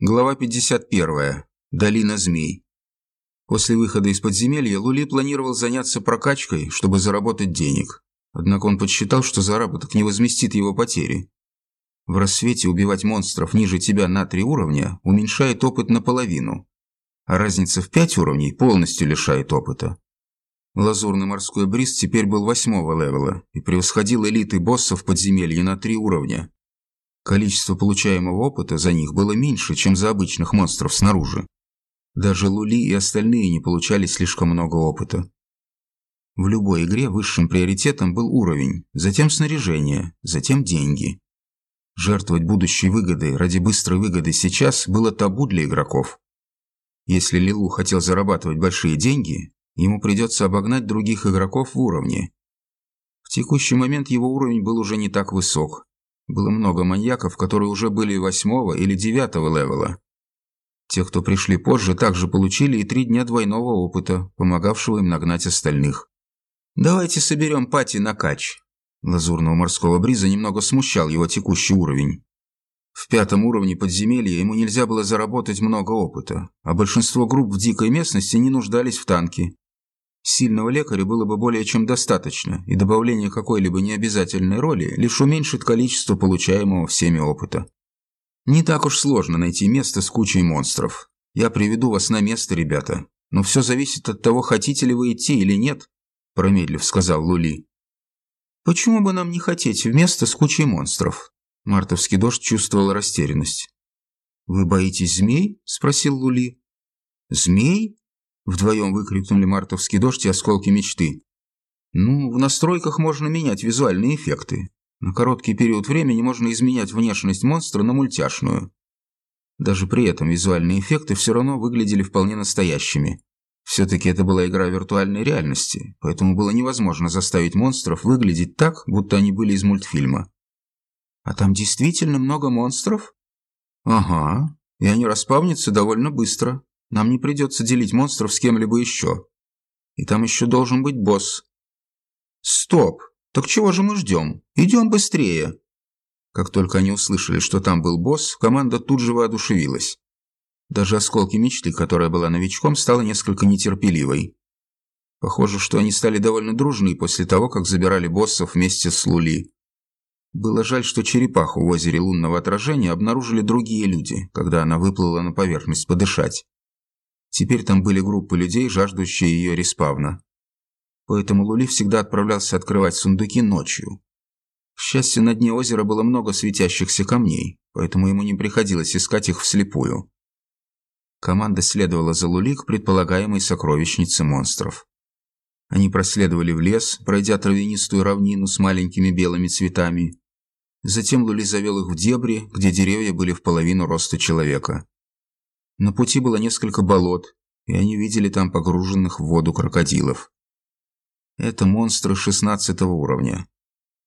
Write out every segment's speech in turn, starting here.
Глава 51. Долина змей. После выхода из подземелья Лули планировал заняться прокачкой, чтобы заработать денег. Однако он подсчитал, что заработок не возместит его потери. В рассвете убивать монстров ниже тебя на три уровня уменьшает опыт наполовину, а разница в пять уровней полностью лишает опыта. Лазурный морской бриз теперь был восьмого левела и превосходил элиты боссов подземелья на три уровня. Количество получаемого опыта за них было меньше, чем за обычных монстров снаружи. Даже Лули и остальные не получали слишком много опыта. В любой игре высшим приоритетом был уровень, затем снаряжение, затем деньги. Жертвовать будущей выгодой ради быстрой выгоды сейчас было табу для игроков. Если Лилу хотел зарабатывать большие деньги, ему придется обогнать других игроков в уровне. В текущий момент его уровень был уже не так высок, было много маньяков, которые уже были восьмого или девятого левела. Те, кто пришли позже, также получили и три дня двойного опыта, помогавшего им нагнать остальных. «Давайте соберем пати на кач». Лазурного морского бриза немного смущал его текущий уровень. В пятом уровне подземелья ему нельзя было заработать много опыта, а большинство групп в дикой местности не нуждались в танке, Сильного лекаря было бы более чем достаточно, и добавление какой-либо необязательной роли лишь уменьшит количество получаемого всеми опыта. Не так уж сложно найти место с кучей монстров. Я приведу вас на место, ребята. Но все зависит от того, хотите ли вы идти или нет, промедлив сказал Лули. Почему бы нам не хотеть в место с кучей монстров? Мартовский дождь чувствовал растерянность. «Вы боитесь змей?» – спросил Лули. «Змей?» Вдвоем выкрикнули мартовский дождь и осколки мечты. Ну, в настройках можно менять визуальные эффекты. На короткий период времени можно изменять внешность монстра на мультяшную. Даже при этом визуальные эффекты все равно выглядели вполне настоящими. Все-таки это была игра виртуальной реальности, поэтому было невозможно заставить монстров выглядеть так, будто они были из мультфильма. А там действительно много монстров? Ага, и они распавнятся довольно быстро. Нам не придется делить монстров с кем-либо еще. И там еще должен быть босс. Стоп! Так чего же мы ждем? Идем быстрее! Как только они услышали, что там был босс, команда тут же воодушевилась. Даже осколки мечты, которая была новичком, стала несколько нетерпеливой. Похоже, что они стали довольно дружны после того, как забирали боссов вместе с Лули. Было жаль, что черепаху в озере лунного отражения обнаружили другие люди, когда она выплыла на поверхность подышать. Теперь там были группы людей, жаждущие ее респавна. Поэтому Лули всегда отправлялся открывать сундуки ночью. К счастью, на дне озера было много светящихся камней, поэтому ему не приходилось искать их вслепую. Команда следовала за Лули к предполагаемой сокровищнице монстров. Они проследовали в лес, пройдя травянистую равнину с маленькими белыми цветами. Затем Лули завел их в дебри, где деревья были в половину роста человека. На пути было несколько болот, и они видели там погруженных в воду крокодилов. Это монстры 16 уровня.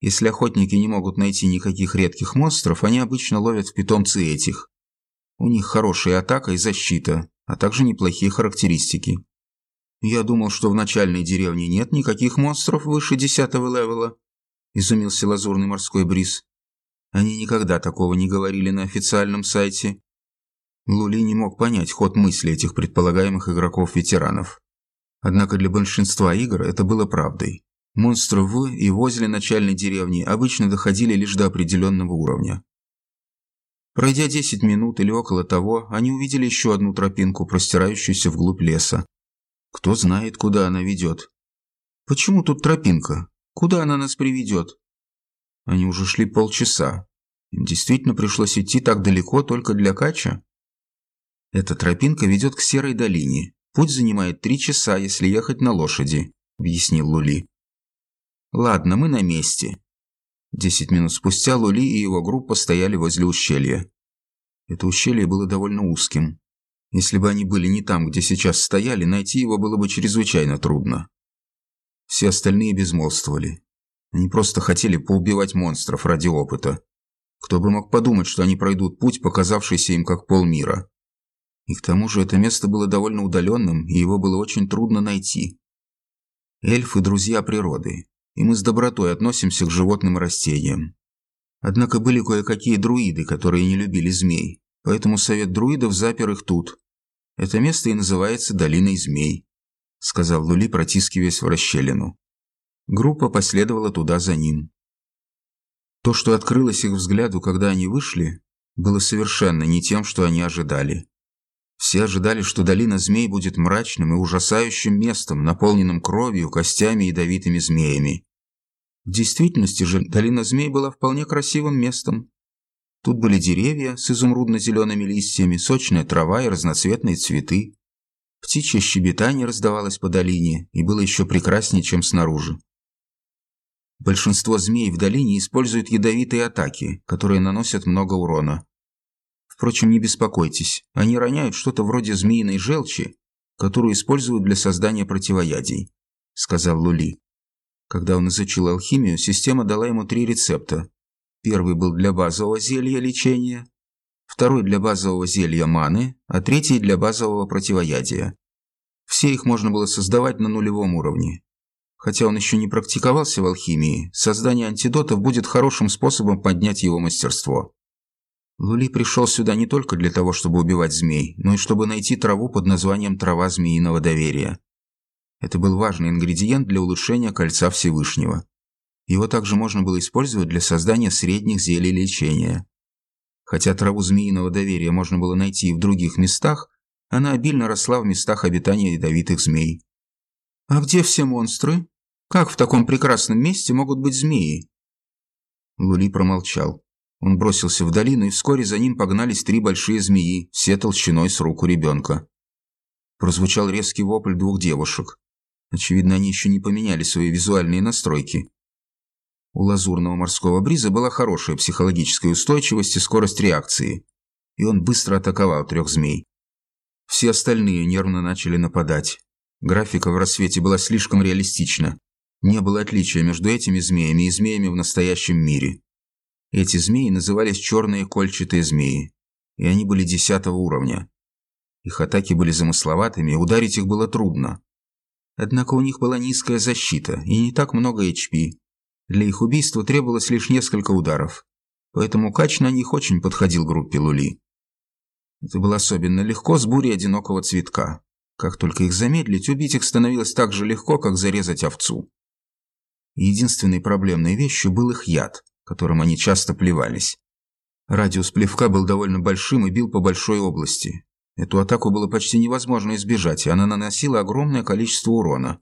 Если охотники не могут найти никаких редких монстров, они обычно ловят в питомцы этих. У них хорошая атака и защита, а также неплохие характеристики. Я думал, что в начальной деревне нет никаких монстров выше 10 левела, изумился лазурный морской бриз. Они никогда такого не говорили на официальном сайте. Лули не мог понять ход мысли этих предполагаемых игроков-ветеранов. Однако для большинства игр это было правдой. Монстры в и возле начальной деревни обычно доходили лишь до определенного уровня. Пройдя 10 минут или около того, они увидели еще одну тропинку, простирающуюся вглубь леса. Кто знает, куда она ведет. Почему тут тропинка? Куда она нас приведет? Они уже шли полчаса. Им действительно пришлось идти так далеко только для Кача? Эта тропинка ведет к Серой долине. Путь занимает три часа, если ехать на лошади», – объяснил Лули. «Ладно, мы на месте». Десять минут спустя Лули и его группа стояли возле ущелья. Это ущелье было довольно узким. Если бы они были не там, где сейчас стояли, найти его было бы чрезвычайно трудно. Все остальные безмолвствовали. Они просто хотели поубивать монстров ради опыта. Кто бы мог подумать, что они пройдут путь, показавшийся им как полмира. И к тому же это место было довольно удаленным, и его было очень трудно найти. Эльфы – друзья природы, и мы с добротой относимся к животным и растениям. Однако были кое-какие друиды, которые не любили змей, поэтому совет друидов запер их тут. Это место и называется Долиной Змей», – сказал Лули, протискиваясь в расщелину. Группа последовала туда за ним. То, что открылось их взгляду, когда они вышли, было совершенно не тем, что они ожидали. Все ожидали, что долина змей будет мрачным и ужасающим местом, наполненным кровью, костями и ядовитыми змеями. В действительности же долина змей была вполне красивым местом. Тут были деревья с изумрудно-зелеными листьями, сочная трава и разноцветные цветы. Птичье щебетание раздавалось по долине и было еще прекраснее, чем снаружи. Большинство змей в долине используют ядовитые атаки, которые наносят много урона. Впрочем, не беспокойтесь, они роняют что-то вроде змеиной желчи, которую используют для создания противоядий», – сказал Лули. Когда он изучил алхимию, система дала ему три рецепта. Первый был для базового зелья лечения, второй для базового зелья маны, а третий для базового противоядия. Все их можно было создавать на нулевом уровне. Хотя он еще не практиковался в алхимии, создание антидотов будет хорошим способом поднять его мастерство. Лули пришел сюда не только для того, чтобы убивать змей, но и чтобы найти траву под названием «трава змеиного доверия». Это был важный ингредиент для улучшения кольца Всевышнего. Его также можно было использовать для создания средних зелий лечения. Хотя траву змеиного доверия можно было найти и в других местах, она обильно росла в местах обитания ядовитых змей. «А где все монстры? Как в таком прекрасном месте могут быть змеи?» Лули промолчал. Он бросился в долину, и вскоре за ним погнались три большие змеи, все толщиной с руку ребенка. Прозвучал резкий вопль двух девушек. Очевидно, они еще не поменяли свои визуальные настройки. У лазурного морского бриза была хорошая психологическая устойчивость и скорость реакции, и он быстро атаковал трех змей. Все остальные нервно начали нападать. Графика в рассвете была слишком реалистична. Не было отличия между этими змеями и змеями в настоящем мире. Эти змеи назывались черные кольчатые змеи, и они были десятого уровня. Их атаки были замысловатыми, ударить их было трудно. Однако у них была низкая защита и не так много HP. Для их убийства требовалось лишь несколько ударов, поэтому кач на них очень подходил группе Лули. Это было особенно легко с бурей одинокого цветка. Как только их замедлить, убить их становилось так же легко, как зарезать овцу. Единственной проблемной вещью был их яд которым они часто плевались. Радиус плевка был довольно большим и бил по большой области. Эту атаку было почти невозможно избежать, и она наносила огромное количество урона.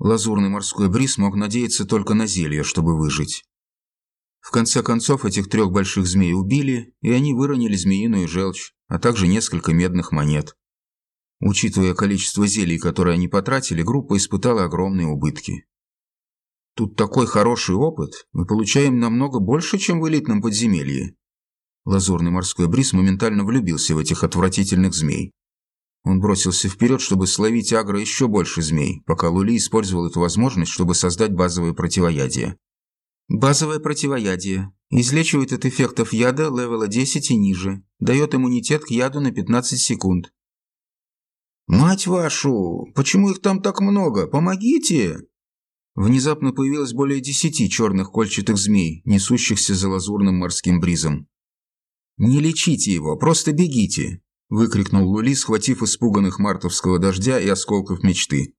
Лазурный морской бриз мог надеяться только на зелье, чтобы выжить. В конце концов, этих трех больших змей убили, и они выронили змеиную желчь, а также несколько медных монет. Учитывая количество зелий, которые они потратили, группа испытала огромные убытки. Тут такой хороший опыт, мы получаем намного больше, чем в элитном подземелье. Лазурный морской бриз моментально влюбился в этих отвратительных змей. Он бросился вперед, чтобы словить агро еще больше змей, пока Лули использовал эту возможность, чтобы создать базовое противоядие. Базовое противоядие. Излечивает от эффектов яда левела 10 и ниже. Дает иммунитет к яду на 15 секунд. «Мать вашу! Почему их там так много? Помогите!» Внезапно появилось более десяти черных кольчатых змей, несущихся за лазурным морским бризом. «Не лечите его, просто бегите!» – выкрикнул Лули, схватив испуганных мартовского дождя и осколков мечты.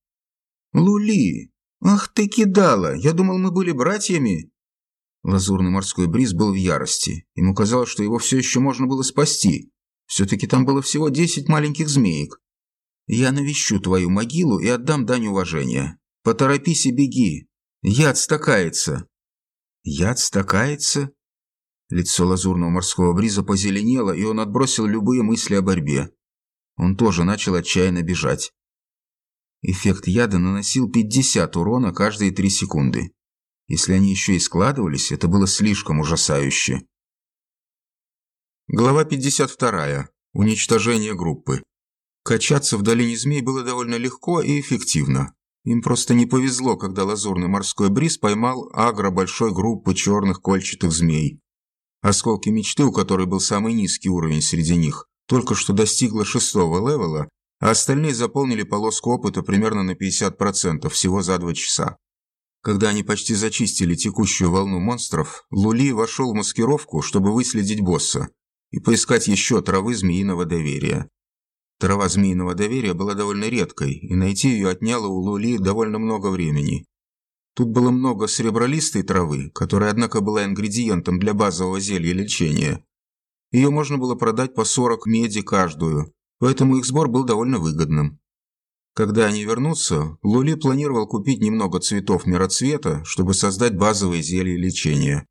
«Лули! Ах ты кидала! Я думал, мы были братьями!» Лазурный морской бриз был в ярости. Ему казалось, что его все еще можно было спасти. Все-таки там было всего десять маленьких змеек. «Я навещу твою могилу и отдам дань уважения. Поторопись и беги. Яд стакается. Яд стакается? Лицо лазурного морского бриза позеленело, и он отбросил любые мысли о борьбе. Он тоже начал отчаянно бежать. Эффект яда наносил 50 урона каждые 3 секунды. Если они еще и складывались, это было слишком ужасающе. Глава 52. Уничтожение группы. Качаться в долине змей было довольно легко и эффективно. Им просто не повезло, когда лазурный морской бриз поймал агро большой группы черных кольчатых змей. Осколки мечты, у которой был самый низкий уровень среди них, только что достигла шестого левела, а остальные заполнили полоску опыта примерно на 50% всего за два часа. Когда они почти зачистили текущую волну монстров, Лули вошел в маскировку, чтобы выследить босса, и поискать еще травы змеиного доверия. Трава змеиного доверия была довольно редкой, и найти ее отняло у Лули довольно много времени. Тут было много сребролистой травы, которая, однако, была ингредиентом для базового зелья лечения. Ее можно было продать по 40 меди каждую, поэтому их сбор был довольно выгодным. Когда они вернутся, Лули планировал купить немного цветов мироцвета, чтобы создать базовые зелья лечения.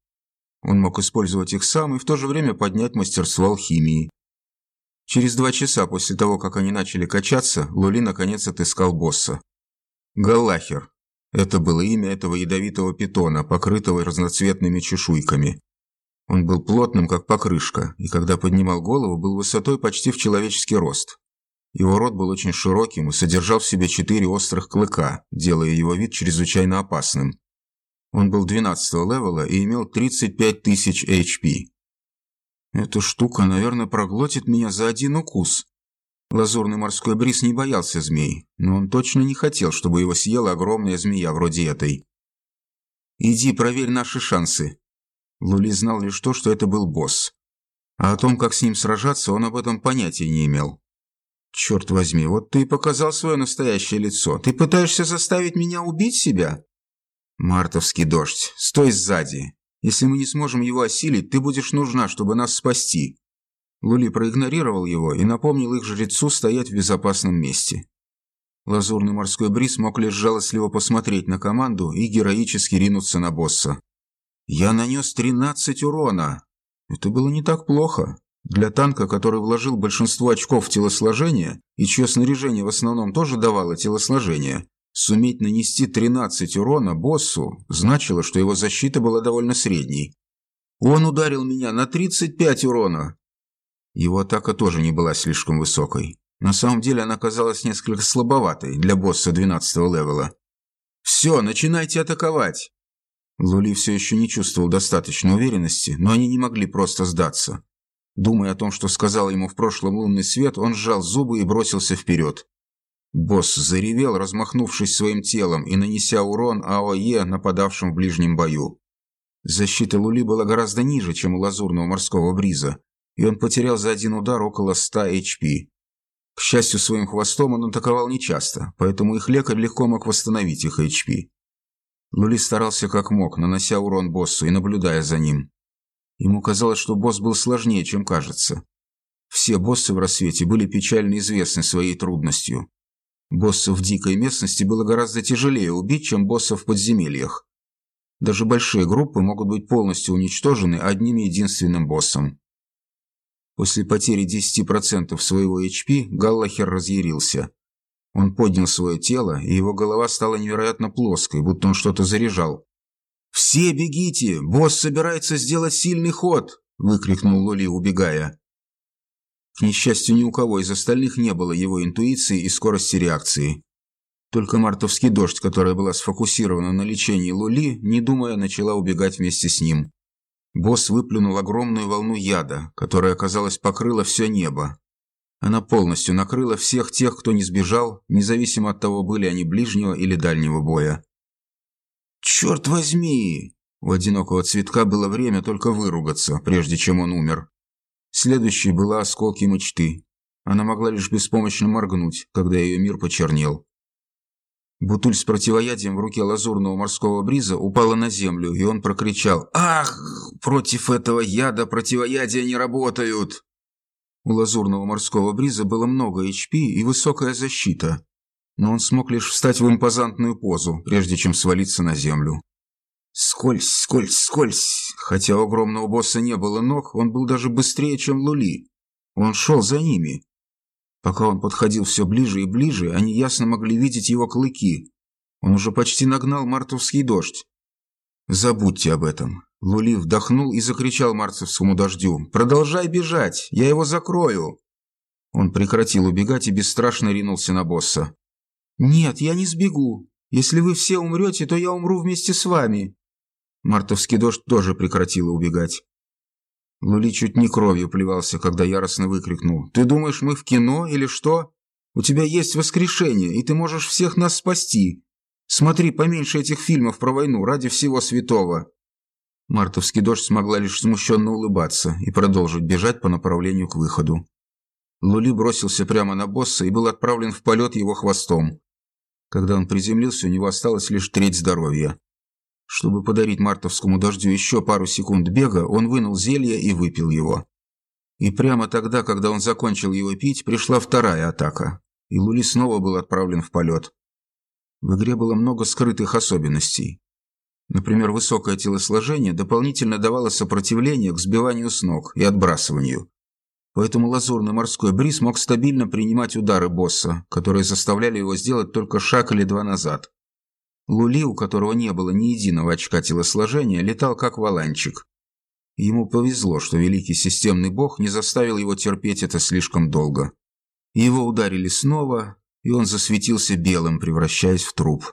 Он мог использовать их сам и в то же время поднять мастерство алхимии. Через два часа после того, как они начали качаться, Лули наконец отыскал босса. Галлахер. Это было имя этого ядовитого питона, покрытого разноцветными чешуйками. Он был плотным, как покрышка, и когда поднимал голову, был высотой почти в человеческий рост. Его рот был очень широким и содержал в себе четыре острых клыка, делая его вид чрезвычайно опасным. Он был 12 левела и имел 35 тысяч HP. Эта штука, наверное, проглотит меня за один укус. Лазурный морской бриз не боялся змей, но он точно не хотел, чтобы его съела огромная змея вроде этой. «Иди, проверь наши шансы». Лули знал лишь то, что это был босс. А о том, как с ним сражаться, он об этом понятия не имел. «Черт возьми, вот ты и показал свое настоящее лицо. Ты пытаешься заставить меня убить себя?» «Мартовский дождь, стой сзади. Если мы не сможем его осилить, ты будешь нужна, чтобы нас спасти». Лули проигнорировал его и напомнил их жрецу стоять в безопасном месте. Лазурный морской бриз мог лишь жалостливо посмотреть на команду и героически ринуться на босса. «Я нанес 13 урона!» Это было не так плохо. Для танка, который вложил большинство очков в телосложение, и чье снаряжение в основном тоже давало телосложение, Суметь нанести 13 урона боссу значило, что его защита была довольно средней. Он ударил меня на 35 урона. Его атака тоже не была слишком высокой. На самом деле она казалась несколько слабоватой для босса 12 левела. «Все, начинайте атаковать!» Лули все еще не чувствовал достаточной уверенности, но они не могли просто сдаться. Думая о том, что сказал ему в прошлом лунный свет, он сжал зубы и бросился вперед. Босс заревел, размахнувшись своим телом и нанеся урон АОЕ нападавшим в ближнем бою. Защита Лули была гораздо ниже, чем у лазурного морского бриза, и он потерял за один удар около 100 HP. К счастью, своим хвостом он атаковал нечасто, поэтому их лекарь легко мог восстановить их HP. Лули старался как мог, нанося урон боссу и наблюдая за ним. Ему казалось, что босс был сложнее, чем кажется. Все боссы в рассвете были печально известны своей трудностью. Боссов в дикой местности было гораздо тяжелее убить, чем боссов в подземельях. Даже большие группы могут быть полностью уничтожены одним единственным боссом. После потери 10% своего HP Галлахер разъярился. Он поднял свое тело, и его голова стала невероятно плоской, будто он что-то заряжал. «Все бегите! Босс собирается сделать сильный ход!» – выкрикнул Лоли, убегая. К несчастью, ни у кого из остальных не было его интуиции и скорости реакции. Только мартовский дождь, которая была сфокусирована на лечении Лули, не думая, начала убегать вместе с ним. Босс выплюнул огромную волну яда, которая, казалось, покрыла все небо. Она полностью накрыла всех тех, кто не сбежал, независимо от того, были они ближнего или дальнего боя. «Черт возьми!» У одинокого цветка было время только выругаться, прежде чем он умер. Следующей была осколки мечты. Она могла лишь беспомощно моргнуть, когда ее мир почернел. Бутыль с противоядием в руке лазурного морского бриза упала на землю, и он прокричал «Ах, против этого яда противоядия не работают!» У лазурного морского бриза было много HP и высокая защита, но он смог лишь встать в импозантную позу, прежде чем свалиться на землю. Скользь, скользь, скользь. Хотя у огромного босса не было ног, он был даже быстрее, чем Лули. Он шел за ними. Пока он подходил все ближе и ближе, они ясно могли видеть его клыки. Он уже почти нагнал мартовский дождь. Забудьте об этом. Лули вдохнул и закричал марцевскому дождю. «Продолжай бежать! Я его закрою!» Он прекратил убегать и бесстрашно ринулся на босса. «Нет, я не сбегу. Если вы все умрете, то я умру вместе с вами. Мартовский дождь тоже прекратил убегать. Лули чуть не кровью плевался, когда яростно выкрикнул. «Ты думаешь, мы в кино или что? У тебя есть воскрешение, и ты можешь всех нас спасти. Смотри поменьше этих фильмов про войну ради всего святого». Мартовский дождь смогла лишь смущенно улыбаться и продолжить бежать по направлению к выходу. Лули бросился прямо на босса и был отправлен в полет его хвостом. Когда он приземлился, у него осталось лишь треть здоровья. Чтобы подарить мартовскому дождю еще пару секунд бега, он вынул зелье и выпил его. И прямо тогда, когда он закончил его пить, пришла вторая атака, и Лули снова был отправлен в полет. В игре было много скрытых особенностей. Например, высокое телосложение дополнительно давало сопротивление к сбиванию с ног и отбрасыванию. Поэтому лазурный морской бриз мог стабильно принимать удары босса, которые заставляли его сделать только шаг или два назад. Лули, у которого не было ни единого очка телосложения, летал как валанчик. Ему повезло, что великий системный бог не заставил его терпеть это слишком долго. Его ударили снова, и он засветился белым, превращаясь в труп.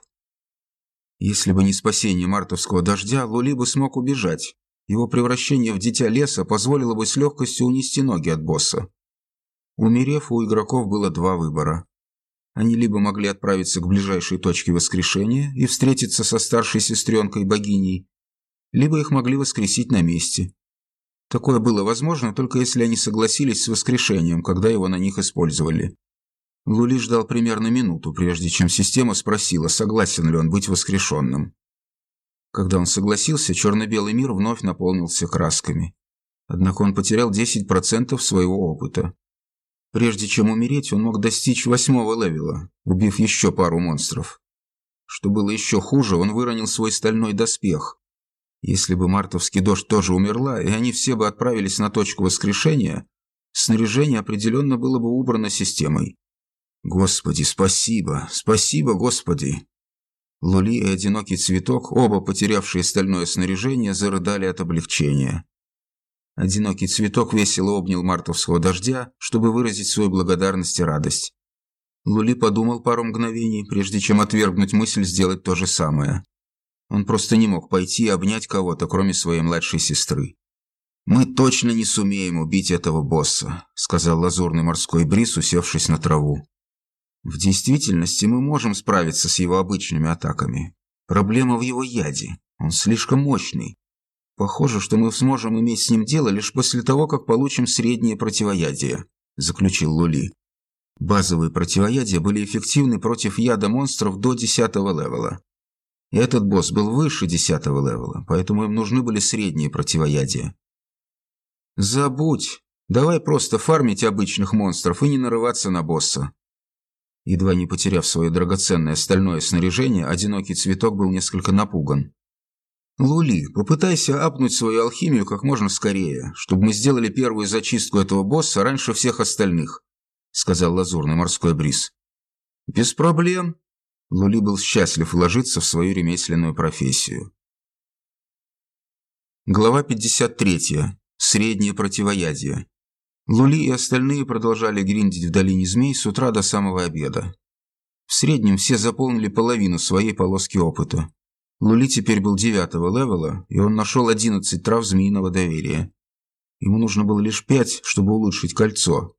Если бы не спасение мартовского дождя, Лули бы смог убежать. Его превращение в дитя леса позволило бы с легкостью унести ноги от босса. Умерев, у игроков было два выбора. Они либо могли отправиться к ближайшей точке воскрешения и встретиться со старшей сестренкой-богиней, либо их могли воскресить на месте. Такое было возможно только если они согласились с воскрешением, когда его на них использовали. Лули ждал примерно минуту, прежде чем система спросила, согласен ли он быть воскрешенным. Когда он согласился, черно-белый мир вновь наполнился красками. Однако он потерял 10% своего опыта. Прежде чем умереть, он мог достичь восьмого левела, убив еще пару монстров. Что было еще хуже, он выронил свой стальной доспех. Если бы мартовский дождь тоже умерла, и они все бы отправились на точку воскрешения, снаряжение определенно было бы убрано системой. Господи, спасибо, спасибо, Господи. Лули и одинокий цветок, оба потерявшие стальное снаряжение, зарыдали от облегчения. Одинокий цветок весело обнял мартовского дождя, чтобы выразить свою благодарность и радость. Лули подумал пару мгновений, прежде чем отвергнуть мысль сделать то же самое. Он просто не мог пойти и обнять кого-то, кроме своей младшей сестры. «Мы точно не сумеем убить этого босса», – сказал лазурный морской бриз, усевшись на траву. В действительности мы можем справиться с его обычными атаками. Проблема в его яде. Он слишком мощный. Похоже, что мы сможем иметь с ним дело лишь после того, как получим среднее противоядие, заключил Лули. Базовые противоядия были эффективны против яда монстров до 10 левела. Этот босс был выше 10 левела, поэтому им нужны были средние противоядия. Забудь. Давай просто фармить обычных монстров и не нарываться на босса, Едва не потеряв свое драгоценное стальное снаряжение, одинокий цветок был несколько напуган. «Лули, попытайся апнуть свою алхимию как можно скорее, чтобы мы сделали первую зачистку этого босса раньше всех остальных», сказал лазурный морской бриз. «Без проблем». Лули был счастлив вложиться в свою ремесленную профессию. Глава 53. Среднее противоядие. Лули и остальные продолжали гриндить в долине змей с утра до самого обеда. В среднем все заполнили половину своей полоски опыта. Лули теперь был девятого левела, и он нашел одиннадцать трав змеиного доверия. Ему нужно было лишь пять, чтобы улучшить кольцо,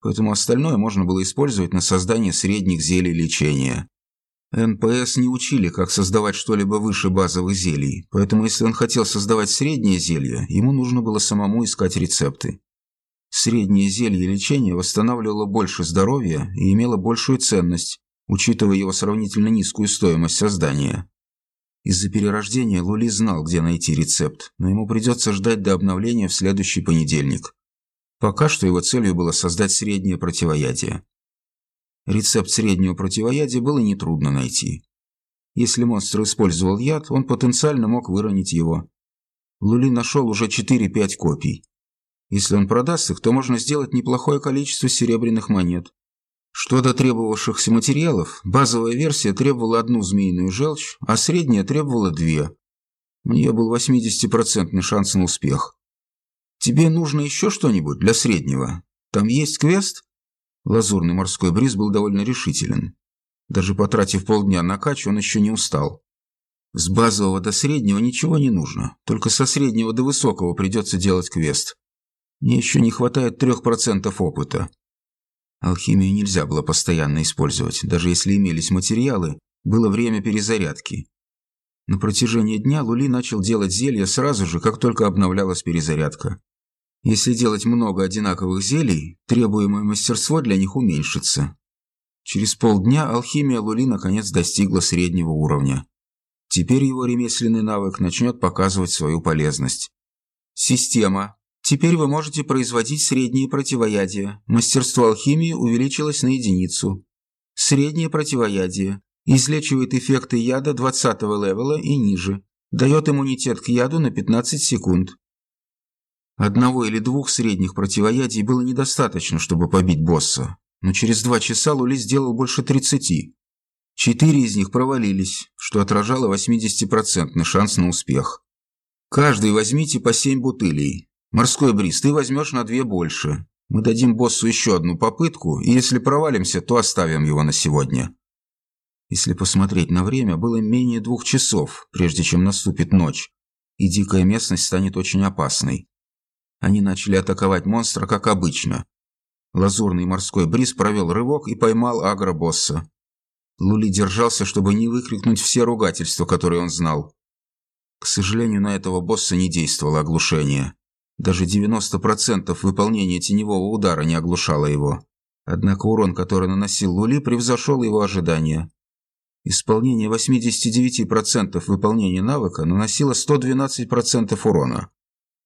поэтому остальное можно было использовать на создание средних зелий лечения. NPC не учили, как создавать что-либо выше базовых зелий, поэтому если он хотел создавать среднее зелье, ему нужно было самому искать рецепты. Среднее зелье лечения восстанавливало больше здоровья и имело большую ценность, учитывая его сравнительно низкую стоимость создания. Из-за перерождения Лули знал, где найти рецепт, но ему придется ждать до обновления в следующий понедельник. Пока что его целью было создать среднее противоядие. Рецепт среднего противоядия было нетрудно найти. Если монстр использовал яд, он потенциально мог выронить его. Лули нашел уже 4-5 копий. Если он продаст их, то можно сделать неплохое количество серебряных монет. Что до требовавшихся материалов, базовая версия требовала одну змеиную желчь, а средняя требовала две. У нее был 80% шанс на успех. «Тебе нужно еще что-нибудь для среднего? Там есть квест?» Лазурный морской бриз был довольно решителен. Даже потратив полдня на кач, он еще не устал. С базового до среднего ничего не нужно, только со среднего до высокого придется делать квест. Мне еще не хватает трех процентов опыта. Алхимию нельзя было постоянно использовать. Даже если имелись материалы, было время перезарядки. На протяжении дня Лули начал делать зелья сразу же, как только обновлялась перезарядка. Если делать много одинаковых зелий, требуемое мастерство для них уменьшится. Через полдня алхимия Лули наконец достигла среднего уровня. Теперь его ремесленный навык начнет показывать свою полезность. Система. Теперь вы можете производить средние противоядия. Мастерство алхимии увеличилось на единицу. Среднее противоядие. Излечивает эффекты яда 20 левела и ниже. Дает иммунитет к яду на 15 секунд. Одного или двух средних противоядий было недостаточно, чтобы побить босса. Но через два часа Лули сделал больше 30. Четыре из них провалились, что отражало 80% шанс на успех. Каждый возьмите по семь бутылей. Морской бриз, ты возьмешь на две больше. Мы дадим боссу еще одну попытку, и если провалимся, то оставим его на сегодня. Если посмотреть на время, было менее двух часов, прежде чем наступит ночь, и дикая местность станет очень опасной. Они начали атаковать монстра, как обычно. Лазурный морской бриз провел рывок и поймал агробосса. Лули держался, чтобы не выкрикнуть все ругательства, которые он знал. К сожалению, на этого босса не действовало оглушение. Даже 90% выполнения теневого удара не оглушало его. Однако урон, который наносил Лули, превзошел его ожидания. Исполнение 89% выполнения навыка наносило 112% урона.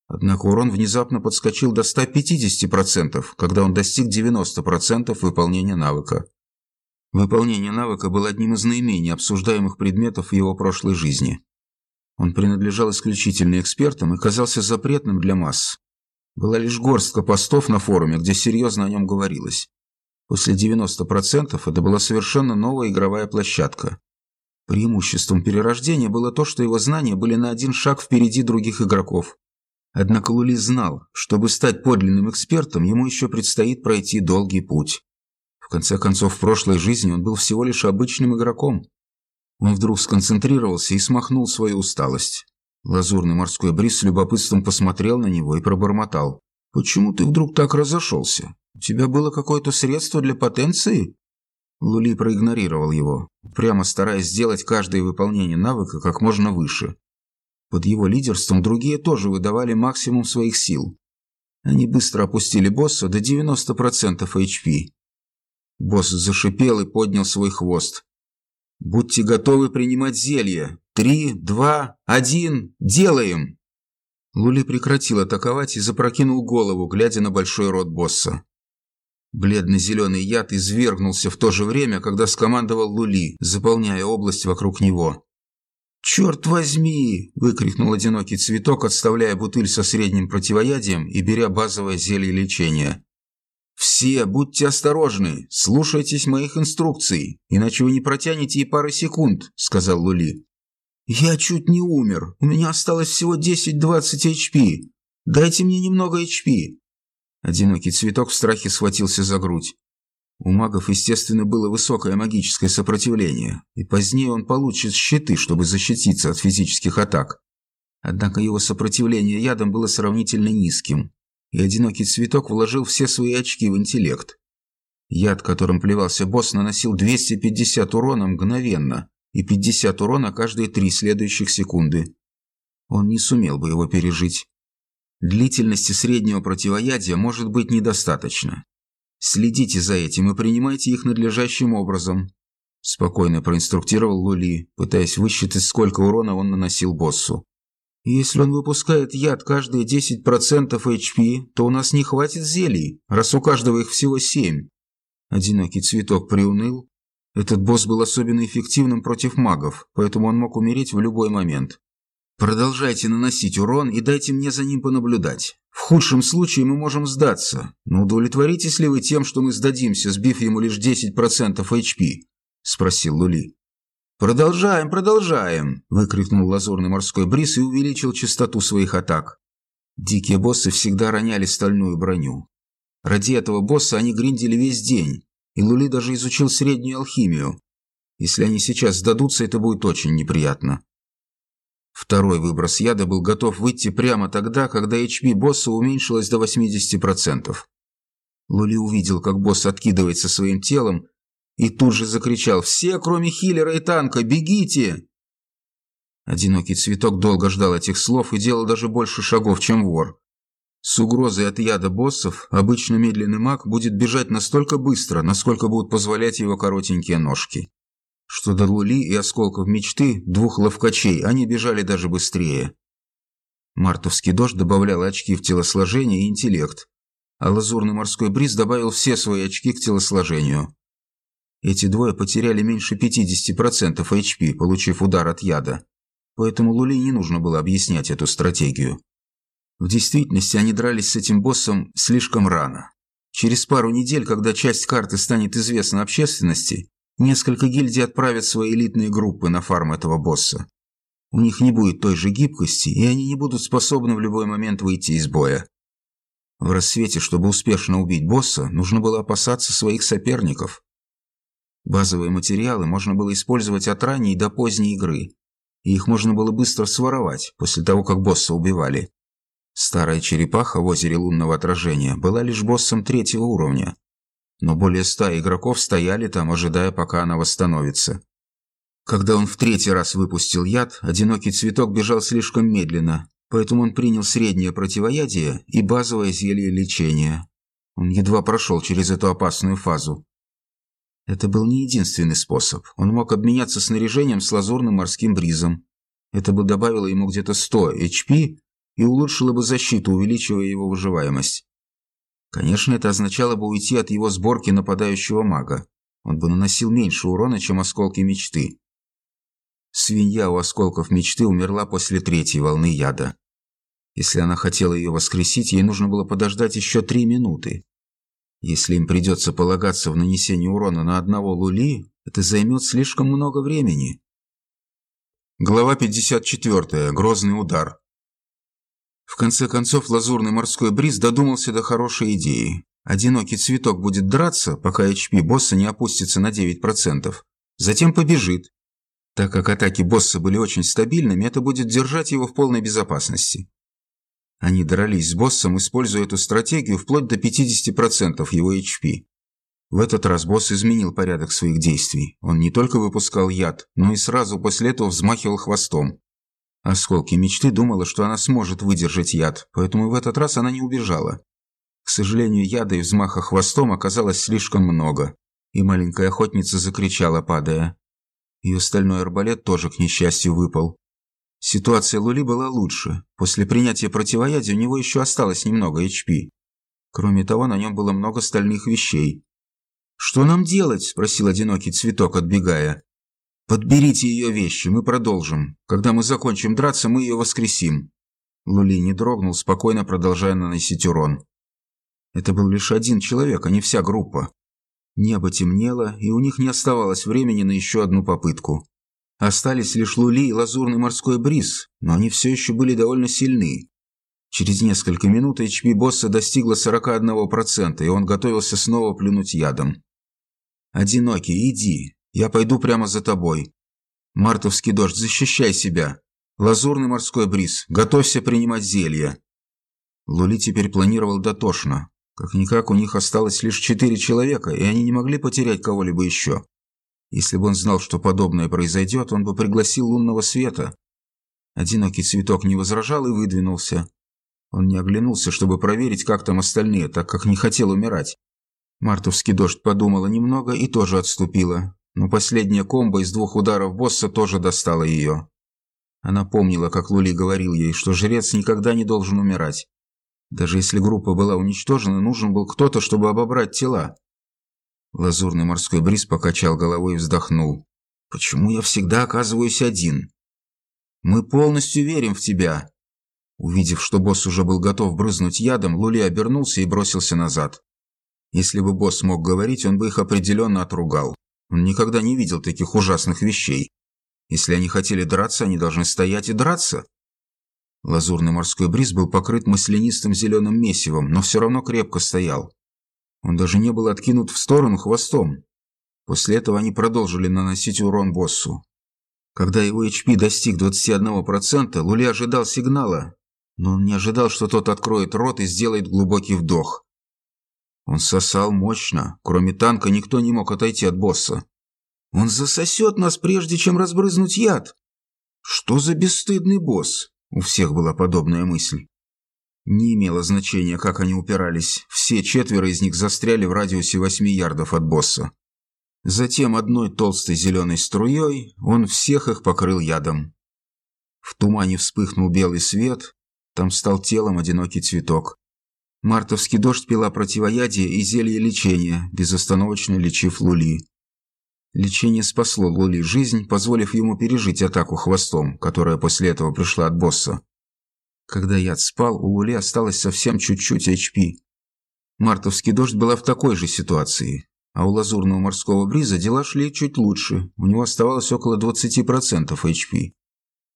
Однако урон внезапно подскочил до 150%, когда он достиг 90% выполнения навыка. Выполнение навыка было одним из наименее обсуждаемых предметов в его прошлой жизни. Он принадлежал исключительно экспертам и казался запретным для масс. Была лишь горстка постов на форуме, где серьезно о нем говорилось. После 90% это была совершенно новая игровая площадка. Преимуществом перерождения было то, что его знания были на один шаг впереди других игроков. Однако Лули знал, чтобы стать подлинным экспертом, ему еще предстоит пройти долгий путь. В конце концов, в прошлой жизни он был всего лишь обычным игроком. Он вдруг сконцентрировался и смахнул свою усталость. Лазурный морской бриз с любопытством посмотрел на него и пробормотал. «Почему ты вдруг так разошелся? У тебя было какое-то средство для потенции?» Лули проигнорировал его, прямо стараясь сделать каждое выполнение навыка как можно выше. Под его лидерством другие тоже выдавали максимум своих сил. Они быстро опустили босса до 90% HP. Босс зашипел и поднял свой хвост. «Будьте готовы принимать зелье. Три, два, один, делаем!» Лули прекратил атаковать и запрокинул голову, глядя на большой рот босса. Бледно-зеленый яд извергнулся в то же время, когда скомандовал Лули, заполняя область вокруг него. «Черт возьми!» – выкрикнул одинокий цветок, отставляя бутыль со средним противоядием и беря базовое зелье лечения. «Все будьте осторожны, слушайтесь моих инструкций, иначе вы не протянете и пары секунд», – сказал Лули. «Я чуть не умер, у меня осталось всего 10-20 HP. Дайте мне немного HP». Одинокий цветок в страхе схватился за грудь. У магов, естественно, было высокое магическое сопротивление, и позднее он получит щиты, чтобы защититься от физических атак. Однако его сопротивление ядом было сравнительно низким, и одинокий цветок вложил все свои очки в интеллект. Яд, которым плевался босс, наносил 250 урона мгновенно и 50 урона каждые три следующих секунды. Он не сумел бы его пережить. Длительности среднего противоядия может быть недостаточно. Следите за этим и принимайте их надлежащим образом. Спокойно проинструктировал Лули, пытаясь высчитать, сколько урона он наносил боссу. Если он выпускает яд каждые 10% HP, то у нас не хватит зелий, раз у каждого их всего 7. Одинокий цветок приуныл. Этот босс был особенно эффективным против магов, поэтому он мог умереть в любой момент. Продолжайте наносить урон и дайте мне за ним понаблюдать. В худшем случае мы можем сдаться, но удовлетворитесь ли вы тем, что мы сдадимся, сбив ему лишь 10% HP? Спросил Лули. «Продолжаем, продолжаем!» – выкрикнул лазурный морской бриз и увеличил частоту своих атак. Дикие боссы всегда роняли стальную броню. Ради этого босса они гриндили весь день, и Лули даже изучил среднюю алхимию. Если они сейчас сдадутся, это будет очень неприятно. Второй выброс яда был готов выйти прямо тогда, когда HP босса уменьшилось до 80%. Лули увидел, как босс откидывается своим телом и тут же закричал «Все, кроме хиллера и танка, бегите!» Одинокий цветок долго ждал этих слов и делал даже больше шагов, чем вор. С угрозой от яда боссов обычно медленный маг будет бежать настолько быстро, насколько будут позволять его коротенькие ножки. Что до Лули и осколков мечты, двух ловкачей, они бежали даже быстрее. Мартовский дождь добавлял очки в телосложение и интеллект, а лазурный морской бриз добавил все свои очки к телосложению. Эти двое потеряли меньше 50% HP, получив удар от яда, поэтому Лули не нужно было объяснять эту стратегию. В действительности они дрались с этим боссом слишком рано. Через пару недель, когда часть карты станет известна общественности, несколько гильдий отправят свои элитные группы на фарм этого босса. У них не будет той же гибкости, и они не будут способны в любой момент выйти из боя. В рассвете, чтобы успешно убить босса, нужно было опасаться своих соперников. Базовые материалы можно было использовать от ранней до поздней игры, и их можно было быстро своровать после того, как босса убивали. Старая черепаха в озере лунного отражения была лишь боссом третьего уровня, но более ста игроков стояли там, ожидая, пока она восстановится. Когда он в третий раз выпустил яд, одинокий цветок бежал слишком медленно, поэтому он принял среднее противоядие и базовое зелье лечения. Он едва прошел через эту опасную фазу. Это был не единственный способ. Он мог обменяться снаряжением с лазурным морским бризом. Это бы добавило ему где-то 100 HP и улучшило бы защиту, увеличивая его выживаемость. Конечно, это означало бы уйти от его сборки нападающего мага. Он бы наносил меньше урона, чем осколки мечты. Свинья у осколков мечты умерла после третьей волны яда. Если она хотела ее воскресить, ей нужно было подождать еще три минуты. Если им придется полагаться в нанесении урона на одного лули, это займет слишком много времени. Глава 54. Грозный удар. В конце концов, лазурный морской бриз додумался до хорошей идеи. Одинокий цветок будет драться, пока HP босса не опустится на 9%. Затем побежит, так как атаки босса были очень стабильными, это будет держать его в полной безопасности. Они дрались с боссом, используя эту стратегию вплоть до 50% его HP. В этот раз босс изменил порядок своих действий. Он не только выпускал яд, но и сразу после этого взмахивал хвостом. Осколки мечты думала, что она сможет выдержать яд, поэтому в этот раз она не убежала. К сожалению, яда и взмаха хвостом оказалось слишком много, и маленькая охотница закричала, падая. Ее стальной арбалет тоже, к несчастью, выпал. Ситуация Лули была лучше. После принятия противоядия у него еще осталось немного HP. Кроме того, на нем было много стальных вещей. «Что нам делать?» – спросил одинокий цветок, отбегая. «Подберите ее вещи, мы продолжим. Когда мы закончим драться, мы ее воскресим». Лули не дрогнул, спокойно продолжая наносить урон. Это был лишь один человек, а не вся группа. Небо темнело, и у них не оставалось времени на еще одну попытку. Остались лишь Лули и лазурный морской бриз, но они все еще были довольно сильны. Через несколько минут HP босса достигла 41%, и он готовился снова плюнуть ядом. «Одинокий, иди. Я пойду прямо за тобой. Мартовский дождь, защищай себя. Лазурный морской бриз, готовься принимать зелья». Лули теперь планировал дотошно, как-никак у них осталось лишь четыре человека, и они не могли потерять кого-либо еще. Если бы он знал, что подобное произойдет, он бы пригласил лунного света. Одинокий цветок не возражал и выдвинулся. Он не оглянулся, чтобы проверить, как там остальные, так как не хотел умирать. Мартовский дождь подумала немного и тоже отступила. Но последняя комбо из двух ударов босса тоже достала ее. Она помнила, как Лули говорил ей, что жрец никогда не должен умирать. Даже если группа была уничтожена, нужен был кто-то, чтобы обобрать тела. Лазурный морской бриз покачал головой и вздохнул. «Почему я всегда оказываюсь один?» «Мы полностью верим в тебя!» Увидев, что босс уже был готов брызнуть ядом, Лули обернулся и бросился назад. Если бы босс мог говорить, он бы их определенно отругал. Он никогда не видел таких ужасных вещей. Если они хотели драться, они должны стоять и драться. Лазурный морской бриз был покрыт маслянистым зеленым месивом, но все равно крепко стоял. Он даже не был откинут в сторону хвостом. После этого они продолжили наносить урон боссу. Когда его HP достиг 21%, Лули ожидал сигнала, но он не ожидал, что тот откроет рот и сделает глубокий вдох. Он сосал мощно, кроме танка никто не мог отойти от босса. «Он засосет нас, прежде чем разбрызнуть яд!» Что за бесстыдный босс? У всех была подобная мысль. Не имело значения, как они упирались. Все четверо из них застряли в радиусе восьми ярдов от босса. Затем одной толстой зеленой струей он всех их покрыл ядом. В тумане вспыхнул белый свет, там стал телом одинокий цветок. Мартовский дождь пила противоядие и зелье лечения, безостановочно лечив Лули. Лечение спасло Лули жизнь, позволив ему пережить атаку хвостом, которая после этого пришла от босса. Когда яд спал, у Лули осталось совсем чуть-чуть HP. Мартовский дождь была в такой же ситуации, а у лазурного морского бриза дела шли чуть лучше, у него оставалось около 20% HP.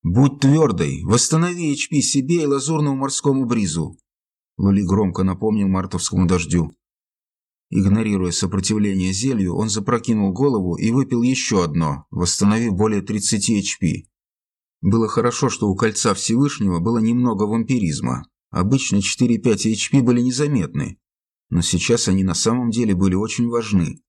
«Будь твердой, восстанови HP себе и лазурному морскому бризу», Лули громко напомнил мартовскому дождю. Игнорируя сопротивление зелью, он запрокинул голову и выпил еще одно, восстановив более 30 HP. Было хорошо, что у Кольца Всевышнего было немного вампиризма. Обычно 4-5 HP были незаметны, но сейчас они на самом деле были очень важны.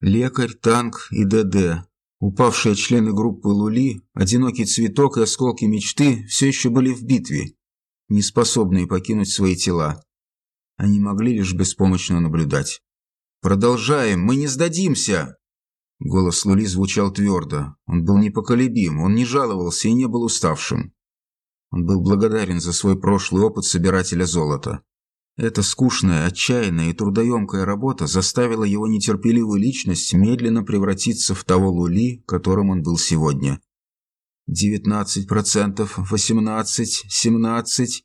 Лекарь, танк и ДД, упавшие члены группы Лули, одинокий цветок и осколки мечты все еще были в битве, не способные покинуть свои тела. Они могли лишь беспомощно наблюдать. «Продолжаем! Мы не сдадимся!» Голос Лули звучал твердо. Он был непоколебим, он не жаловался и не был уставшим. Он был благодарен за свой прошлый опыт собирателя золота. Эта скучная, отчаянная и трудоемкая работа заставила его нетерпеливую личность медленно превратиться в того Лули, которым он был сегодня. Девятнадцать процентов, восемнадцать, семнадцать,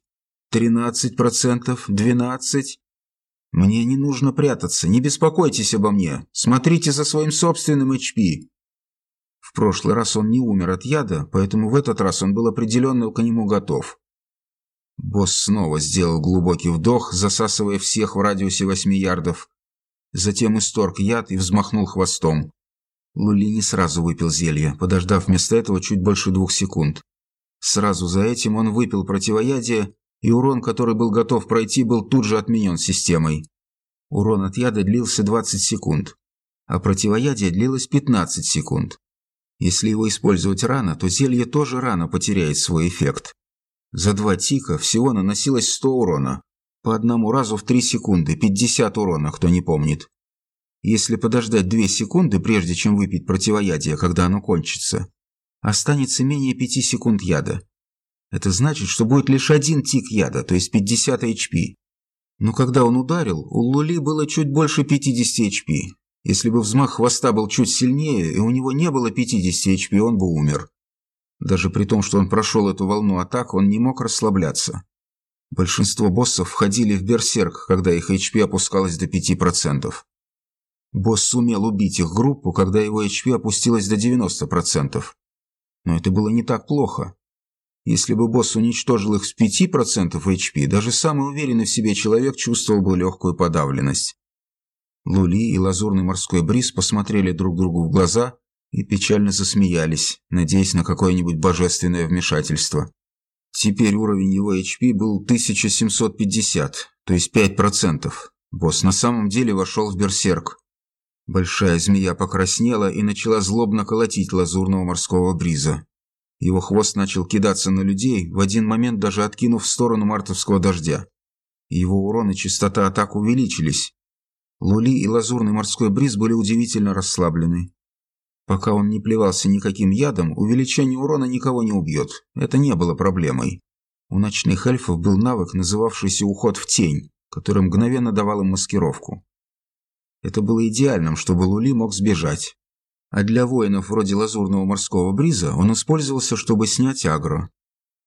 тринадцать процентов, двенадцать. Мне не нужно прятаться, не беспокойтесь обо мне. Смотрите за своим собственным HP. В прошлый раз он не умер от яда, поэтому в этот раз он был определенно к нему готов. Босс снова сделал глубокий вдох, засасывая всех в радиусе восьми ярдов. Затем исторг яд и взмахнул хвостом. Лули не сразу выпил зелье, подождав вместо этого чуть больше двух секунд. Сразу за этим он выпил противоядие и урон, который был готов пройти, был тут же отменен системой. Урон от яда длился 20 секунд, а противоядие длилось 15 секунд. Если его использовать рано, то зелье тоже рано потеряет свой эффект. За два тика всего наносилось 100 урона. По одному разу в 3 секунды, 50 урона, кто не помнит. Если подождать 2 секунды, прежде чем выпить противоядие, когда оно кончится, останется менее 5 секунд яда. Это значит, что будет лишь один тик яда, то есть 50 HP. Но когда он ударил, у Лули было чуть больше 50 HP. Если бы взмах хвоста был чуть сильнее, и у него не было 50 HP, он бы умер. Даже при том, что он прошел эту волну атак, он не мог расслабляться. Большинство боссов входили в берсерк, когда их HP опускалось до 5%. Босс сумел убить их группу, когда его HP опустилось до 90%. Но это было не так плохо. Если бы босс уничтожил их с 5% HP, даже самый уверенный в себе человек чувствовал бы легкую подавленность. Лули и лазурный морской бриз посмотрели друг другу в глаза и печально засмеялись, надеясь на какое-нибудь божественное вмешательство. Теперь уровень его HP был 1750, то есть 5%. Босс на самом деле вошел в берсерк. Большая змея покраснела и начала злобно колотить лазурного морского бриза. Его хвост начал кидаться на людей, в один момент даже откинув в сторону мартовского дождя. Его урон и частота атак увеличились. Лули и лазурный морской бриз были удивительно расслаблены. Пока он не плевался никаким ядом, увеличение урона никого не убьет. Это не было проблемой. У ночных эльфов был навык, называвшийся «уход в тень», который мгновенно давал им маскировку. Это было идеальным, чтобы Лули мог сбежать а для воинов вроде лазурного морского бриза он использовался, чтобы снять агро.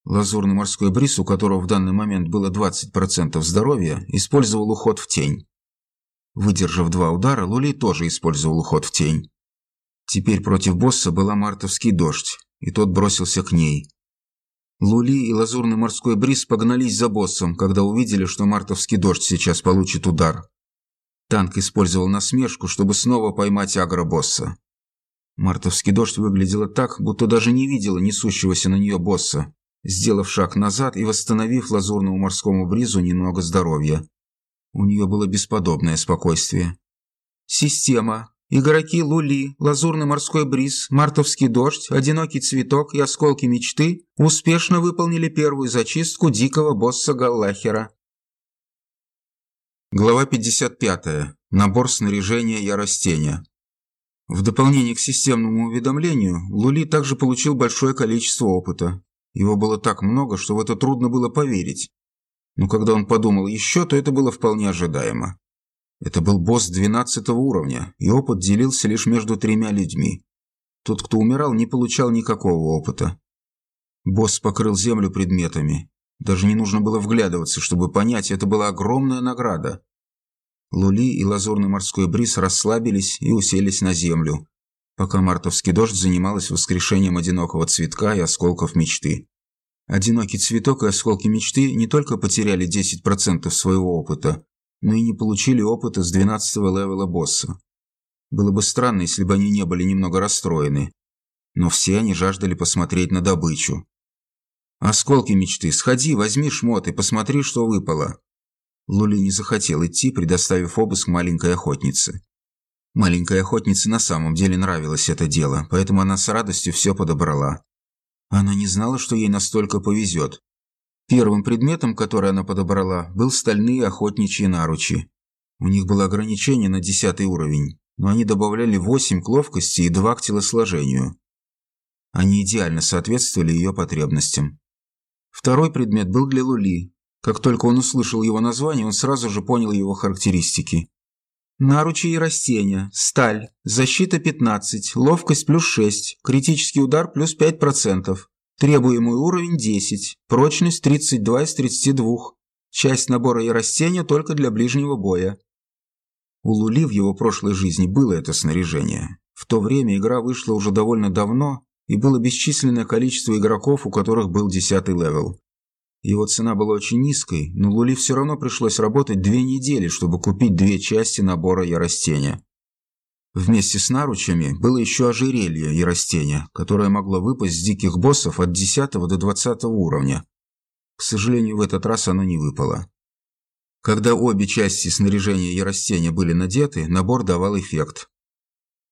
Лазурный морской бриз, у которого в данный момент было 20% здоровья, использовал уход в тень. Выдержав два удара, Лули тоже использовал уход в тень. Теперь против босса была мартовский дождь, и тот бросился к ней. Лули и лазурный морской бриз погнались за боссом, когда увидели, что мартовский дождь сейчас получит удар. Танк использовал насмешку, чтобы снова поймать агро босса. Мартовский дождь выглядела так, будто даже не видела несущегося на нее босса, сделав шаг назад и восстановив лазурному морскому бризу немного здоровья. У нее было бесподобное спокойствие. «Система, Игроки Лули, Лазурный морской бриз, Мартовский дождь, Одинокий цветок и Осколки мечты успешно выполнили первую зачистку дикого босса Галлахера. Глава 55. Набор снаряжения я растения. В дополнение к системному уведомлению, Лули также получил большое количество опыта. Его было так много, что в это трудно было поверить. Но когда он подумал еще, то это было вполне ожидаемо. Это был босс 12 уровня, и опыт делился лишь между тремя людьми. Тот, кто умирал, не получал никакого опыта. Босс покрыл землю предметами. Даже не нужно было вглядываться, чтобы понять, это была огромная награда. Лули и лазурный морской бриз расслабились и уселись на землю, пока мартовский дождь занималась воскрешением одинокого цветка и осколков мечты. Одинокий цветок и осколки мечты не только потеряли 10% своего опыта, но и не получили опыта с 12-го левела босса. Было бы странно, если бы они не были немного расстроены. Но все они жаждали посмотреть на добычу. «Осколки мечты, сходи, возьми шмот и посмотри, что выпало». Лули не захотел идти, предоставив обыск маленькой охотнице. Маленькой охотнице на самом деле нравилось это дело, поэтому она с радостью все подобрала. Она не знала, что ей настолько повезет, Первым предметом, который она подобрала, был стальные охотничьи наручи. У них было ограничение на десятый уровень, но они добавляли 8 к ловкости и 2 к телосложению. Они идеально соответствовали ее потребностям. Второй предмет был для Лули. Как только он услышал его название, он сразу же понял его характеристики. Наручи и растения, сталь, защита 15, ловкость плюс 6, критический удар плюс 5%, Требуемый уровень 10, прочность 32 из 32. Часть набора и растения только для ближнего боя. У Лули в его прошлой жизни было это снаряжение. В то время игра вышла уже довольно давно, и было бесчисленное количество игроков, у которых был 10 левел. Его цена была очень низкой, но Лули все равно пришлось работать две недели, чтобы купить две части набора я растения. Вместе с наручами было еще ожерелье и которое могло выпасть с диких боссов от 10 до 20 уровня. К сожалению, в этот раз оно не выпало. Когда обе части снаряжения и были надеты, набор давал эффект.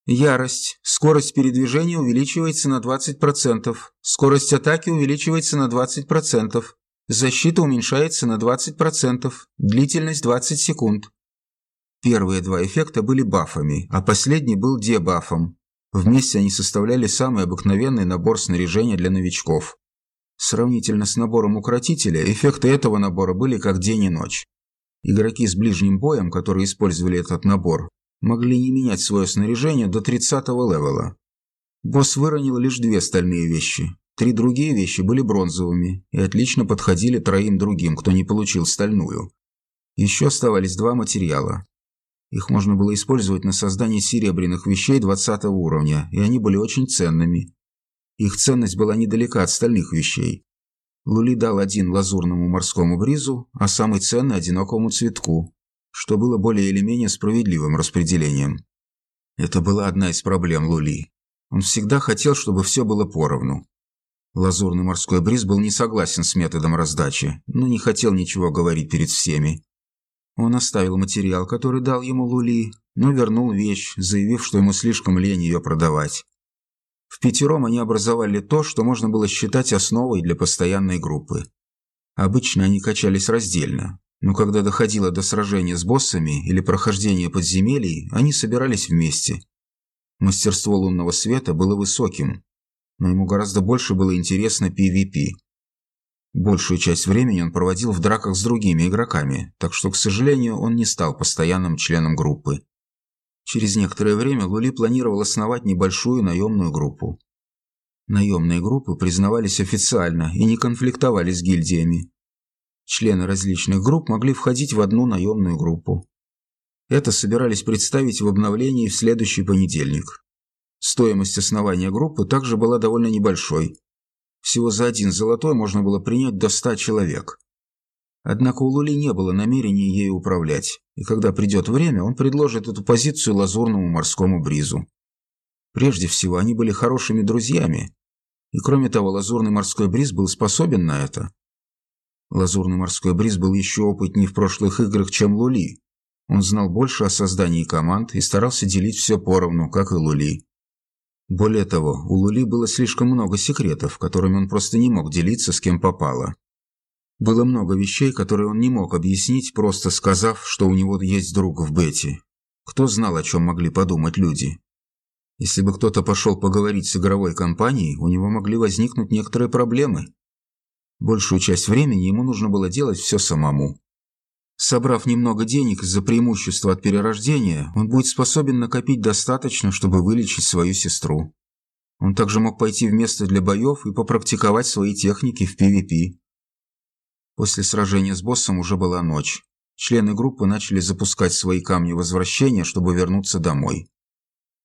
Ярость. Скорость передвижения увеличивается на 20%. Скорость атаки увеличивается на 20%. Защита уменьшается на 20%. Длительность 20 секунд. Первые два эффекта были бафами, а последний был дебафом. Вместе они составляли самый обыкновенный набор снаряжения для новичков. Сравнительно с набором укротителя, эффекты этого набора были как день и ночь. Игроки с ближним боем, которые использовали этот набор, могли не менять свое снаряжение до 30 левела. Босс выронил лишь две стальные вещи. Три другие вещи были бронзовыми и отлично подходили троим другим, кто не получил стальную. Еще оставались два материала их можно было использовать на создание серебряных вещей 20 уровня, и они были очень ценными. Их ценность была недалека от остальных вещей. Лули дал один лазурному морскому бризу, а самый ценный – одинокому цветку, что было более или менее справедливым распределением. Это была одна из проблем Лули. Он всегда хотел, чтобы все было поровну. Лазурный морской бриз был не согласен с методом раздачи, но не хотел ничего говорить перед всеми. Он оставил материал, который дал ему Лули, но вернул вещь, заявив, что ему слишком лень ее продавать. В пятером они образовали то, что можно было считать основой для постоянной группы. Обычно они качались раздельно, но когда доходило до сражения с боссами или прохождения подземелий, они собирались вместе. Мастерство лунного света было высоким, но ему гораздо больше было интересно PvP. Большую часть времени он проводил в драках с другими игроками, так что, к сожалению, он не стал постоянным членом группы. Через некоторое время Лули планировал основать небольшую наемную группу. Наемные группы признавались официально и не конфликтовали с гильдиями. Члены различных групп могли входить в одну наемную группу. Это собирались представить в обновлении в следующий понедельник. Стоимость основания группы также была довольно небольшой всего за один золотой можно было принять до ста человек. Однако у Лули не было намерения ею управлять, и когда придет время, он предложит эту позицию лазурному морскому бризу. Прежде всего, они были хорошими друзьями, и кроме того, лазурный морской бриз был способен на это. Лазурный морской бриз был еще опытнее в прошлых играх, чем Лули, Он знал больше о создании команд и старался делить все поровну, как и Лули. Более того, у Лули было слишком много секретов, которыми он просто не мог делиться с кем попало. Было много вещей, которые он не мог объяснить, просто сказав, что у него есть друг в Бете. Кто знал, о чем могли подумать люди? Если бы кто-то пошел поговорить с игровой компанией, у него могли возникнуть некоторые проблемы. Большую часть времени ему нужно было делать все самому. Собрав немного денег за преимущество от перерождения, он будет способен накопить достаточно, чтобы вылечить свою сестру. Он также мог пойти в место для боев и попрактиковать свои техники в PvP. После сражения с боссом уже была ночь. Члены группы начали запускать свои камни возвращения, чтобы вернуться домой.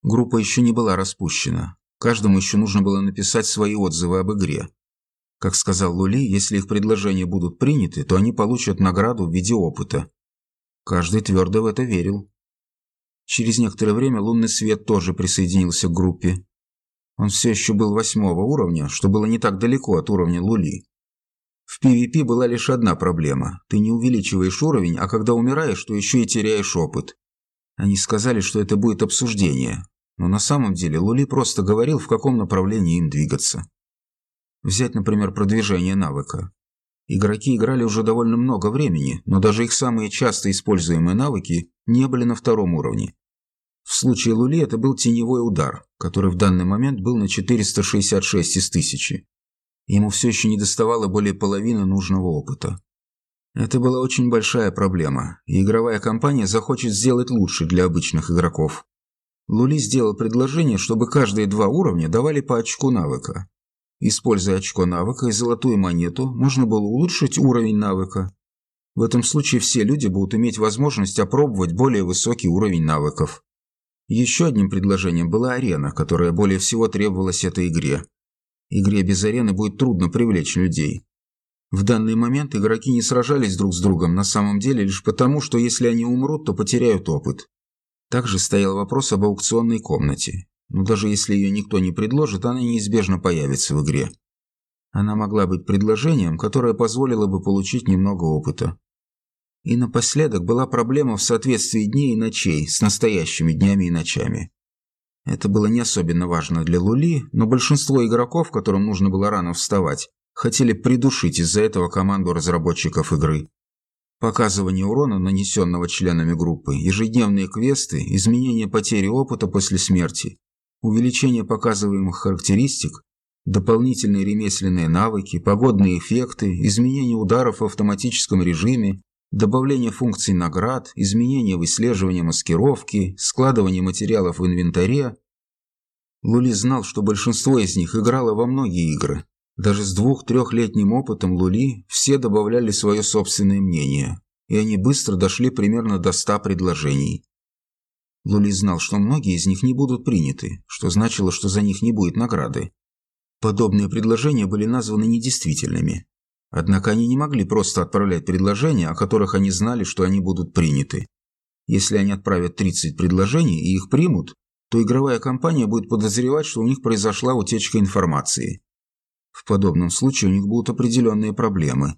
Группа еще не была распущена. Каждому еще нужно было написать свои отзывы об игре. Как сказал Лули, если их предложения будут приняты, то они получат награду в виде опыта. Каждый твердо в это верил. Через некоторое время лунный свет тоже присоединился к группе. Он все еще был восьмого уровня, что было не так далеко от уровня Лули. В PvP была лишь одна проблема. Ты не увеличиваешь уровень, а когда умираешь, то еще и теряешь опыт. Они сказали, что это будет обсуждение. Но на самом деле Лули просто говорил, в каком направлении им двигаться. Взять, например, продвижение навыка. Игроки играли уже довольно много времени, но даже их самые часто используемые навыки не были на втором уровне. В случае Лули это был теневой удар, который в данный момент был на 466 из 1000. Ему все еще не доставало более половины нужного опыта. Это была очень большая проблема, и игровая компания захочет сделать лучше для обычных игроков. Лули сделал предложение, чтобы каждые два уровня давали по очку навыка, Используя очко навыка и золотую монету, можно было улучшить уровень навыка. В этом случае все люди будут иметь возможность опробовать более высокий уровень навыков. Еще одним предложением была арена, которая более всего требовалась этой игре. Игре без арены будет трудно привлечь людей. В данный момент игроки не сражались друг с другом на самом деле лишь потому, что если они умрут, то потеряют опыт. Также стоял вопрос об аукционной комнате но даже если ее никто не предложит, она неизбежно появится в игре. Она могла быть предложением, которое позволило бы получить немного опыта. И напоследок была проблема в соответствии дней и ночей с настоящими днями и ночами. Это было не особенно важно для Лули, но большинство игроков, которым нужно было рано вставать, хотели придушить из-за этого команду разработчиков игры. Показывание урона, нанесенного членами группы, ежедневные квесты, изменение потери опыта после смерти увеличение показываемых характеристик, дополнительные ремесленные навыки, погодные эффекты, изменение ударов в автоматическом режиме, добавление функций наград, изменения в исследовании маскировки, складывание материалов в инвентаре. Лули знал, что большинство из них играло во многие игры. Даже с двух-трехлетним опытом Лули все добавляли свое собственное мнение, и они быстро дошли примерно до ста предложений. Лули знал, что многие из них не будут приняты, что значило, что за них не будет награды. Подобные предложения были названы недействительными. Однако они не могли просто отправлять предложения, о которых они знали, что они будут приняты. Если они отправят 30 предложений и их примут, то игровая компания будет подозревать, что у них произошла утечка информации. В подобном случае у них будут определенные проблемы,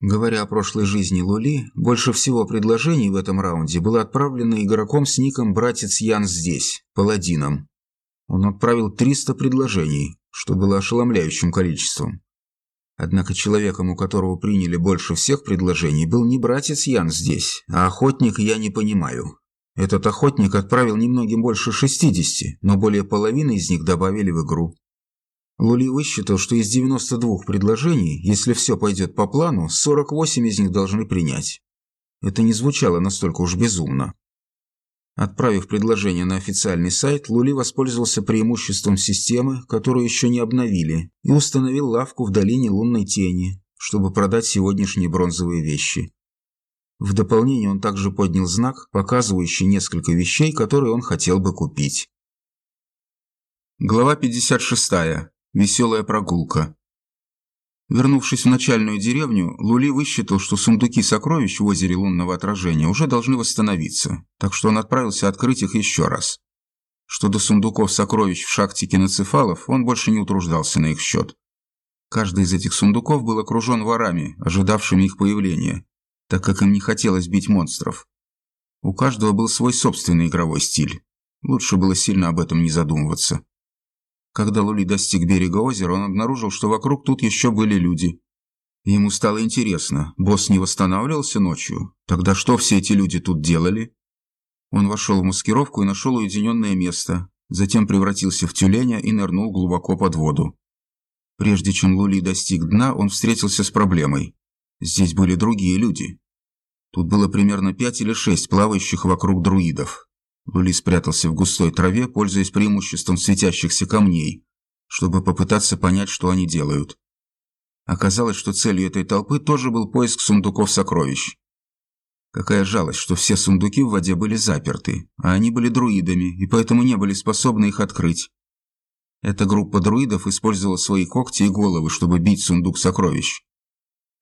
Говоря о прошлой жизни Лули, больше всего предложений в этом раунде было отправлено игроком с ником «Братец Ян здесь», паладином. Он отправил 300 предложений, что было ошеломляющим количеством. Однако человеком, у которого приняли больше всех предложений, был не братец Ян здесь, а охотник «Я не понимаю». Этот охотник отправил немногим больше 60, но более половины из них добавили в игру. Лули высчитал, что из 92 предложений, если все пойдет по плану, 48 из них должны принять. Это не звучало настолько уж безумно. Отправив предложение на официальный сайт, Лули воспользовался преимуществом системы, которую еще не обновили, и установил лавку в долине лунной тени, чтобы продать сегодняшние бронзовые вещи. В дополнение он также поднял знак, показывающий несколько вещей, которые он хотел бы купить. Глава 56. Веселая прогулка. Вернувшись в начальную деревню, Лули высчитал, что сундуки сокровищ в озере лунного отражения уже должны восстановиться, так что он отправился открыть их еще раз. Что до сундуков сокровищ в шахте киноцефалов, он больше не утруждался на их счет. Каждый из этих сундуков был окружен ворами, ожидавшими их появления, так как им не хотелось бить монстров. У каждого был свой собственный игровой стиль. Лучше было сильно об этом не задумываться. Когда Лули достиг берега озера, он обнаружил, что вокруг тут еще были люди. Ему стало интересно, босс не восстанавливался ночью? Тогда что все эти люди тут делали? Он вошел в маскировку и нашел уединенное место, затем превратился в тюленя и нырнул глубоко под воду. Прежде чем Лули достиг дна, он встретился с проблемой. Здесь были другие люди. Тут было примерно пять или шесть плавающих вокруг друидов. Лули спрятался в густой траве, пользуясь преимуществом светящихся камней, чтобы попытаться понять, что они делают. Оказалось, что целью этой толпы тоже был поиск сундуков сокровищ. Какая жалость, что все сундуки в воде были заперты, а они были друидами, и поэтому не были способны их открыть. Эта группа друидов использовала свои когти и головы, чтобы бить сундук сокровищ.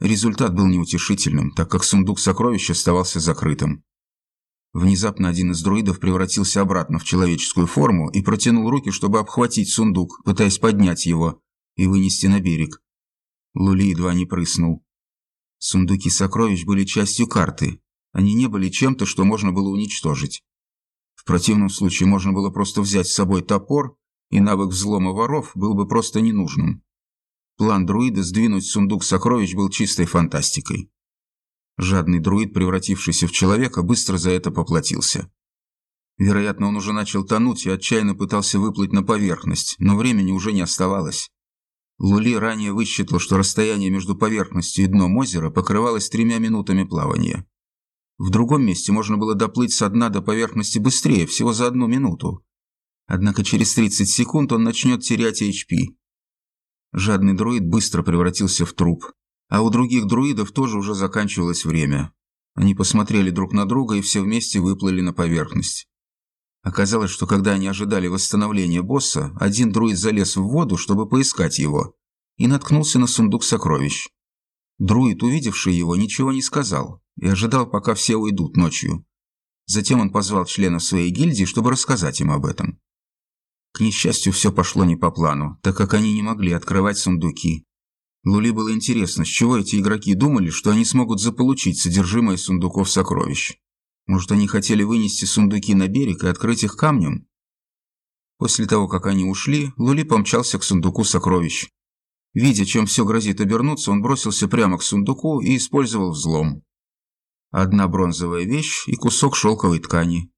Результат был неутешительным, так как сундук сокровищ оставался закрытым. Внезапно один из друидов превратился обратно в человеческую форму и протянул руки, чтобы обхватить сундук, пытаясь поднять его и вынести на берег. Лули едва не прыснул. Сундуки сокровищ были частью карты. Они не были чем-то, что можно было уничтожить. В противном случае можно было просто взять с собой топор, и навык взлома воров был бы просто ненужным. План друида сдвинуть сундук сокровищ был чистой фантастикой. Жадный друид, превратившийся в человека, быстро за это поплатился. Вероятно, он уже начал тонуть и отчаянно пытался выплыть на поверхность, но времени уже не оставалось. Лули ранее высчитал, что расстояние между поверхностью и дном озера покрывалось тремя минутами плавания. В другом месте можно было доплыть со дна до поверхности быстрее, всего за одну минуту. Однако через 30 секунд он начнет терять HP. Жадный друид быстро превратился в труп, а у других друидов тоже уже заканчивалось время. Они посмотрели друг на друга и все вместе выплыли на поверхность. Оказалось, что когда они ожидали восстановления босса, один друид залез в воду, чтобы поискать его, и наткнулся на сундук сокровищ. Друид, увидевший его, ничего не сказал и ожидал, пока все уйдут ночью. Затем он позвал членов своей гильдии, чтобы рассказать им об этом. К несчастью, все пошло не по плану, так как они не могли открывать сундуки. Лули было интересно, с чего эти игроки думали, что они смогут заполучить содержимое сундуков сокровищ. Может, они хотели вынести сундуки на берег и открыть их камнем? После того, как они ушли, Лули помчался к сундуку сокровищ. Видя, чем все грозит обернуться, он бросился прямо к сундуку и использовал взлом. Одна бронзовая вещь и кусок шелковой ткани.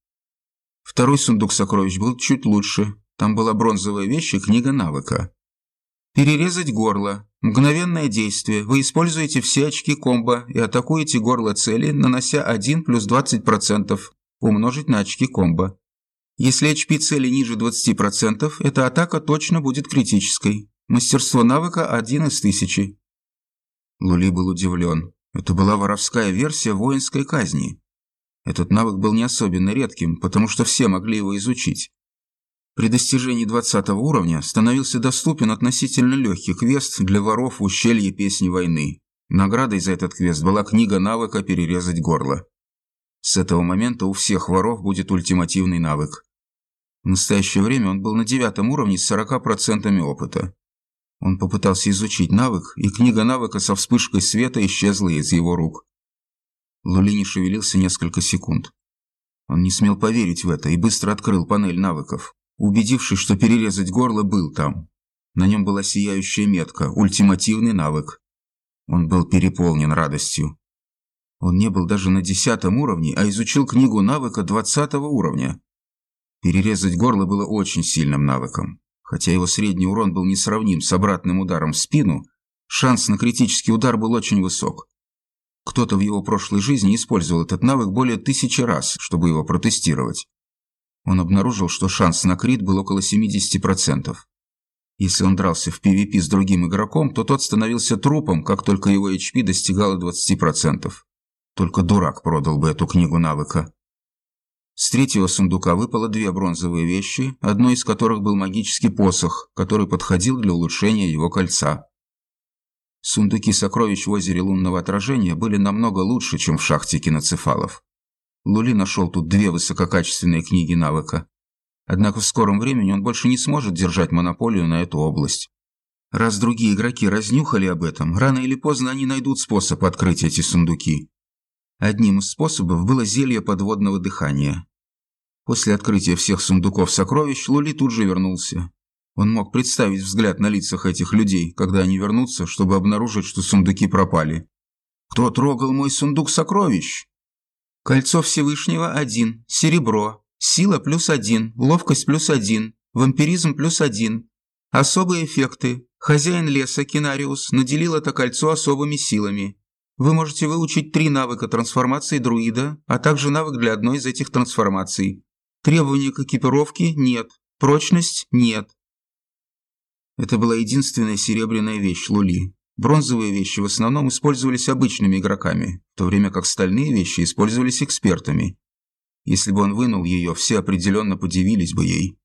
Второй сундук сокровищ был чуть лучше. Там была бронзовая вещь и книга навыка. Перерезать горло. Мгновенное действие. Вы используете все очки комбо и атакуете горло цели, нанося 1 плюс 20%, умножить на очки комбо. Если HP цели ниже 20%, эта атака точно будет критической. Мастерство навыка 1 из 1000. Лули был удивлен. Это была воровская версия воинской казни. Этот навык был не особенно редким, потому что все могли его изучить. При достижении 20 уровня становился доступен относительно легкий квест для воров в ущелье Песни войны. Наградой за этот квест была книга навыка «Перерезать горло». С этого момента у всех воров будет ультимативный навык. В настоящее время он был на девятом уровне с 40% опыта. Он попытался изучить навык, и книга навыка со вспышкой света исчезла из его рук. Лули не шевелился несколько секунд. Он не смел поверить в это и быстро открыл панель навыков убедившись, что перерезать горло был там. На нем была сияющая метка, ультимативный навык. Он был переполнен радостью. Он не был даже на десятом уровне, а изучил книгу навыка двадцатого уровня. Перерезать горло было очень сильным навыком. Хотя его средний урон был несравним с обратным ударом в спину, шанс на критический удар был очень высок. Кто-то в его прошлой жизни использовал этот навык более тысячи раз, чтобы его протестировать он обнаружил, что шанс на крит был около 70%. Если он дрался в PvP с другим игроком, то тот становился трупом, как только его HP достигало 20%. Только дурак продал бы эту книгу навыка. С третьего сундука выпало две бронзовые вещи, одной из которых был магический посох, который подходил для улучшения его кольца. Сундуки сокровищ в озере лунного отражения были намного лучше, чем в шахте киноцефалов. Лули нашел тут две высококачественные книги навыка. Однако в скором времени он больше не сможет держать монополию на эту область. Раз другие игроки разнюхали об этом, рано или поздно они найдут способ открыть эти сундуки. Одним из способов было зелье подводного дыхания. После открытия всех сундуков сокровищ Лули тут же вернулся. Он мог представить взгляд на лицах этих людей, когда они вернутся, чтобы обнаружить, что сундуки пропали. «Кто трогал мой сундук сокровищ?» «Кольцо Всевышнего – один, серебро, сила плюс один, ловкость плюс один, вампиризм плюс один. Особые эффекты. Хозяин леса, Кинариус, наделил это кольцо особыми силами. Вы можете выучить три навыка трансформации друида, а также навык для одной из этих трансформаций. Требования к экипировке – нет. Прочность – нет. Это была единственная серебряная вещь Лули. Бронзовые вещи в основном использовались обычными игроками, то время как стальные вещи использовались экспертами. Если бы он вынул ее, все определенно подивились бы ей.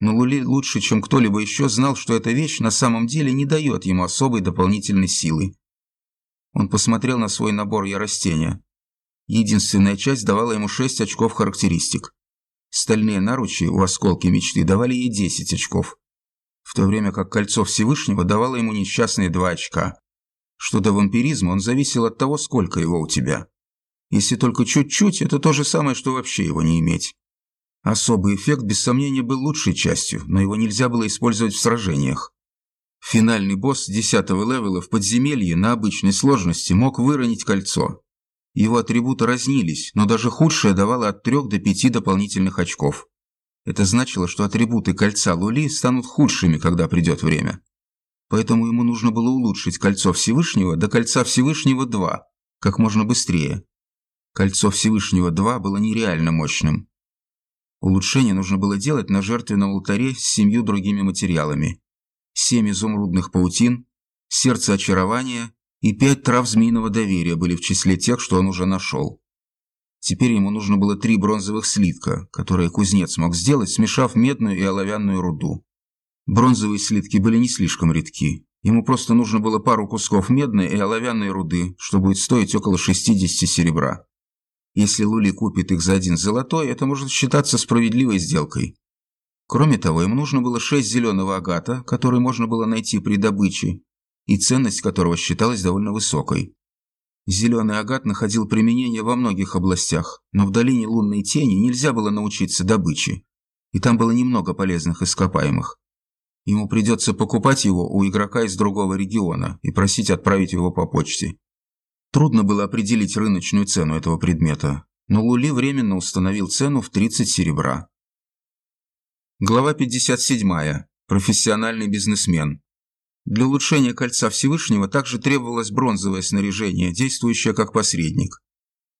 Но Лули лучше, чем кто-либо еще, знал, что эта вещь на самом деле не дает ему особой дополнительной силы. Он посмотрел на свой набор яростения. Единственная часть давала ему 6 очков характеристик. Стальные наручи у осколки мечты давали ей 10 очков, в то время как кольцо Всевышнего давало ему несчастные 2 очка. Что до вампиризма, он зависел от того, сколько его у тебя. Если только чуть-чуть, это то же самое, что вообще его не иметь. Особый эффект, без сомнения, был лучшей частью, но его нельзя было использовать в сражениях. Финальный босс 10 левела в подземелье на обычной сложности мог выронить кольцо. Его атрибуты разнились, но даже худшее давало от 3 до 5 дополнительных очков. Это значило, что атрибуты кольца Лули станут худшими, когда придет время. Поэтому ему нужно было улучшить кольцо Всевышнего до кольца Всевышнего 2, как можно быстрее. Кольцо Всевышнего 2 было нереально мощным. Улучшение нужно было делать на жертвенном алтаре с семью другими материалами семь изумрудных паутин, сердце очарования и пять трав змеиного доверия были в числе тех, что он уже нашел. Теперь ему нужно было три бронзовых слитка, которые кузнец мог сделать, смешав медную и оловянную руду. Бронзовые слитки были не слишком редки. Ему просто нужно было пару кусков медной и оловянной руды, что будет стоить около 60 серебра. Если Лули купит их за один золотой, это может считаться справедливой сделкой. Кроме того, им нужно было шесть зеленого агата, который можно было найти при добыче, и ценность которого считалась довольно высокой. Зеленый агат находил применение во многих областях, но в долине лунной тени нельзя было научиться добыче, и там было немного полезных ископаемых. Ему придется покупать его у игрока из другого региона и просить отправить его по почте. Трудно было определить рыночную цену этого предмета, но Лули временно установил цену в 30 серебра. Глава 57. Профессиональный бизнесмен. Для улучшения кольца Всевышнего также требовалось бронзовое снаряжение, действующее как посредник.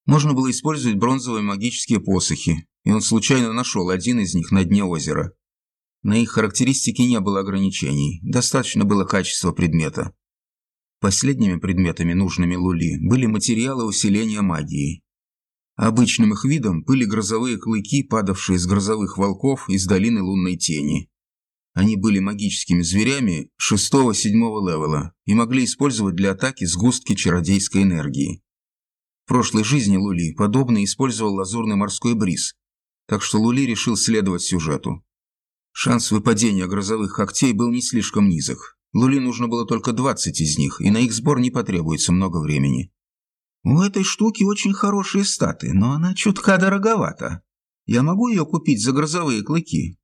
Можно было использовать бронзовые магические посохи, и он случайно нашел один из них на дне озера. На их характеристики не было ограничений, достаточно было качества предмета. Последними предметами, нужными Лули, были материалы усиления магии. Обычным их видом были грозовые клыки, падавшие из грозовых волков из долины лунной тени. Они были магическими зверями 6-7 левела и могли использовать для атаки сгустки чародейской энергии. В прошлой жизни Лули подобно использовал лазурный морской бриз, так что Лули решил следовать сюжету. Шанс выпадения грозовых когтей был не слишком низок. Лули нужно было только 20 из них, и на их сбор не потребуется много времени. У этой штуки очень хорошие статы, но она чутка дороговата. Я могу ее купить за грозовые клыки?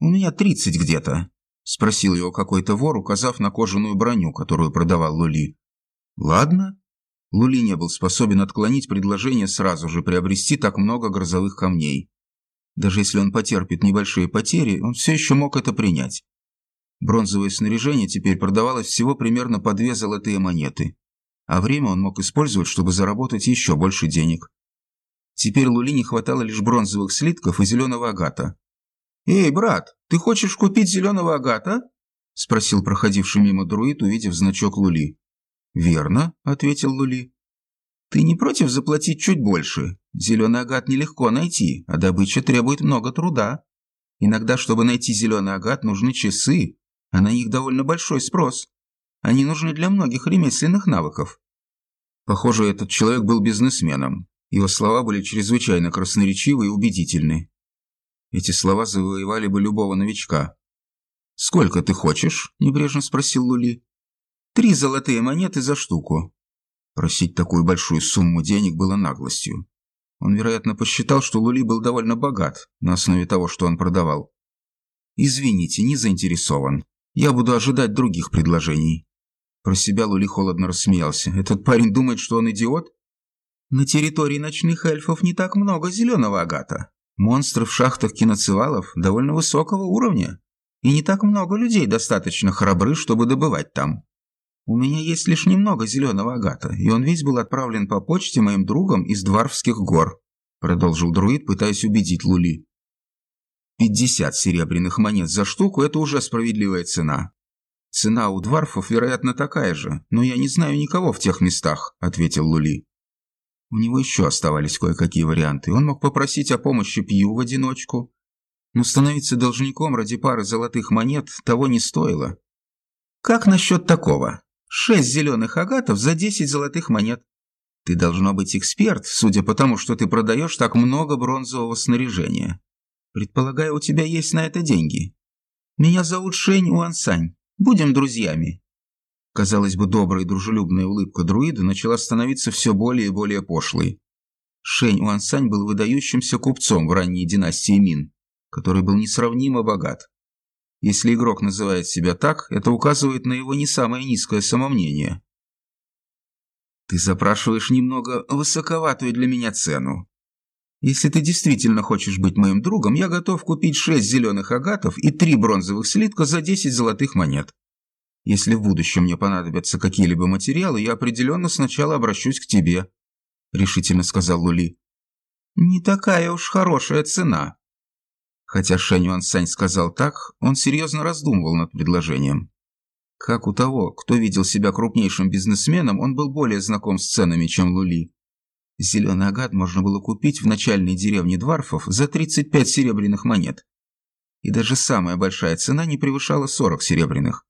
У меня тридцать где-то, спросил его какой-то вор, указав на кожаную броню, которую продавал Лули. Ладно. Лули не был способен отклонить предложение сразу же приобрести так много грозовых камней. Даже если он потерпит небольшие потери, он все еще мог это принять. Бронзовое снаряжение теперь продавалось всего примерно по две золотые монеты а время он мог использовать, чтобы заработать еще больше денег. Теперь Лули не хватало лишь бронзовых слитков и зеленого агата. «Эй, брат, ты хочешь купить зеленого агата?» – спросил проходивший мимо друид, увидев значок Лули. «Верно», – ответил Лули. «Ты не против заплатить чуть больше? Зеленый агат нелегко найти, а добыча требует много труда. Иногда, чтобы найти зеленый агат, нужны часы, а на них довольно большой спрос. Они нужны для многих ремесленных навыков. Похоже, этот человек был бизнесменом. Его слова были чрезвычайно красноречивы и убедительны. Эти слова завоевали бы любого новичка. «Сколько ты хочешь?» – небрежно спросил Лули. «Три золотые монеты за штуку». Просить такую большую сумму денег было наглостью. Он, вероятно, посчитал, что Лули был довольно богат на основе того, что он продавал. «Извините, не заинтересован. Я буду ожидать других предложений». Про себя Лули холодно рассмеялся. «Этот парень думает, что он идиот?» «На территории ночных эльфов не так много зеленого агата. Монстры в шахтах киноцевалов довольно высокого уровня, и не так много людей достаточно храбры, чтобы добывать там. У меня есть лишь немного зеленого агата, и он весь был отправлен по почте моим другом из Дварфских гор», продолжил друид, пытаясь убедить Лули. «Пятьдесят серебряных монет за штуку – это уже справедливая цена. Цена у дварфов, вероятно, такая же, но я не знаю никого в тех местах», – ответил Лули. У него еще оставались кое-какие варианты. Он мог попросить о помощи Пью в одиночку, но становиться должником ради пары золотых монет того не стоило. «Как насчет такого?» Шесть зеленых агатов за десять золотых монет. Ты должно быть эксперт, судя по тому, что ты продаешь так много бронзового снаряжения. Предполагаю, у тебя есть на это деньги. Меня зовут Шень Уансань. Будем друзьями». Казалось бы, добрая и дружелюбная улыбка друида начала становиться все более и более пошлой. Шень Уансань был выдающимся купцом в ранней династии Мин, который был несравнимо богат. Если игрок называет себя так, это указывает на его не самое низкое самомнение. Ты запрашиваешь немного высоковатую для меня цену. Если ты действительно хочешь быть моим другом, я готов купить шесть зеленых агатов и три бронзовых слитка за десять золотых монет. Если в будущем мне понадобятся какие-либо материалы, я определенно сначала обращусь к тебе», — решительно сказал Лули. «Не такая уж хорошая цена», Хотя Шэнь Юансань сказал так, он серьезно раздумывал над предложением. Как у того, кто видел себя крупнейшим бизнесменом, он был более знаком с ценами, чем Лули. Зеленый агат можно было купить в начальной деревне Дварфов за 35 серебряных монет. И даже самая большая цена не превышала 40 серебряных.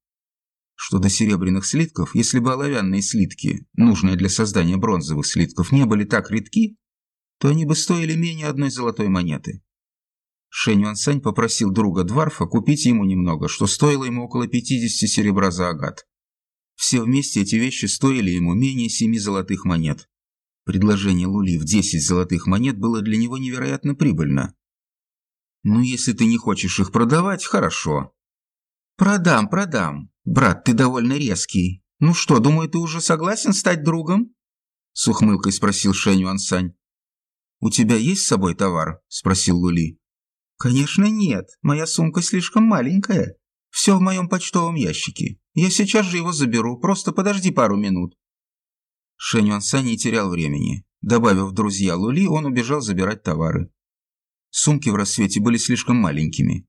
Что до серебряных слитков, если бы оловянные слитки, нужные для создания бронзовых слитков, не были так редки, то они бы стоили менее одной золотой монеты. Шэнь Юансань попросил друга Дварфа купить ему немного, что стоило ему около 50 серебра за агат. Все вместе эти вещи стоили ему менее семи золотых монет. Предложение Лули в 10 золотых монет было для него невероятно прибыльно. «Ну, если ты не хочешь их продавать, хорошо». «Продам, продам. Брат, ты довольно резкий. Ну что, думаю, ты уже согласен стать другом?» С ухмылкой спросил Шэнь Юансань. «У тебя есть с собой товар?» – спросил Лули. «Конечно нет. Моя сумка слишком маленькая. Все в моем почтовом ящике. Я сейчас же его заберу. Просто подожди пару минут». Шэнь Вансан не терял времени. Добавив друзья Лули, он убежал забирать товары. Сумки в рассвете были слишком маленькими.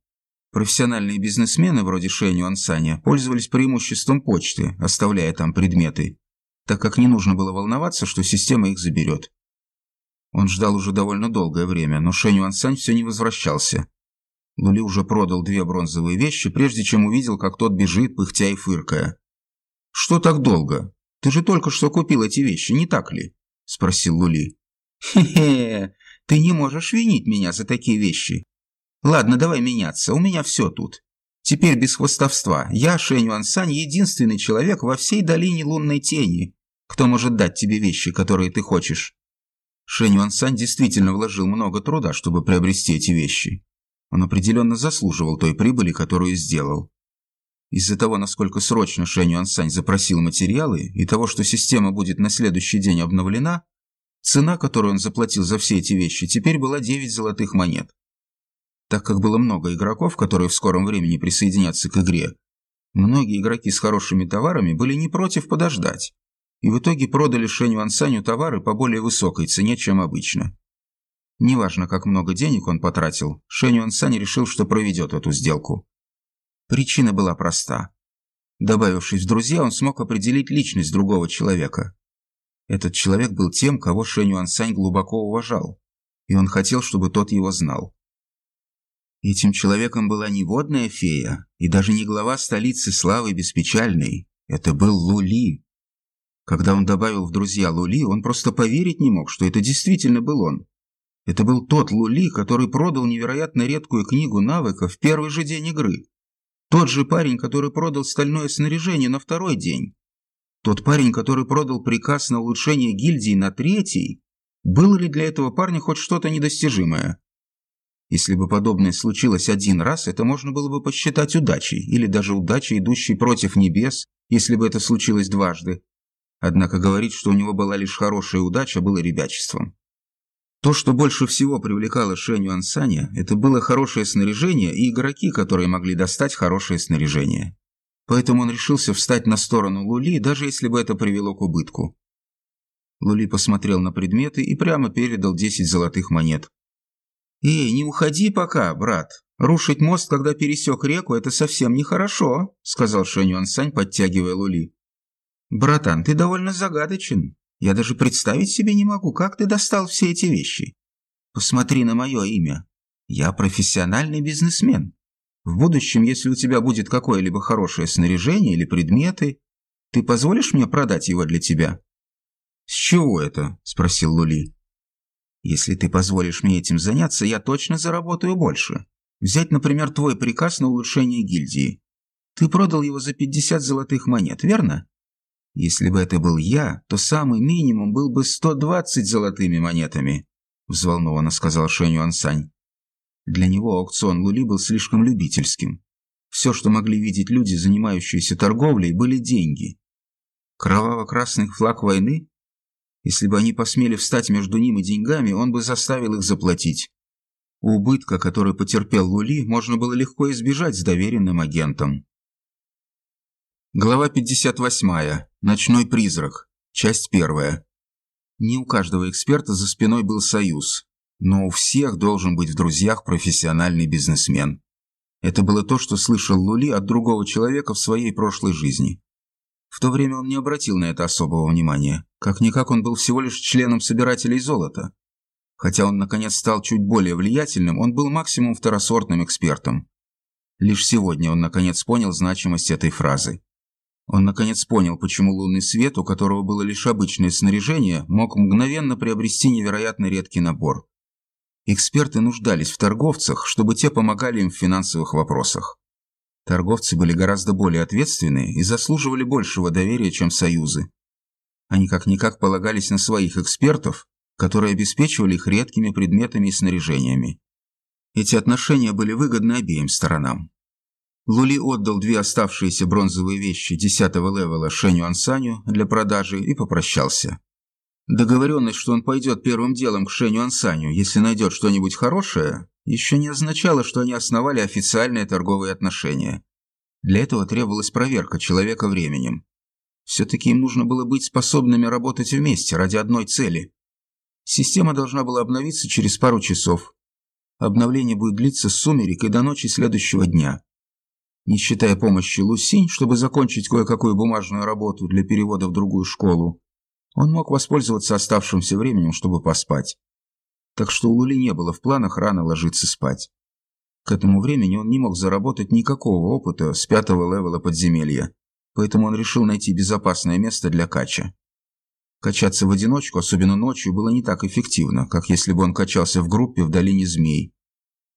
Профессиональные бизнесмены вроде Шэнь Вансаня пользовались преимуществом почты, оставляя там предметы, так как не нужно было волноваться, что система их заберет. Он ждал уже довольно долгое время, но Шэнь Юансань все не возвращался. Лули уже продал две бронзовые вещи, прежде чем увидел, как тот бежит, пыхтя и фыркая. «Что так долго? Ты же только что купил эти вещи, не так ли?» – спросил Лули. «Хе-хе, ты не можешь винить меня за такие вещи. Ладно, давай меняться, у меня все тут. Теперь без хвостовства. Я, Шэнь Юансань, единственный человек во всей долине лунной тени, кто может дать тебе вещи, которые ты хочешь. Шэнь Ван действительно вложил много труда, чтобы приобрести эти вещи. Он определенно заслуживал той прибыли, которую сделал. Из-за того, насколько срочно Шэнь Ван запросил материалы и того, что система будет на следующий день обновлена, цена, которую он заплатил за все эти вещи, теперь была 9 золотых монет. Так как было много игроков, которые в скором времени присоединятся к игре, многие игроки с хорошими товарами были не против подождать и в итоге продали Шэнь Вансаню товары по более высокой цене, чем обычно. Неважно, как много денег он потратил, Шэнь Вансань решил, что проведет эту сделку. Причина была проста. Добавившись в друзья, он смог определить личность другого человека. Этот человек был тем, кого Шэнь Вансань глубоко уважал, и он хотел, чтобы тот его знал. Этим человеком была не водная фея и даже не глава столицы славы беспечальной. Это был Лу Ли, когда он добавил в друзья Лули, он просто поверить не мог, что это действительно был он. Это был тот Лули, который продал невероятно редкую книгу навыков в первый же день игры. Тот же парень, который продал стальное снаряжение на второй день. Тот парень, который продал приказ на улучшение гильдии на третий, было ли для этого парня хоть что-то недостижимое? Если бы подобное случилось один раз, это можно было бы посчитать удачей, или даже удачей, идущей против небес, если бы это случилось дважды. Однако говорить, что у него была лишь хорошая удача, было ребячеством. То, что больше всего привлекало Шеню Ансаня, это было хорошее снаряжение и игроки, которые могли достать хорошее снаряжение. Поэтому он решился встать на сторону Лули, даже если бы это привело к убытку. Лули посмотрел на предметы и прямо передал 10 золотых монет. «Эй, не уходи пока, брат. Рушить мост, когда пересек реку, это совсем нехорошо», сказал Шэнь Юансань, подтягивая Лули. «Братан, ты довольно загадочен. Я даже представить себе не могу, как ты достал все эти вещи. Посмотри на мое имя. Я профессиональный бизнесмен. В будущем, если у тебя будет какое-либо хорошее снаряжение или предметы, ты позволишь мне продать его для тебя?» «С чего это?» – спросил Лули. Если ты позволишь мне этим заняться, я точно заработаю больше. Взять, например, твой приказ на улучшение гильдии. Ты продал его за 50 золотых монет, верно? Если бы это был я, то самый минимум был бы 120 золотыми монетами, взволнованно сказал Шэнь Ансань. Для него аукцион Лули был слишком любительским. Все, что могли видеть люди, занимающиеся торговлей, были деньги. Кроваво-красный флаг войны если бы они посмели встать между ним и деньгами, он бы заставил их заплатить. Убытка, который потерпел Лули, можно было легко избежать с доверенным агентом. Глава 58. Ночной призрак. Часть первая. Не у каждого эксперта за спиной был союз, но у всех должен быть в друзьях профессиональный бизнесмен. Это было то, что слышал Лули от другого человека в своей прошлой жизни. В то время он не обратил на это особого внимания. Как-никак он был всего лишь членом собирателей золота. Хотя он, наконец, стал чуть более влиятельным, он был максимум второсортным экспертом. Лишь сегодня он, наконец, понял значимость этой фразы. Он, наконец, понял, почему лунный свет, у которого было лишь обычное снаряжение, мог мгновенно приобрести невероятно редкий набор. Эксперты нуждались в торговцах, чтобы те помогали им в финансовых вопросах. Торговцы были гораздо более ответственны и заслуживали большего доверия, чем союзы. Они как-никак полагались на своих экспертов, которые обеспечивали их редкими предметами и снаряжениями. Эти отношения были выгодны обеим сторонам. Лули отдал две оставшиеся бронзовые вещи десятого левела Шеню Ансаню для продажи и попрощался. Договоренность, что он пойдет первым делом к Шеню Ансаню, если найдет что-нибудь хорошее, еще не означало, что они основали официальные торговые отношения. Для этого требовалась проверка человека временем. Все-таки им нужно было быть способными работать вместе ради одной цели. Система должна была обновиться через пару часов. Обновление будет длиться с сумерек и до ночи следующего дня. Не считая помощи Лусинь, чтобы закончить кое-какую бумажную работу для перевода в другую школу, он мог воспользоваться оставшимся временем, чтобы поспать так что у Лули не было в планах рано ложиться спать. К этому времени он не мог заработать никакого опыта с пятого левела подземелья, поэтому он решил найти безопасное место для кача. Качаться в одиночку, особенно ночью, было не так эффективно, как если бы он качался в группе в долине змей.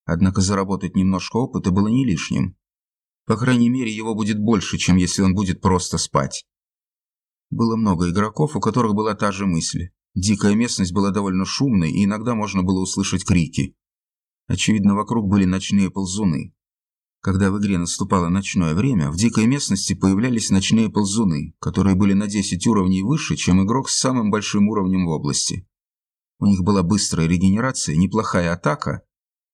Однако заработать немножко опыта было не лишним. По крайней мере, его будет больше, чем если он будет просто спать. Было много игроков, у которых была та же мысль. Дикая местность была довольно шумной, и иногда можно было услышать крики. Очевидно, вокруг были ночные ползуны. Когда в игре наступало ночное время, в дикой местности появлялись ночные ползуны, которые были на 10 уровней выше, чем игрок с самым большим уровнем в области. У них была быстрая регенерация, неплохая атака,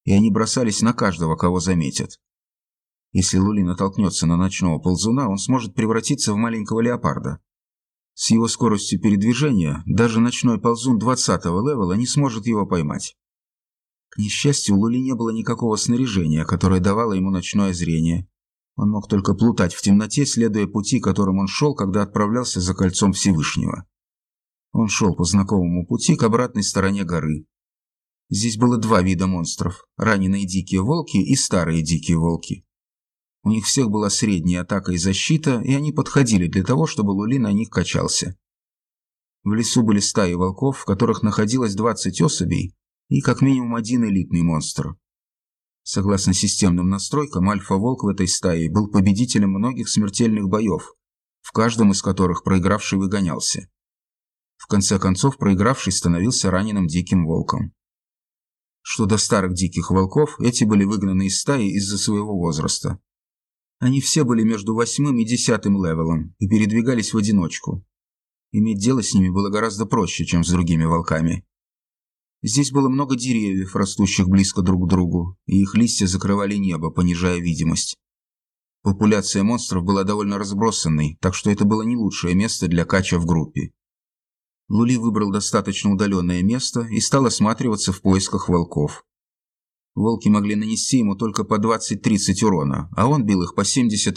и они бросались на каждого, кого заметят. Если Лули натолкнется на ночного ползуна, он сможет превратиться в маленького леопарда. С его скоростью передвижения даже ночной ползун 20-го левела не сможет его поймать. К несчастью, у Лули не было никакого снаряжения, которое давало ему ночное зрение. Он мог только плутать в темноте, следуя пути, которым он шел, когда отправлялся за кольцом Всевышнего. Он шел по знакомому пути к обратной стороне горы. Здесь было два вида монстров – раненые дикие волки и старые дикие волки. У них всех была средняя атака и защита, и они подходили для того, чтобы Лули на них качался. В лесу были стаи волков, в которых находилось 20 особей и как минимум один элитный монстр. Согласно системным настройкам, альфа-волк в этой стае был победителем многих смертельных боев, в каждом из которых проигравший выгонялся. В конце концов, проигравший становился раненым диким волком. Что до старых диких волков, эти были выгнаны из стаи из-за своего возраста. Они все были между восьмым и десятым левелом и передвигались в одиночку. Иметь дело с ними было гораздо проще, чем с другими волками. Здесь было много деревьев, растущих близко друг к другу, и их листья закрывали небо, понижая видимость. Популяция монстров была довольно разбросанной, так что это было не лучшее место для кача в группе. Лули выбрал достаточно удаленное место и стал осматриваться в поисках волков. Волки могли нанести ему только по 20-30 урона, а он бил их по 70-80.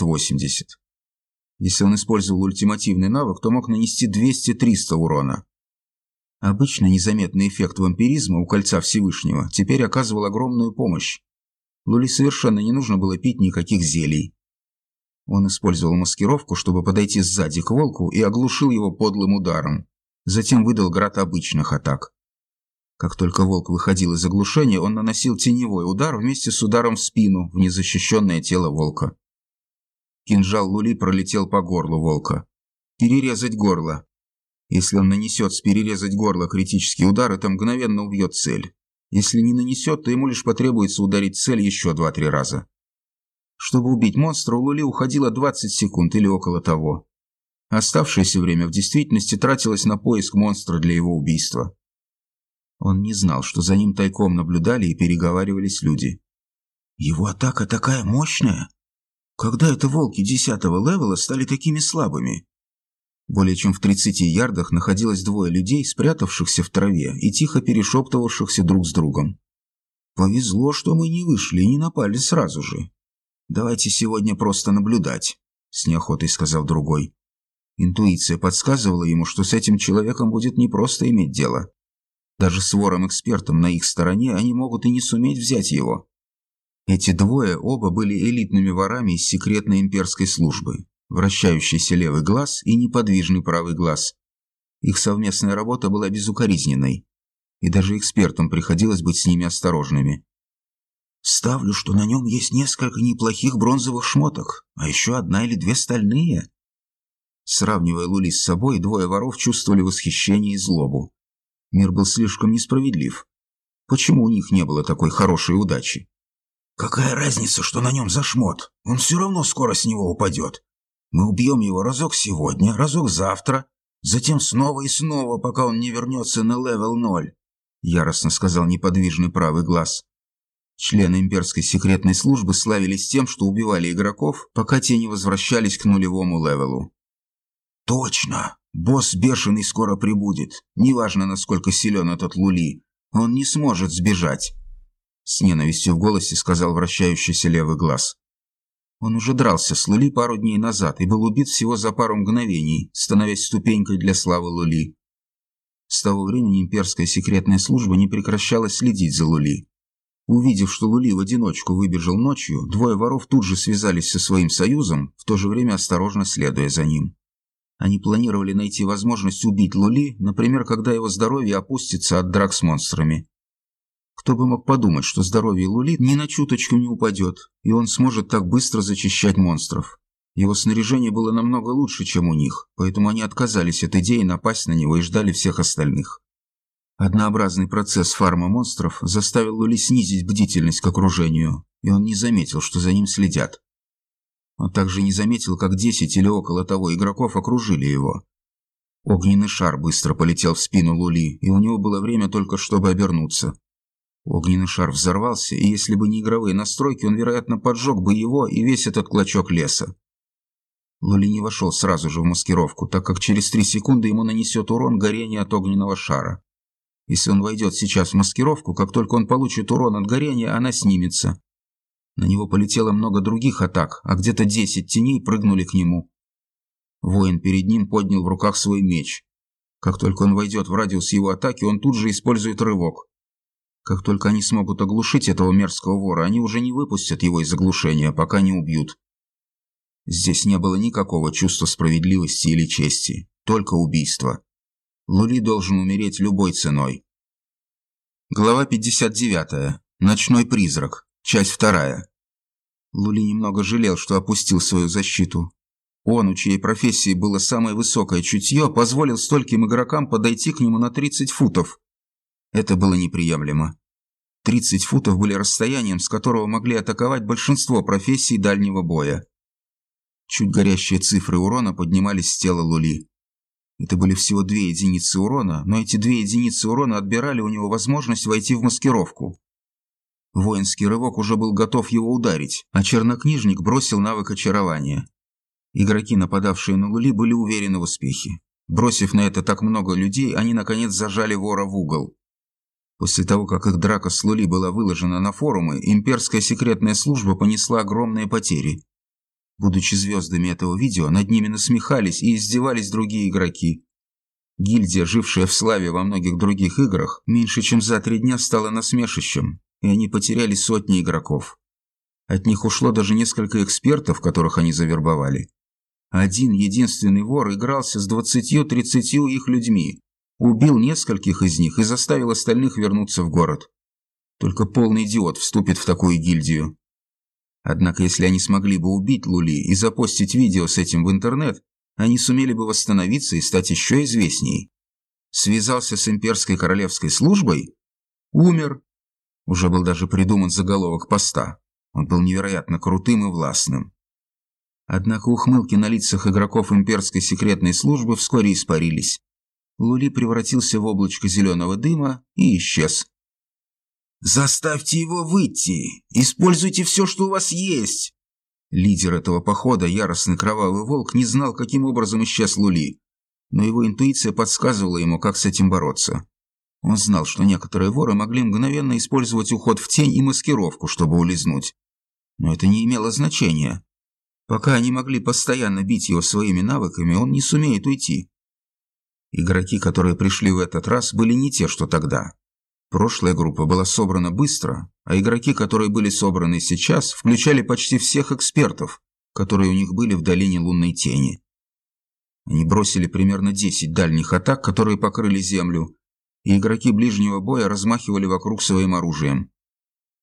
Если он использовал ультимативный навык, то мог нанести 200-300 урона. Обычно незаметный эффект вампиризма у Кольца Всевышнего теперь оказывал огромную помощь. Лули совершенно не нужно было пить никаких зелий. Он использовал маскировку, чтобы подойти сзади к волку и оглушил его подлым ударом. Затем выдал град обычных атак. Как только волк выходил из оглушения, он наносил теневой удар вместе с ударом в спину в незащищенное тело волка. Кинжал Лули пролетел по горлу волка. Перерезать горло. Если он нанесет с перерезать горло критический удар, это мгновенно убьет цель. Если не нанесет, то ему лишь потребуется ударить цель еще 2-3 раза. Чтобы убить монстра, у Лули уходило 20 секунд или около того. Оставшееся время в действительности тратилось на поиск монстра для его убийства. Он не знал, что за ним тайком наблюдали и переговаривались люди. «Его атака такая мощная! Когда это волки десятого левела стали такими слабыми?» Более чем в 30 ярдах находилось двое людей, спрятавшихся в траве и тихо перешептывавшихся друг с другом. «Повезло, что мы не вышли и не напали сразу же. Давайте сегодня просто наблюдать», — с неохотой сказал другой. Интуиция подсказывала ему, что с этим человеком будет непросто иметь дело. Даже с вором-экспертом на их стороне они могут и не суметь взять его. Эти двое оба были элитными ворами из секретной имперской службы. Вращающийся левый глаз и неподвижный правый глаз. Их совместная работа была безукоризненной. И даже экспертам приходилось быть с ними осторожными. «Ставлю, что на нем есть несколько неплохих бронзовых шмоток, а еще одна или две стальные», Сравнивая Лули с собой, двое воров чувствовали восхищение и злобу. Мир был слишком несправедлив. Почему у них не было такой хорошей удачи? «Какая разница, что на нем за шмот? Он все равно скоро с него упадет. Мы убьем его разок сегодня, разок завтра, затем снова и снова, пока он не вернется на левел ноль», — яростно сказал неподвижный правый глаз. Члены имперской секретной службы славились тем, что убивали игроков, пока те не возвращались к нулевому левелу. «Точно! Босс бешеный скоро прибудет. Неважно, насколько силен этот Лули. Он не сможет сбежать!» С ненавистью в голосе сказал вращающийся левый глаз. Он уже дрался с Лули пару дней назад и был убит всего за пару мгновений, становясь ступенькой для славы Лули. С того времени имперская секретная служба не прекращала следить за Лули. Увидев, что Лули в одиночку выбежал ночью, двое воров тут же связались со своим союзом, в то же время осторожно следуя за ним. Они планировали найти возможность убить Лули, например, когда его здоровье опустится от драк с монстрами. Кто бы мог подумать, что здоровье Лули ни на чуточку не упадет, и он сможет так быстро зачищать монстров. Его снаряжение было намного лучше, чем у них, поэтому они отказались от идеи напасть на него и ждали всех остальных. Однообразный процесс фарма монстров заставил Лули снизить бдительность к окружению, и он не заметил, что за ним следят. Он также не заметил, как десять или около того игроков окружили его. Огненный шар быстро полетел в спину Лули, и у него было время только чтобы обернуться. Огненный шар взорвался, и если бы не игровые настройки, он, вероятно, поджег бы его и весь этот клочок леса. Лули не вошел сразу же в маскировку, так как через три секунды ему нанесет урон горение от огненного шара. Если он войдет сейчас в маскировку, как только он получит урон от горения, она снимется, на него полетело много других атак, а где-то десять теней прыгнули к нему. Воин перед ним поднял в руках свой меч. Как только он войдет в радиус его атаки, он тут же использует рывок. Как только они смогут оглушить этого мерзкого вора, они уже не выпустят его из оглушения, пока не убьют. Здесь не было никакого чувства справедливости или чести, только убийство. Лули должен умереть любой ценой. Глава 59. Ночной призрак. Часть вторая. Лули немного жалел, что опустил свою защиту. Он, у чьей профессии было самое высокое чутье, позволил стольким игрокам подойти к нему на 30 футов. Это было неприемлемо. 30 футов были расстоянием, с которого могли атаковать большинство профессий дальнего боя. Чуть горящие цифры урона поднимались с тела Лули. Это были всего две единицы урона, но эти две единицы урона отбирали у него возможность войти в маскировку. Воинский рывок уже был готов его ударить, а чернокнижник бросил навык очарования. Игроки, нападавшие на Лули, были уверены в успехе. Бросив на это так много людей, они наконец зажали вора в угол. После того, как их драка с Лули была выложена на форумы, имперская секретная служба понесла огромные потери. Будучи звездами этого видео, над ними насмехались и издевались другие игроки. Гильдия, жившая в славе во многих других играх, меньше чем за три дня стала насмешищем, и они потеряли сотни игроков. От них ушло даже несколько экспертов, которых они завербовали. Один единственный вор игрался с двадцатью-тридцатью их людьми, убил нескольких из них и заставил остальных вернуться в город. Только полный идиот вступит в такую гильдию. Однако если они смогли бы убить Лули и запостить видео с этим в интернет, они сумели бы восстановиться и стать еще известней. Связался с имперской королевской службой? Умер. Уже был даже придуман заголовок поста. Он был невероятно крутым и властным. Однако ухмылки на лицах игроков имперской секретной службы вскоре испарились. Лули превратился в облачко зеленого дыма и исчез. «Заставьте его выйти! Используйте все, что у вас есть!» Лидер этого похода, яростный кровавый волк, не знал, каким образом исчез Лули, но его интуиция подсказывала ему, как с этим бороться. Он знал, что некоторые воры могли мгновенно использовать уход в тень и маскировку, чтобы улизнуть. Но это не имело значения. Пока они могли постоянно бить его своими навыками, он не сумеет уйти. Игроки, которые пришли в этот раз, были не те, что тогда. Прошлая группа была собрана быстро, а игроки, которые были собраны сейчас, включали почти всех экспертов, которые у них были в долине лунной тени. Они бросили примерно 10 дальних атак, которые покрыли землю, и игроки ближнего боя размахивали вокруг своим оружием.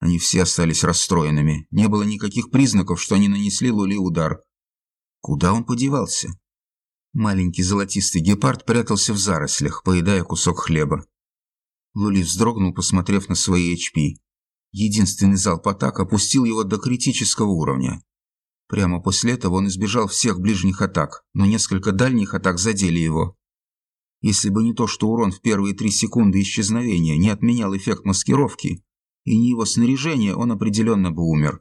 Они все остались расстроенными, не было никаких признаков, что они нанесли Лули удар. Куда он подевался? Маленький золотистый гепард прятался в зарослях, поедая кусок хлеба. Лули вздрогнул, посмотрев на свои HP. Единственный залп атак опустил его до критического уровня. Прямо после этого он избежал всех ближних атак, но несколько дальних атак задели его. Если бы не то, что урон в первые три секунды исчезновения не отменял эффект маскировки, и не его снаряжение, он определенно бы умер.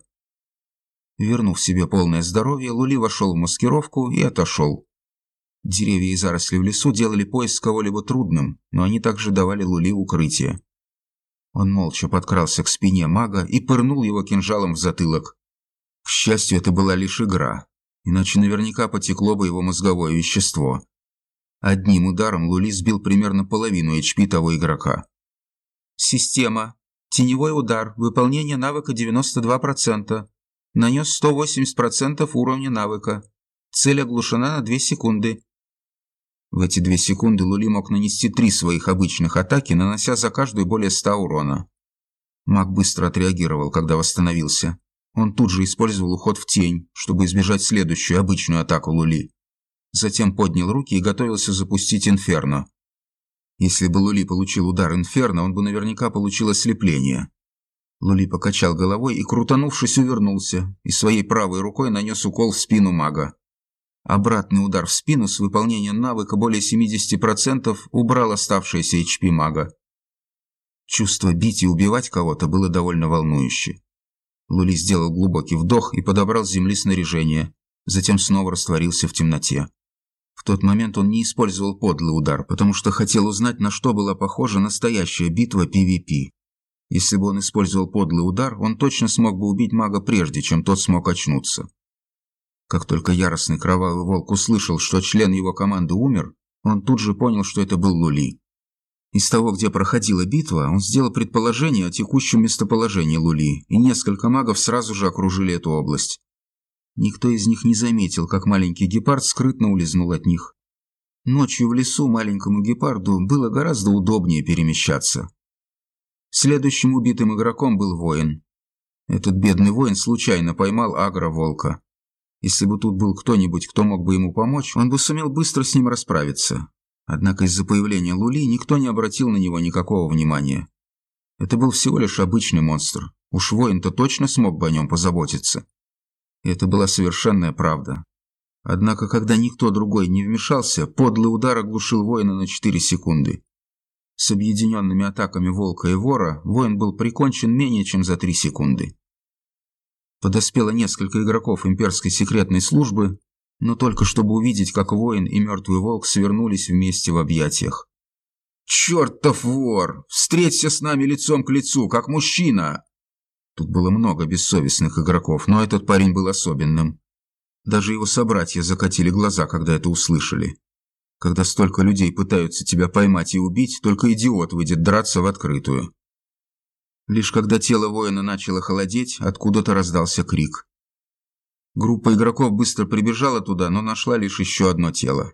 Вернув себе полное здоровье, Лули вошел в маскировку и отошел. Деревья и заросли в лесу делали поиск кого-либо трудным, но они также давали Лули укрытие. Он молча подкрался к спине мага и пырнул его кинжалом в затылок. К счастью, это была лишь игра, иначе наверняка потекло бы его мозговое вещество. Одним ударом Лули сбил примерно половину HP того игрока. Система. Теневой удар. Выполнение навыка 92%. Нанес 180% уровня навыка. Цель оглушена на 2 секунды. В эти две секунды Лули мог нанести три своих обычных атаки, нанося за каждую более ста урона. Маг быстро отреагировал, когда восстановился. Он тут же использовал уход в тень, чтобы избежать следующую обычную атаку Лули. Затем поднял руки и готовился запустить Инферно. Если бы Лули получил удар Инферно, он бы наверняка получил ослепление. Лули покачал головой и, крутанувшись, увернулся, и своей правой рукой нанес укол в спину мага. Обратный удар в спину с выполнением навыка более 70% убрал оставшееся HP мага. Чувство бить и убивать кого-то было довольно волнующе. Лули сделал глубокий вдох и подобрал с земли снаряжение, затем снова растворился в темноте. В тот момент он не использовал подлый удар, потому что хотел узнать, на что была похожа настоящая битва PvP. Если бы он использовал подлый удар, он точно смог бы убить мага прежде, чем тот смог очнуться. Как только яростный кровавый волк услышал, что член его команды умер, он тут же понял, что это был Лули. Из того, где проходила битва, он сделал предположение о текущем местоположении Лули, и несколько магов сразу же окружили эту область. Никто из них не заметил, как маленький гепард скрытно улизнул от них. Ночью в лесу маленькому гепарду было гораздо удобнее перемещаться. Следующим убитым игроком был воин. Этот бедный воин случайно поймал агро-волка. Если бы тут был кто-нибудь, кто мог бы ему помочь, он бы сумел быстро с ним расправиться. Однако из-за появления Лули никто не обратил на него никакого внимания. Это был всего лишь обычный монстр. Уж воин-то точно смог бы о нем позаботиться. Это была совершенная правда. Однако, когда никто другой не вмешался, подлый удар оглушил воина на 4 секунды. С объединенными атаками волка и вора воин был прикончен менее чем за 3 секунды. Подоспело несколько игроков имперской секретной службы, но только чтобы увидеть, как воин и мертвый волк свернулись вместе в объятиях. «Чертов вор! Встреться с нами лицом к лицу, как мужчина!» Тут было много бессовестных игроков, но этот парень был особенным. Даже его собратья закатили глаза, когда это услышали. Когда столько людей пытаются тебя поймать и убить, только идиот выйдет драться в открытую. Лишь когда тело воина начало холодеть, откуда-то раздался крик. Группа игроков быстро прибежала туда, но нашла лишь еще одно тело.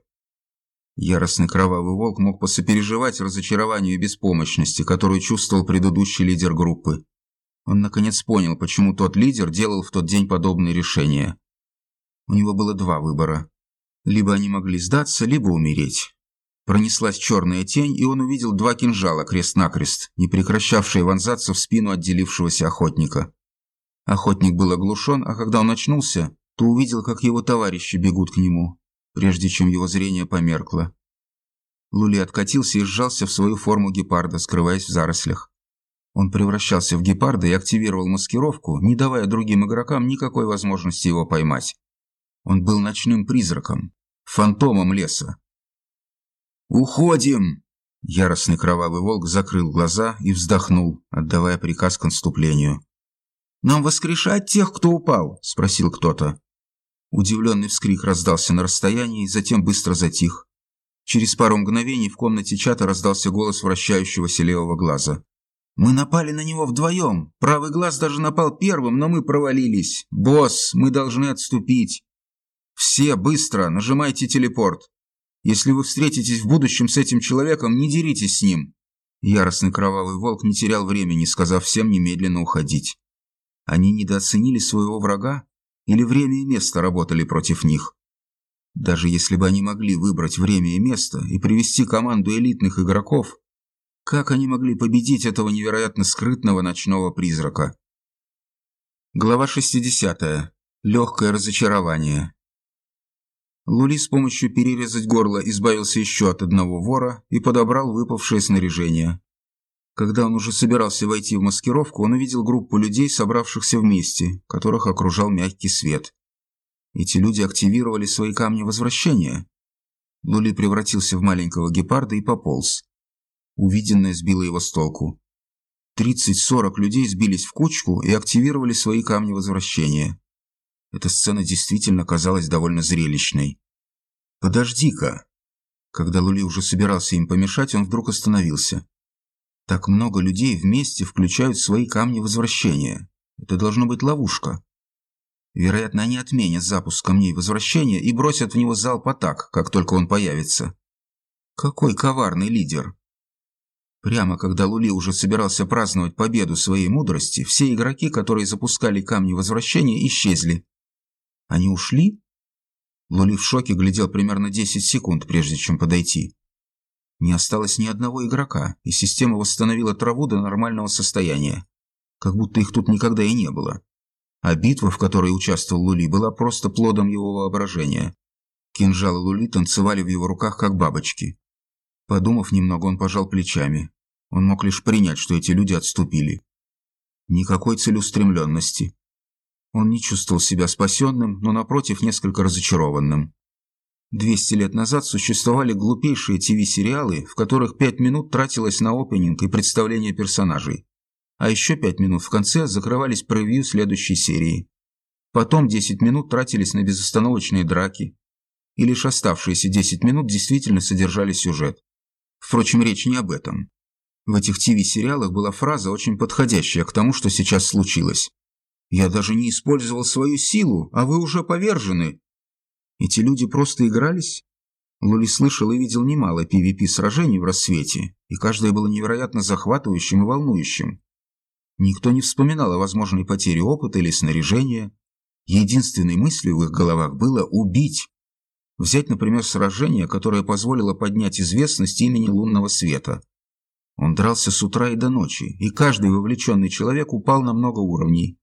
Яростный кровавый волк мог посопереживать разочарованию и беспомощности, которую чувствовал предыдущий лидер группы. Он наконец понял, почему тот лидер делал в тот день подобные решения. У него было два выбора. Либо они могли сдаться, либо умереть. Пронеслась черная тень, и он увидел два кинжала крест-накрест, не прекращавшие вонзаться в спину отделившегося охотника. Охотник был оглушен, а когда он очнулся, то увидел, как его товарищи бегут к нему, прежде чем его зрение померкло. Лули откатился и сжался в свою форму гепарда, скрываясь в зарослях. Он превращался в гепарда и активировал маскировку, не давая другим игрокам никакой возможности его поймать. Он был ночным призраком, фантомом леса, «Уходим!» Яростный кровавый волк закрыл глаза и вздохнул, отдавая приказ к отступлению. «Нам воскрешать тех, кто упал?» – спросил кто-то. Удивленный вскрик раздался на расстоянии, затем быстро затих. Через пару мгновений в комнате чата раздался голос вращающегося левого глаза. «Мы напали на него вдвоем. Правый глаз даже напал первым, но мы провалились. Босс, мы должны отступить. Все, быстро, нажимайте телепорт. Если вы встретитесь в будущем с этим человеком, не деритесь с ним». Яростный кровавый волк не терял времени, сказав всем немедленно уходить. Они недооценили своего врага или время и место работали против них? Даже если бы они могли выбрать время и место и привести команду элитных игроков, как они могли победить этого невероятно скрытного ночного призрака? Глава 60. Легкое разочарование. Лули с помощью перерезать горло избавился еще от одного вора и подобрал выпавшее снаряжение. Когда он уже собирался войти в маскировку, он увидел группу людей, собравшихся вместе, которых окружал мягкий свет. Эти люди активировали свои камни возвращения. Лули превратился в маленького гепарда и пополз. Увиденное сбило его с толку. Тридцать-сорок людей сбились в кучку и активировали свои камни возвращения. Эта сцена действительно казалась довольно зрелищной. «Подожди-ка!» Когда Лули уже собирался им помешать, он вдруг остановился. «Так много людей вместе включают свои камни возвращения. Это должно быть ловушка. Вероятно, они отменят запуск камней возвращения и бросят в него залп атак, как только он появится. Какой коварный лидер!» Прямо когда Лули уже собирался праздновать победу своей мудрости, все игроки, которые запускали камни возвращения, исчезли. Они ушли? Лоли в шоке глядел примерно 10 секунд, прежде чем подойти. Не осталось ни одного игрока, и система восстановила траву до нормального состояния. Как будто их тут никогда и не было. А битва, в которой участвовал Лули, была просто плодом его воображения. Кинжалы Лули танцевали в его руках, как бабочки. Подумав немного, он пожал плечами. Он мог лишь принять, что эти люди отступили. Никакой целеустремленности. Он не чувствовал себя спасенным, но, напротив, несколько разочарованным. Двести лет назад существовали глупейшие ТВ-сериалы, в которых пять минут тратилось на опенинг и представление персонажей. А еще пять минут в конце закрывались превью следующей серии. Потом десять минут тратились на безостановочные драки. И лишь оставшиеся десять минут действительно содержали сюжет. Впрочем, речь не об этом. В этих ТВ-сериалах была фраза, очень подходящая к тому, что сейчас случилось. Я даже не использовал свою силу, а вы уже повержены. Эти люди просто игрались? Лули слышал и видел немало PvP-сражений в рассвете, и каждое было невероятно захватывающим и волнующим. Никто не вспоминал о возможной потере опыта или снаряжения. Единственной мыслью в их головах было убить. Взять, например, сражение, которое позволило поднять известность имени лунного света. Он дрался с утра и до ночи, и каждый вовлеченный человек упал на много уровней.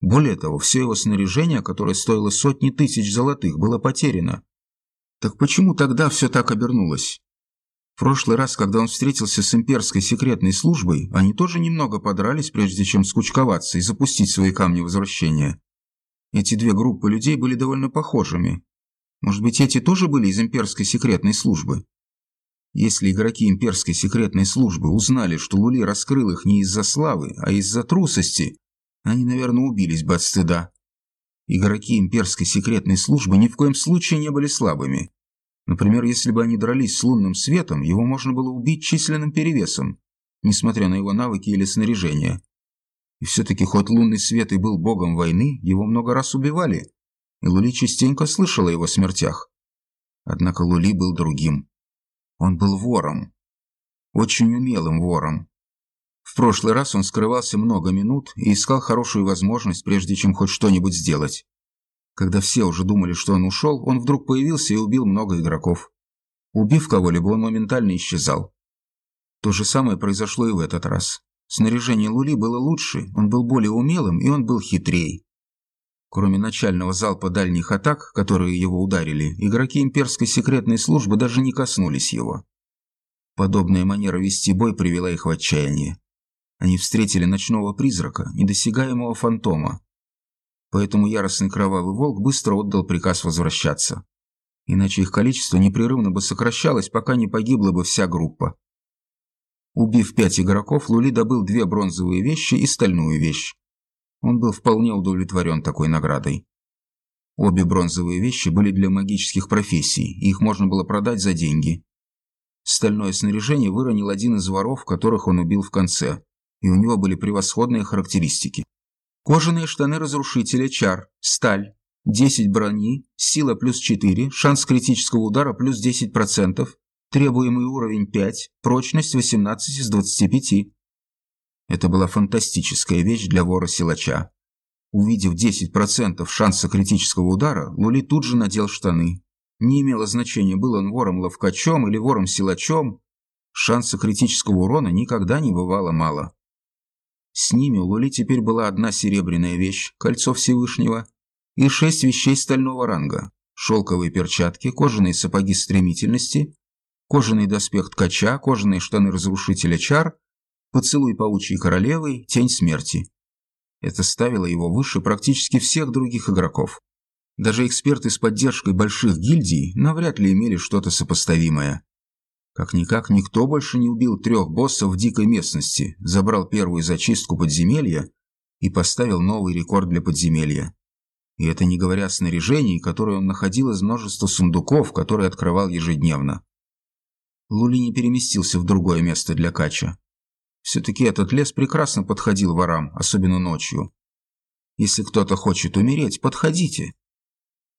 Более того, все его снаряжение, которое стоило сотни тысяч золотых, было потеряно. Так почему тогда все так обернулось? В прошлый раз, когда он встретился с имперской секретной службой, они тоже немного подрались, прежде чем скучковаться и запустить свои камни возвращения. Эти две группы людей были довольно похожими. Может быть, эти тоже были из имперской секретной службы? Если игроки имперской секретной службы узнали, что Лули раскрыл их не из-за славы, а из-за трусости, они, наверное, убились бы от стыда. Игроки имперской секретной службы ни в коем случае не были слабыми. Например, если бы они дрались с лунным светом, его можно было убить численным перевесом, несмотря на его навыки или снаряжение. И все-таки хоть лунный свет и был богом войны, его много раз убивали, и Лули частенько слышала о его смертях. Однако Лули был другим. Он был вором. Очень умелым вором. В прошлый раз он скрывался много минут и искал хорошую возможность, прежде чем хоть что-нибудь сделать. Когда все уже думали, что он ушел, он вдруг появился и убил много игроков. Убив кого-либо, он моментально исчезал. То же самое произошло и в этот раз. Снаряжение Лули было лучше, он был более умелым и он был хитрее. Кроме начального залпа дальних атак, которые его ударили, игроки имперской секретной службы даже не коснулись его. Подобная манера вести бой привела их в отчаяние. Они встретили ночного призрака, недосягаемого фантома. Поэтому яростный кровавый волк быстро отдал приказ возвращаться. Иначе их количество непрерывно бы сокращалось, пока не погибла бы вся группа. Убив пять игроков, Лули добыл две бронзовые вещи и стальную вещь. Он был вполне удовлетворен такой наградой. Обе бронзовые вещи были для магических профессий, и их можно было продать за деньги. Стальное снаряжение выронил один из воров, которых он убил в конце, и у него были превосходные характеристики. Кожаные штаны разрушителя чар, сталь, 10 брони, сила плюс 4, шанс критического удара плюс 10%, требуемый уровень 5, прочность 18 из 25. Это была фантастическая вещь для вора-силача. Увидев 10% шанса критического удара, Лули тут же надел штаны. Не имело значения, был он вором-ловкачом или вором-силачом, шанса критического урона никогда не бывало мало. С ними у Лули теперь была одна серебряная вещь, кольцо Всевышнего, и шесть вещей стального ранга, шелковые перчатки, кожаные сапоги стремительности, кожаный доспех ткача, кожаные штаны разрушителя чар Поцелуй паучьей королевы, тень смерти. Это ставило его выше практически всех других игроков. Даже эксперты с поддержкой больших гильдий навряд ли имели что-то сопоставимое. Как-никак никто больше не убил трех боссов в дикой местности, забрал первую зачистку подземелья и поставил новый рекорд для подземелья. И это не говоря о снаряжении, которое он находил из множества сундуков, которые открывал ежедневно. Лули не переместился в другое место для кача. Все-таки этот лес прекрасно подходил ворам, особенно ночью. Если кто-то хочет умереть, подходите.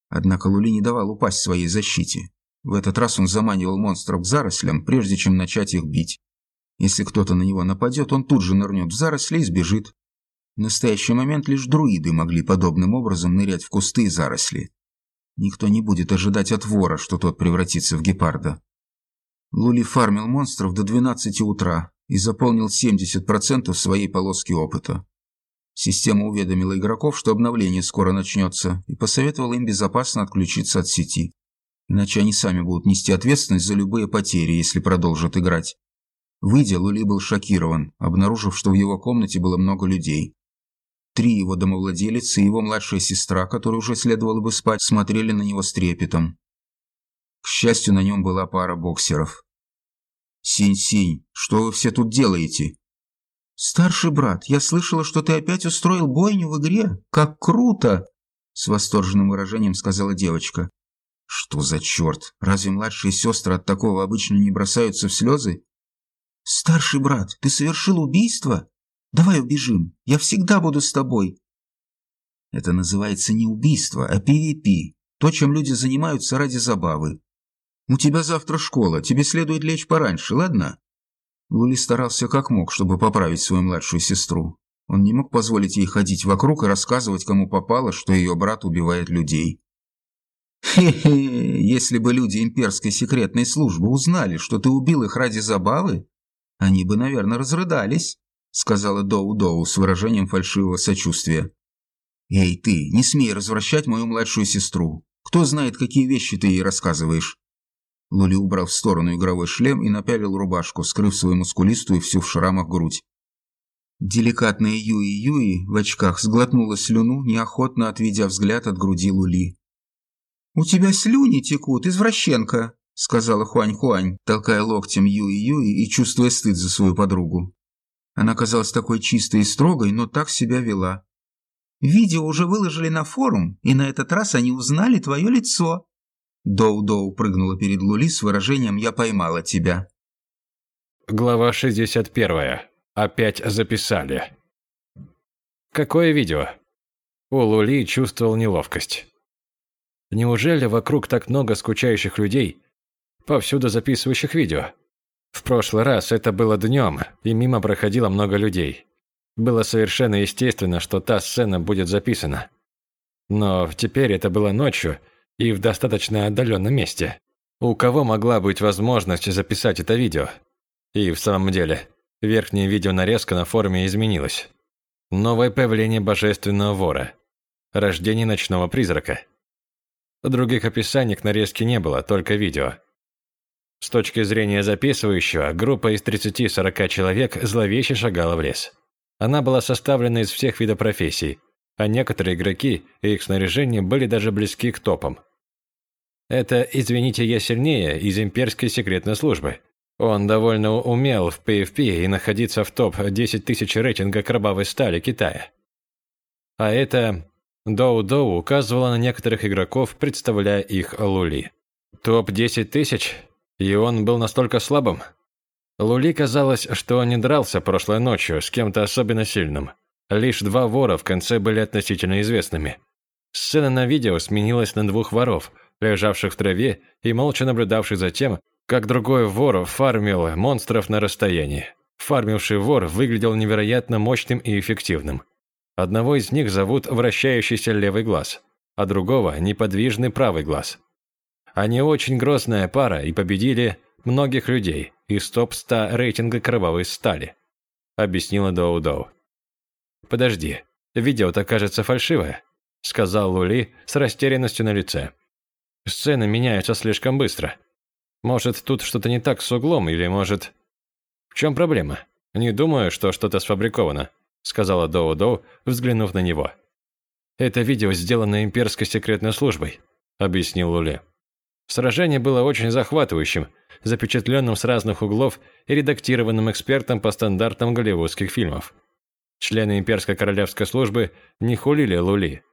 Однако Лули не давал упасть своей защите. В этот раз он заманивал монстров к зарослям, прежде чем начать их бить. Если кто-то на него нападет, он тут же нырнет в заросли и сбежит. В настоящий момент лишь друиды могли подобным образом нырять в кусты и заросли. Никто не будет ожидать от вора, что тот превратится в гепарда. Лули фармил монстров до 12 утра, и заполнил 70% своей полоски опыта. Система уведомила игроков, что обновление скоро начнется, и посоветовала им безопасно отключиться от сети. Иначе они сами будут нести ответственность за любые потери, если продолжат играть. Выйдя, Лули был шокирован, обнаружив, что в его комнате было много людей. Три его домовладелицы и его младшая сестра, которой уже следовало бы спать, смотрели на него с трепетом. К счастью, на нем была пара боксеров. «Синь-синь, что вы все тут делаете?» «Старший брат, я слышала, что ты опять устроил бойню в игре. Как круто!» С восторженным выражением сказала девочка. «Что за черт? Разве младшие сестры от такого обычно не бросаются в слезы?» «Старший брат, ты совершил убийство? Давай убежим, я всегда буду с тобой». Это называется не убийство, а PvP, то, чем люди занимаются ради забавы. «У тебя завтра школа, тебе следует лечь пораньше, ладно?» Лули старался как мог, чтобы поправить свою младшую сестру. Он не мог позволить ей ходить вокруг и рассказывать, кому попало, что ее брат убивает людей. «Хе-хе, если бы люди имперской секретной службы узнали, что ты убил их ради забавы, они бы, наверное, разрыдались», сказала Доу-Доу с выражением фальшивого сочувствия. «Эй, ты, не смей развращать мою младшую сестру. Кто знает, какие вещи ты ей рассказываешь?» Лули убрал в сторону игровой шлем и напялил рубашку, скрыв свою мускулистую всю в шрамах грудь. Деликатная Юи-Юи в очках сглотнула слюну, неохотно отведя взгляд от груди Лули. «У тебя слюни текут, извращенка», — сказала Хуань-Хуань, толкая локтем Юи-Юи и чувствуя стыд за свою подругу. Она казалась такой чистой и строгой, но так себя вела. «Видео уже выложили на форум, и на этот раз они узнали твое лицо», Доу-Доу прыгнула перед Лули с выражением «Я поймала тебя». Глава 61. Опять записали. Какое видео? У Лули чувствовал неловкость. Неужели вокруг так много скучающих людей, повсюду записывающих видео? В прошлый раз это было днем, и мимо проходило много людей. Было совершенно естественно, что та сцена будет записана. Но теперь это было ночью – и в достаточно отдаленном месте. У кого могла быть возможность записать это видео? И в самом деле, верхняя видеонарезка на форуме изменилась. Новое появление божественного вора. Рождение ночного призрака. Других описаний к нарезке не было, только видео. С точки зрения записывающего, группа из 30-40 человек зловеще шагала в лес. Она была составлена из всех видов профессий, а некоторые игроки и их снаряжение были даже близки к топам. Это, извините, я сильнее из имперской секретной службы. Он довольно умел в PvP и находиться в топ-10 тысяч рейтинга крабовой стали Китая. А это Доу-Доу указывала на некоторых игроков, представляя их Лули. Топ-10 тысяч? И он был настолько слабым? Лули казалось, что он не дрался прошлой ночью с кем-то особенно сильным. Лишь два вора в конце были относительно известными. Сцена на видео сменилась на двух воров, лежавших в траве и молча наблюдавших за тем, как другой вор фармил монстров на расстоянии. Фармивший вор выглядел невероятно мощным и эффективным. Одного из них зовут вращающийся левый глаз, а другого – неподвижный правый глаз. Они очень грозная пара и победили многих людей из топ-100 рейтинга кровавой стали, объяснила Доу-Доу. «Подожди, видео-то кажется фальшивое», – сказал Лули с растерянностью на лице. «Сцены меняются слишком быстро. Может, тут что-то не так с углом, или может...» «В чем проблема? Не думаю, что что-то сфабриковано», – сказала Доу-Доу, взглянув на него. «Это видео сделано имперской секретной службой», – объяснил Лули. Сражение было очень захватывающим, запечатленным с разных углов и редактированным экспертом по стандартам голливудских фильмов. Члены имперской королевской службы не хулили Лули,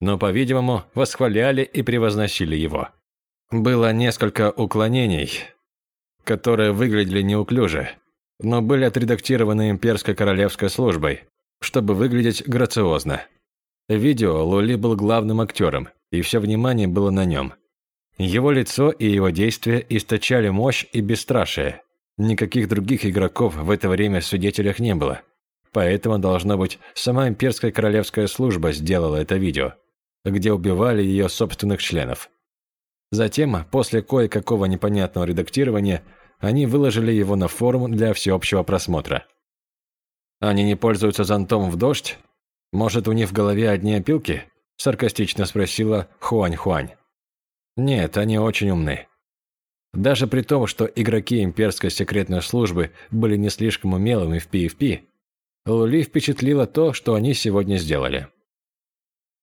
но, по-видимому, восхваляли и превозносили его. Было несколько уклонений, которые выглядели неуклюже, но были отредактированы имперской королевской службой, чтобы выглядеть грациозно. Видео Лули был главным актером, и все внимание было на нем. Его лицо и его действия источали мощь и бесстрашие. Никаких других игроков в это время в свидетелях не было. Поэтому, должно быть, сама имперская королевская служба сделала это видео, где убивали ее собственных членов. Затем, после кое-какого непонятного редактирования, они выложили его на форум для всеобщего просмотра. «Они не пользуются зонтом в дождь? Может, у них в голове одни опилки?» – саркастично спросила Хуань-Хуань. «Нет, они очень умны. Даже при том, что игроки имперской секретной службы были не слишком умелыми в PvP, Лули впечатлило то, что они сегодня сделали.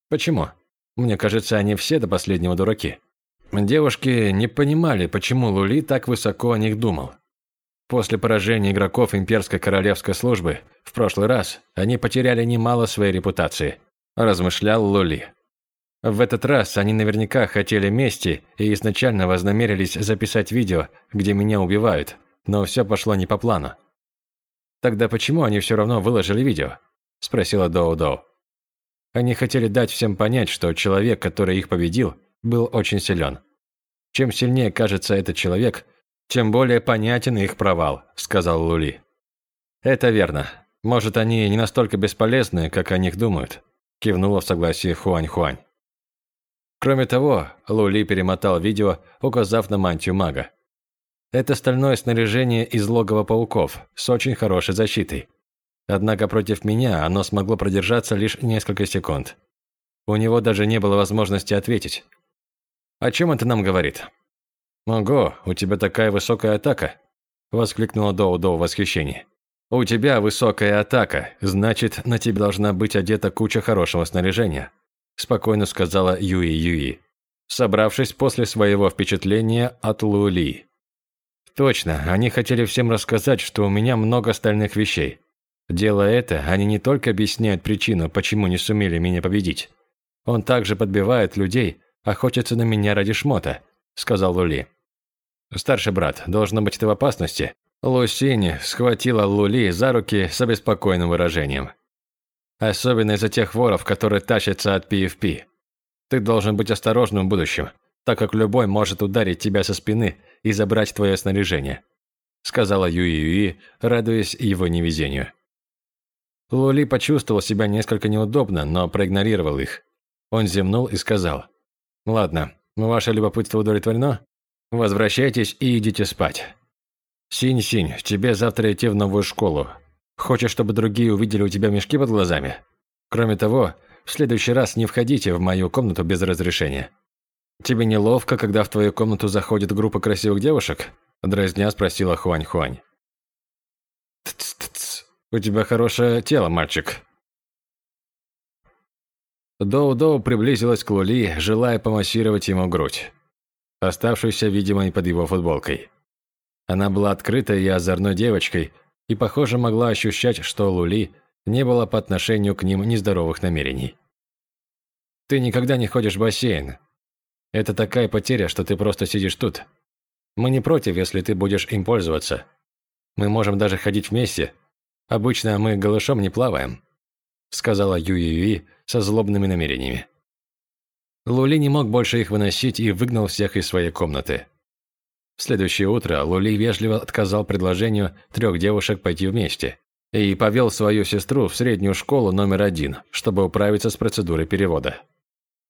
Почему? Мне кажется, они все до последнего дураки. Девушки не понимали, почему Лули так высоко о них думал. После поражения игроков имперской королевской службы в прошлый раз они потеряли немало своей репутации, размышлял Лули. В этот раз они наверняка хотели мести и изначально вознамерились записать видео, где меня убивают, но все пошло не по плану. «Тогда почему они все равно выложили видео?» – спросила Доу-Доу. Они хотели дать всем понять, что человек, который их победил, был очень силен. Чем сильнее кажется этот человек, тем более понятен их провал, сказал Лули. Это верно. Может, они не настолько бесполезны, как о них думают, кивнула в согласии Хуань-Хуань. Кроме того, Лули перемотал видео, указав на мантию мага. Это стальное снаряжение из логова пауков с очень хорошей защитой. Однако против меня оно смогло продержаться лишь несколько секунд. У него даже не было возможности ответить. О чем это нам говорит? Ого, у тебя такая высокая атака, воскликнула Доу-Доу в восхищении. У тебя высокая атака, значит, на тебе должна быть одета куча хорошего снаряжения, спокойно сказала Юи-Юи, собравшись после своего впечатления от Лули. Точно, они хотели всем рассказать, что у меня много остальных вещей. Делая это, они не только объясняют причину, почему не сумели меня победить. Он также подбивает людей, охотится на меня ради шмота, сказал Лули. Старший брат, должно быть, ты в опасности. Лусинь схватила Лули за руки с обеспокоенным выражением. Особенно из-за тех воров, которые тащатся от PFP. Ты должен быть осторожным в будущем, так как любой может ударить тебя со спины и забрать твое снаряжение», сказала Юи-Юи, радуясь его невезению. Лули почувствовал себя несколько неудобно, но проигнорировал их. Он зевнул и сказал, «Ладно, ваше любопытство удовлетворено? Возвращайтесь и идите спать. Синь-Синь, тебе завтра идти в новую школу. Хочешь, чтобы другие увидели у тебя мешки под глазами? Кроме того, в следующий раз не входите в мою комнату без разрешения. Тебе неловко, когда в твою комнату заходит группа красивых девушек? Дразня спросила Хуань-Хуань. Тц-тц, у тебя хорошее тело, мальчик. Доу-Доу приблизилась к Лули, желая помассировать ему грудь, оставшуюся видимой под его футболкой. Она была открытой и озорной девочкой, и, похоже, могла ощущать, что Лули не было по отношению к ним нездоровых намерений. «Ты никогда не ходишь в бассейн. Это такая потеря, что ты просто сидишь тут. Мы не против, если ты будешь им пользоваться. Мы можем даже ходить вместе. Обычно мы голышом не плаваем», сказала Юи-Юи со злобными намерениями. Лули не мог больше их выносить и выгнал всех из своей комнаты. В следующее утро Лули вежливо отказал предложению трех девушек пойти вместе и повел свою сестру в среднюю школу номер один, чтобы управиться с процедурой перевода.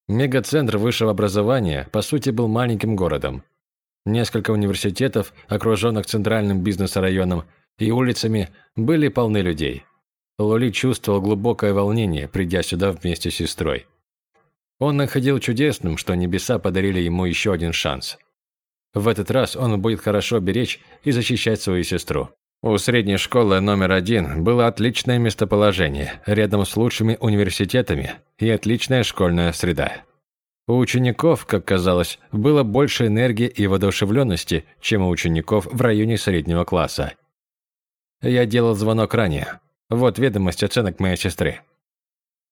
Мегацентр высшего образования, по сути, был маленьким городом. Несколько университетов, окруженных центральным бизнес-районом и улицами, были полны людей. Лоли чувствовал глубокое волнение, придя сюда вместе с сестрой. Он находил чудесным, что небеса подарили ему еще один шанс. В этот раз он будет хорошо беречь и защищать свою сестру. У средней школы номер один было отличное местоположение, рядом с лучшими университетами и отличная школьная среда. У учеников, как казалось, было больше энергии и воодушевленности, чем у учеников в районе среднего класса. Я делал звонок ранее. Вот ведомость оценок моей сестры.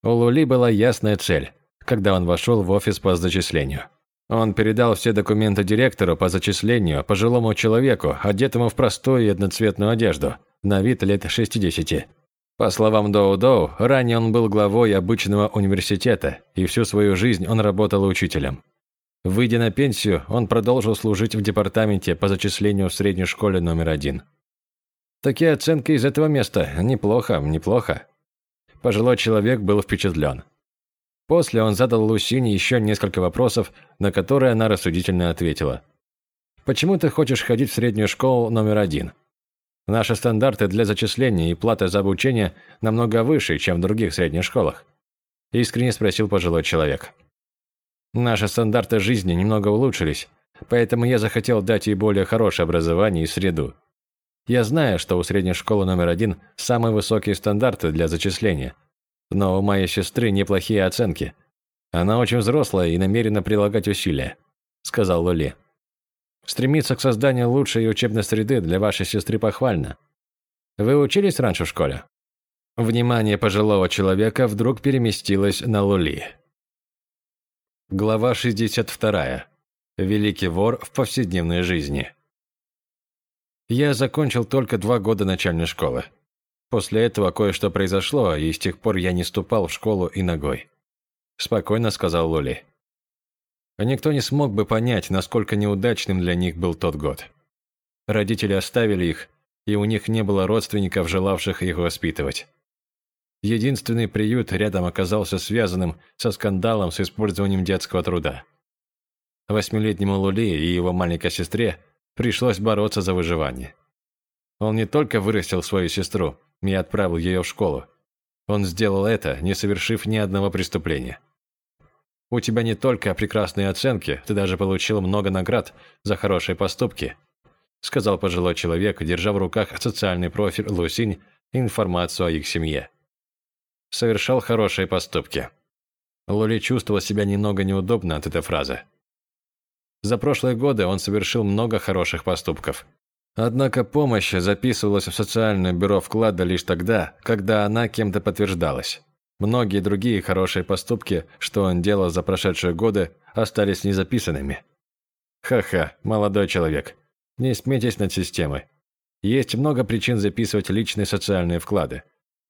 У Лули была ясная цель, когда он вошел в офис по зачислению. Он передал все документы директору по зачислению пожилому человеку, одетому в простую и одноцветную одежду, на вид лет 60. По словам Доу-Доу, ранее он был главой обычного университета, и всю свою жизнь он работал учителем. Выйдя на пенсию, он продолжил служить в департаменте по зачислению в средней школе номер один. Такие оценки из этого места. Неплохо, неплохо. Пожилой человек был впечатлен. После он задал Лусине еще несколько вопросов, на которые она рассудительно ответила. «Почему ты хочешь ходить в среднюю школу номер один? Наши стандарты для зачисления и платы за обучение намного выше, чем в других средних школах», искренне спросил пожилой человек. «Наши стандарты жизни немного улучшились, поэтому я захотел дать ей более хорошее образование и среду. Я знаю, что у средней школы номер один самые высокие стандарты для зачисления. Но у моей сестры неплохие оценки. Она очень взрослая и намерена прилагать усилия», – сказал Лоли. «Стремиться к созданию лучшей учебной среды для вашей сестры похвально. Вы учились раньше в школе?» Внимание пожилого человека вдруг переместилось на Лоли. Глава 62. Великий вор в повседневной жизни. Я закончил только два года начальной школы. После этого кое-что произошло, и с тех пор я не ступал в школу и ногой. Спокойно сказал Лоли. Никто не смог бы понять, насколько неудачным для них был тот год. Родители оставили их, и у них не было родственников, желавших их воспитывать. Единственный приют рядом оказался связанным со скандалом с использованием детского труда. Восьмилетнему Лули и его маленькой сестре пришлось бороться за выживание. Он не только вырастил свою сестру и отправил ее в школу. Он сделал это, не совершив ни одного преступления. У тебя не только прекрасные оценки, ты даже получил много наград за хорошие поступки, сказал пожилой человек, держа в руках социальный профиль Лусинь и информацию о их семье. Совершал хорошие поступки. Лули чувствовал себя немного неудобно от этой фразы. За прошлые годы он совершил много хороших поступков. Однако помощь записывалась в социальное бюро вклада лишь тогда, когда она кем-то подтверждалась. Многие другие хорошие поступки, что он делал за прошедшие годы, остались незаписанными. Ха-ха, молодой человек. Не смейтесь над системой. Есть много причин записывать личные социальные вклады.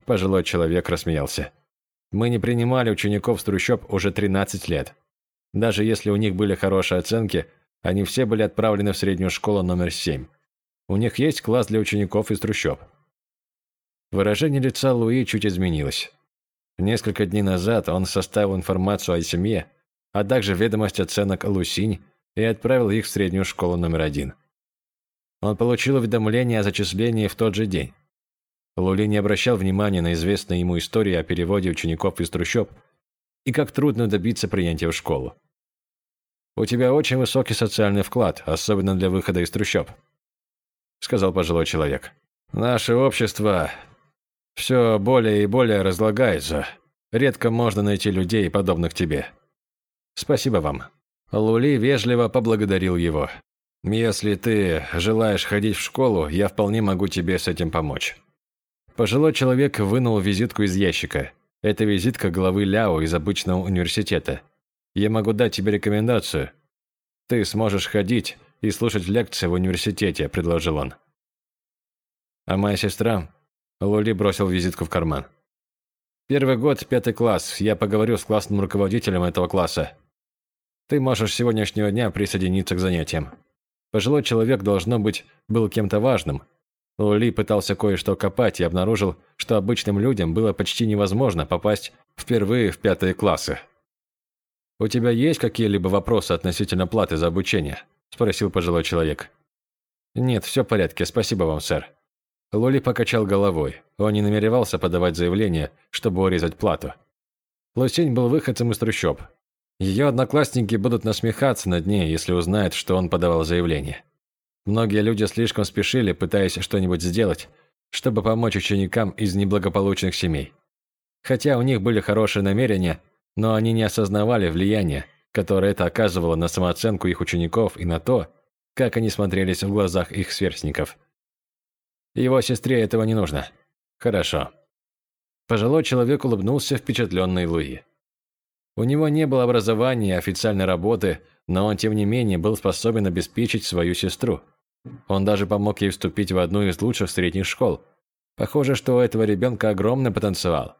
Пожилой человек рассмеялся. Мы не принимали учеников с трущоб уже 13 лет. Даже если у них были хорошие оценки, они все были отправлены в среднюю школу номер 7. У них есть класс для учеников из трущоб. Выражение лица Луи чуть изменилось. Несколько дней назад он составил информацию о семье, а также ведомость оценок Лусинь и отправил их в среднюю школу номер один. Он получил уведомление о зачислении в тот же день. Лули не обращал внимания на известные ему истории о переводе учеников из трущоб и как трудно добиться принятия в школу. «У тебя очень высокий социальный вклад, особенно для выхода из трущоб», сказал пожилой человек. «Наше общество все более и более разлагается. Редко можно найти людей, подобных тебе. Спасибо вам». Лули вежливо поблагодарил его. «Если ты желаешь ходить в школу, я вполне могу тебе с этим помочь». Пожилой человек вынул визитку из ящика. Это визитка главы Ляо из обычного университета. Я могу дать тебе рекомендацию. Ты сможешь ходить и слушать лекции в университете», – предложил он. «А моя сестра?» Лули бросил визитку в карман. «Первый год, пятый класс. Я поговорю с классным руководителем этого класса. Ты можешь с сегодняшнего дня присоединиться к занятиям». Пожилой человек, должно быть, был кем-то важным. Лули пытался кое-что копать и обнаружил, что обычным людям было почти невозможно попасть впервые в пятые классы. «У тебя есть какие-либо вопросы относительно платы за обучение?» – спросил пожилой человек. «Нет, все в порядке, спасибо вам, сэр». Лоли покачал головой. Он не намеревался подавать заявление, чтобы урезать плату. Лосень был выходцем из трущоб. Ее одноклассники будут насмехаться над ней, если узнают, что он подавал заявление. Многие люди слишком спешили, пытаясь что-нибудь сделать, чтобы помочь ученикам из неблагополучных семей. Хотя у них были хорошие намерения, но они не осознавали влияния, которое это оказывало на самооценку их учеников и на то, как они смотрелись в глазах их сверстников. Его сестре этого не нужно. Хорошо. Пожилой человек улыбнулся, впечатленный Луи. У него не было образования и официальной работы, но он, тем не менее, был способен обеспечить свою сестру. Он даже помог ей вступить в одну из лучших средних школ. Похоже, что у этого ребенка огромный потенциал.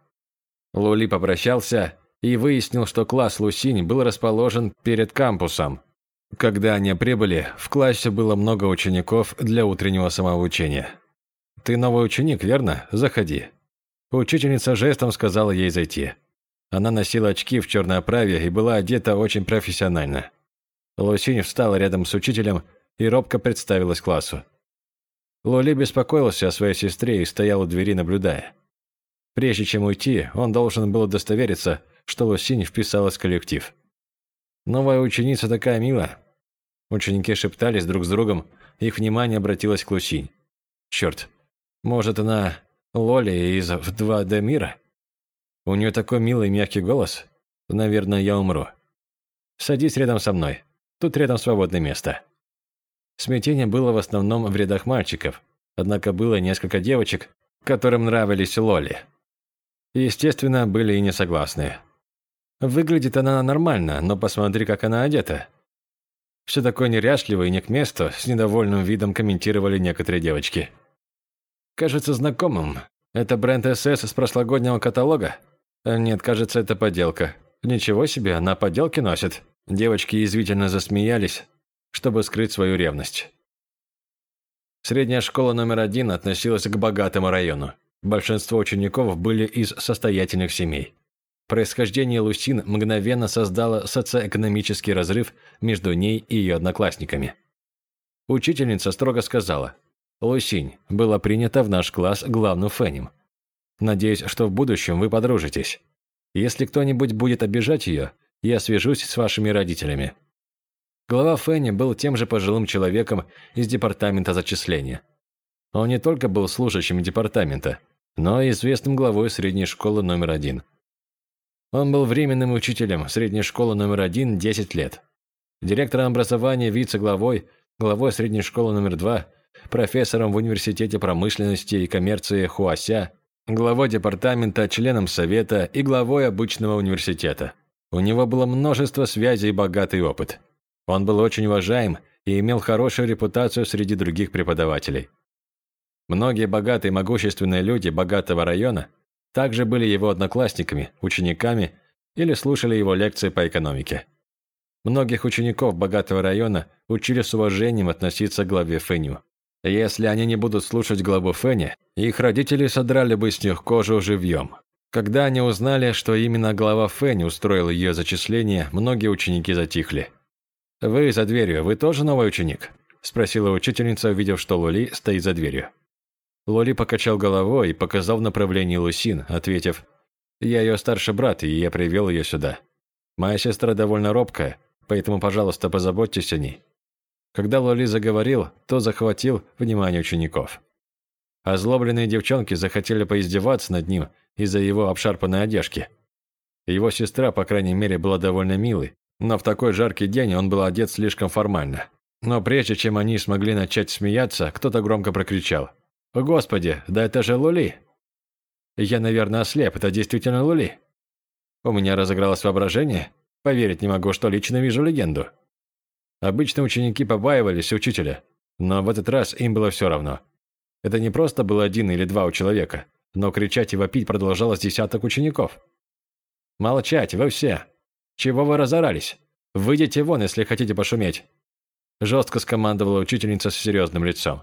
Лули попрощался и выяснил, что класс Лусинь был расположен перед кампусом. Когда они прибыли, в классе было много учеников для утреннего самообучения. «Ты новый ученик, верно? Заходи». Учительница жестом сказала ей зайти. Она носила очки в черной оправе и была одета очень профессионально. Лусинь встала рядом с учителем и робко представилась классу. Лоли беспокоился о своей сестре и стоял у двери, наблюдая. Прежде чем уйти, он должен был удостовериться, что Лусинь вписалась в коллектив. «Новая ученица такая милая». Ученики шептались друг с другом, их внимание обратилось к Лусинь. «Черт, может, она Лоли из «В 2D мира»? У нее такой милый мягкий голос. Наверное, я умру. Садись рядом со мной. Тут рядом свободное место». Смятение было в основном в рядах мальчиков, однако было несколько девочек, которым нравились Лоли. Естественно, были и несогласные. Выглядит она нормально, но посмотри, как она одета. Все такое неряшливо и не к месту, с недовольным видом комментировали некоторые девочки. Кажется знакомым. Это бренд СС с прошлогоднего каталога? Нет, кажется, это подделка. Ничего себе, она подделки носит. Девочки язвительно засмеялись, чтобы скрыть свою ревность. Средняя школа номер один относилась к богатому району. Большинство учеников были из состоятельных семей. Происхождение Лусин мгновенно создало социоэкономический разрыв между ней и ее одноклассниками. Учительница строго сказала, «Лусинь, было принято в наш класс главным фенем. Надеюсь, что в будущем вы подружитесь. Если кто-нибудь будет обижать ее, я свяжусь с вашими родителями». Глава Фенни был тем же пожилым человеком из департамента зачисления. Он не только был служащим департамента, но и известным главой средней школы номер один. Он был временным учителем средней школы номер один 10 лет, директором образования вице-главой, главой средней школы номер два, профессором в Университете промышленности и коммерции Хуася, главой департамента, членом совета и главой обычного университета. У него было множество связей и богатый опыт. Он был очень уважаем и имел хорошую репутацию среди других преподавателей. Многие богатые и могущественные люди богатого района также были его одноклассниками, учениками или слушали его лекции по экономике. Многих учеников богатого района учили с уважением относиться к главе Фэню. Если они не будут слушать главу Фэня, их родители содрали бы с них кожу живьем. Когда они узнали, что именно глава Фэнь устроил ее зачисление, многие ученики затихли. «Вы за дверью, вы тоже новый ученик?» – спросила учительница, увидев, что Лули стоит за дверью. Лули покачал головой и показал в направлении Лусин, ответив, «Я ее старший брат, и я привел ее сюда. Моя сестра довольно робкая, поэтому, пожалуйста, позаботьтесь о ней». Когда Лули заговорил, то захватил внимание учеников. Озлобленные девчонки захотели поиздеваться над ним из-за его обшарпанной одежки. Его сестра, по крайней мере, была довольно милой, но в такой жаркий день он был одет слишком формально. Но прежде чем они смогли начать смеяться, кто-то громко прокричал. «Господи, да это же Лули!» «Я, наверное, ослеп, это действительно Лули!» У меня разыгралось воображение. Поверить не могу, что лично вижу легенду. Обычно ученики побаивались учителя, но в этот раз им было все равно. Это не просто был один или два у человека, но кричать и вопить продолжалось десяток учеников. «Молчать, вы все! Чего вы разорались? Выйдите вон, если хотите пошуметь!» Жестко скомандовала учительница с серьезным лицом.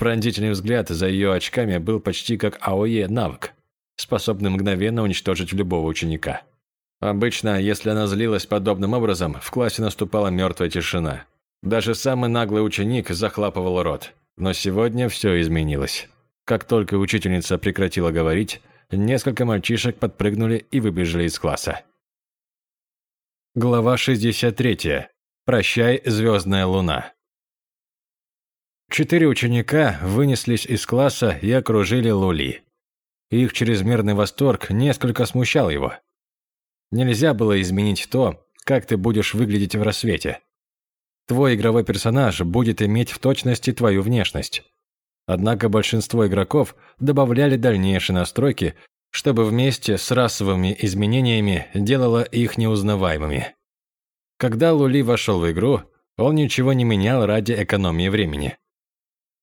Пронзительный взгляд за ее очками был почти как АОЕ навык, способный мгновенно уничтожить любого ученика. Обычно, если она злилась подобным образом, в классе наступала мертвая тишина. Даже самый наглый ученик захлапывал рот. Но сегодня все изменилось. Как только учительница прекратила говорить, несколько мальчишек подпрыгнули и выбежали из класса. Глава 63. Прощай, звездная луна. Четыре ученика вынеслись из класса и окружили Лули. Их чрезмерный восторг несколько смущал его. Нельзя было изменить то, как ты будешь выглядеть в рассвете. Твой игровой персонаж будет иметь в точности твою внешность. Однако большинство игроков добавляли дальнейшие настройки, чтобы вместе с расовыми изменениями делало их неузнаваемыми. Когда Лули вошел в игру, он ничего не менял ради экономии времени.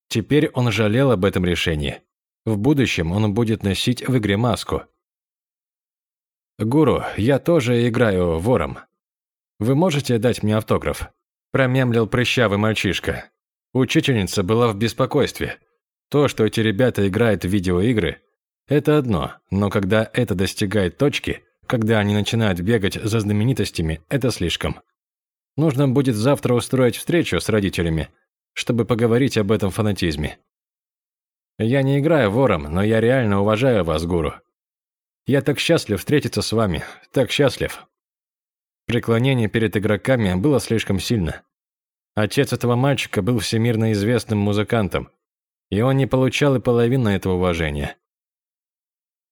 Теперь он жалел об этом решении. В будущем он будет носить в игре маску. «Гуру, я тоже играю вором. Вы можете дать мне автограф?» Промямлил прыщавый мальчишка. Учительница была в беспокойстве. То, что эти ребята играют в видеоигры, это одно, но когда это достигает точки, когда они начинают бегать за знаменитостями, это слишком. Нужно будет завтра устроить встречу с родителями, чтобы поговорить об этом фанатизме. Я не играю вором, но я реально уважаю вас, гуру. Я так счастлив встретиться с вами, так счастлив. Преклонение перед игроками было слишком сильно. Отец этого мальчика был всемирно известным музыкантом, и он не получал и половины этого уважения.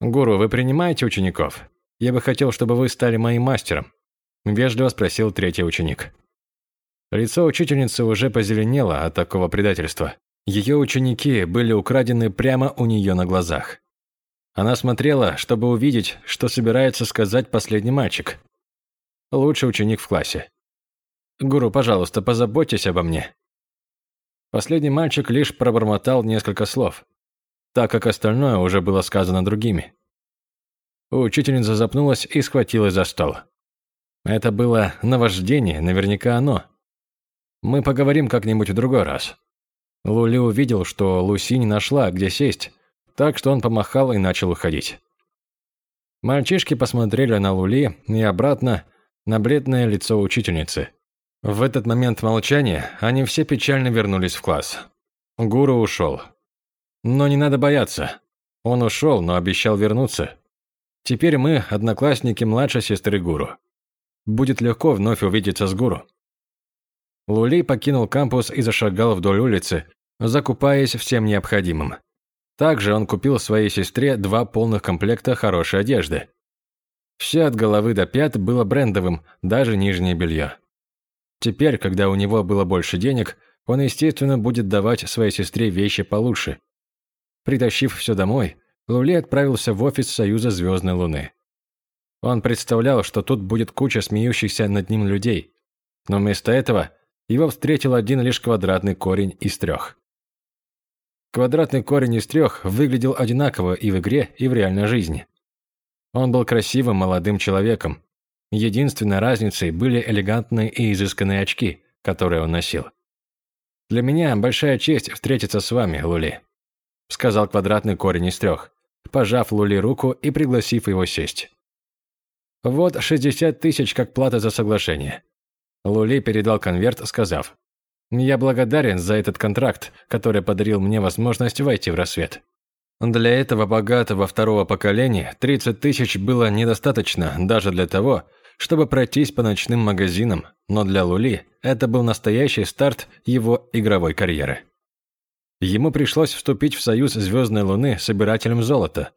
«Гуру, вы принимаете учеников? Я бы хотел, чтобы вы стали моим мастером», – вежливо спросил третий ученик. Лицо учительницы уже позеленело от такого предательства. Ее ученики были украдены прямо у нее на глазах. Она смотрела, чтобы увидеть, что собирается сказать последний мальчик. Лучший ученик в классе. «Гуру, пожалуйста, позаботьтесь обо мне». Последний мальчик лишь пробормотал несколько слов, так как остальное уже было сказано другими. Учительница запнулась и схватилась за стол. Это было наваждение, наверняка оно. Мы поговорим как-нибудь в другой раз. Лули увидел, что Луси не нашла, где сесть, так что он помахал и начал уходить. Мальчишки посмотрели на Лули и обратно на бледное лицо учительницы. В этот момент молчания они все печально вернулись в класс. Гуру ушел. Но не надо бояться. Он ушел, но обещал вернуться. Теперь мы – одноклассники младшей сестры Гуру. Будет легко вновь увидеться с Гуру. Лули покинул кампус и зашагал вдоль улицы, закупаясь всем необходимым. Также он купил своей сестре два полных комплекта хорошей одежды. Все от головы до пят было брендовым, даже нижнее белье. Теперь, когда у него было больше денег, он, естественно, будет давать своей сестре вещи получше. Притащив все домой, Лули отправился в офис Союза Звездной Луны. Он представлял, что тут будет куча смеющихся над ним людей, но вместо этого его встретил один лишь квадратный корень из трех. Квадратный корень из трех выглядел одинаково и в игре, и в реальной жизни. Он был красивым молодым человеком. Единственной разницей были элегантные и изысканные очки, которые он носил. «Для меня большая честь встретиться с вами, Лули», сказал квадратный корень из трех, пожав Лули руку и пригласив его сесть. «Вот 60 тысяч как плата за соглашение». Лули передал конверт, сказав, «Я благодарен за этот контракт, который подарил мне возможность войти в рассвет». Для этого богатого второго поколения 30 тысяч было недостаточно даже для того, чтобы пройтись по ночным магазинам, но для Лули это был настоящий старт его игровой карьеры. Ему пришлось вступить в союз Звездной Луны собирателем золота,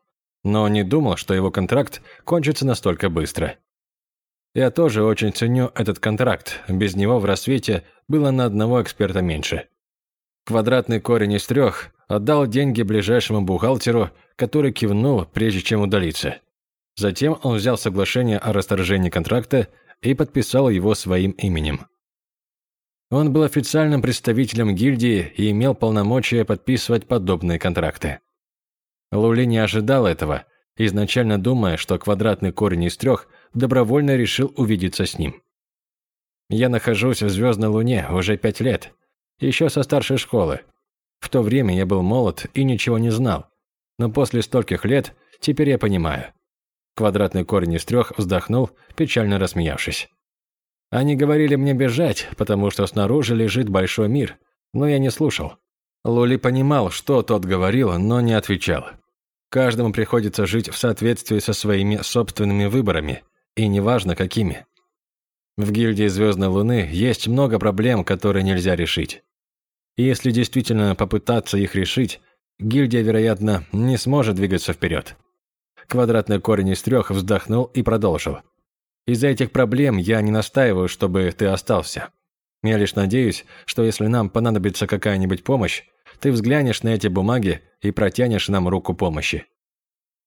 но он не думал, что его контракт кончится настолько быстро. Я тоже очень ценю этот контракт, без него в рассвете было на одного эксперта меньше. Квадратный корень из трех отдал деньги ближайшему бухгалтеру, который кивнул, прежде чем удалиться. Затем он взял соглашение о расторжении контракта и подписал его своим именем. Он был официальным представителем гильдии и имел полномочия подписывать подобные контракты. Лули не ожидал этого, изначально думая, что квадратный корень из трех добровольно решил увидеться с ним. Я нахожусь в Звездной Луне уже пять лет, еще со старшей школы. В то время я был молод и ничего не знал, но после стольких лет теперь я понимаю. Квадратный корень из трех вздохнул, печально рассмеявшись. Они говорили мне бежать, потому что снаружи лежит большой мир, но я не слушал. Лули понимал, что тот говорил, но не отвечал. Каждому приходится жить в соответствии со своими собственными выборами, и неважно какими. В гильдии Звездной Луны есть много проблем, которые нельзя решить. И если действительно попытаться их решить, гильдия, вероятно, не сможет двигаться вперед. Квадратный корень из трех вздохнул и продолжил. Из-за этих проблем я не настаиваю, чтобы ты остался. Я лишь надеюсь, что если нам понадобится какая-нибудь помощь, ты взглянешь на эти бумаги и протянешь нам руку помощи.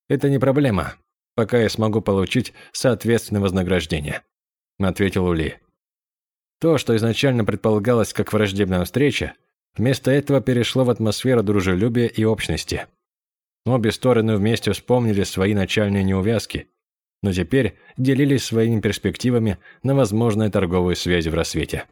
Это не проблема, пока я смогу получить соответственное вознаграждение», – ответил Ули. То, что изначально предполагалось как враждебная встреча, вместо этого перешло в атмосферу дружелюбия и общности. Обе стороны вместе вспомнили свои начальные неувязки но теперь делились своими перспективами на возможные торговые связи в рассвете.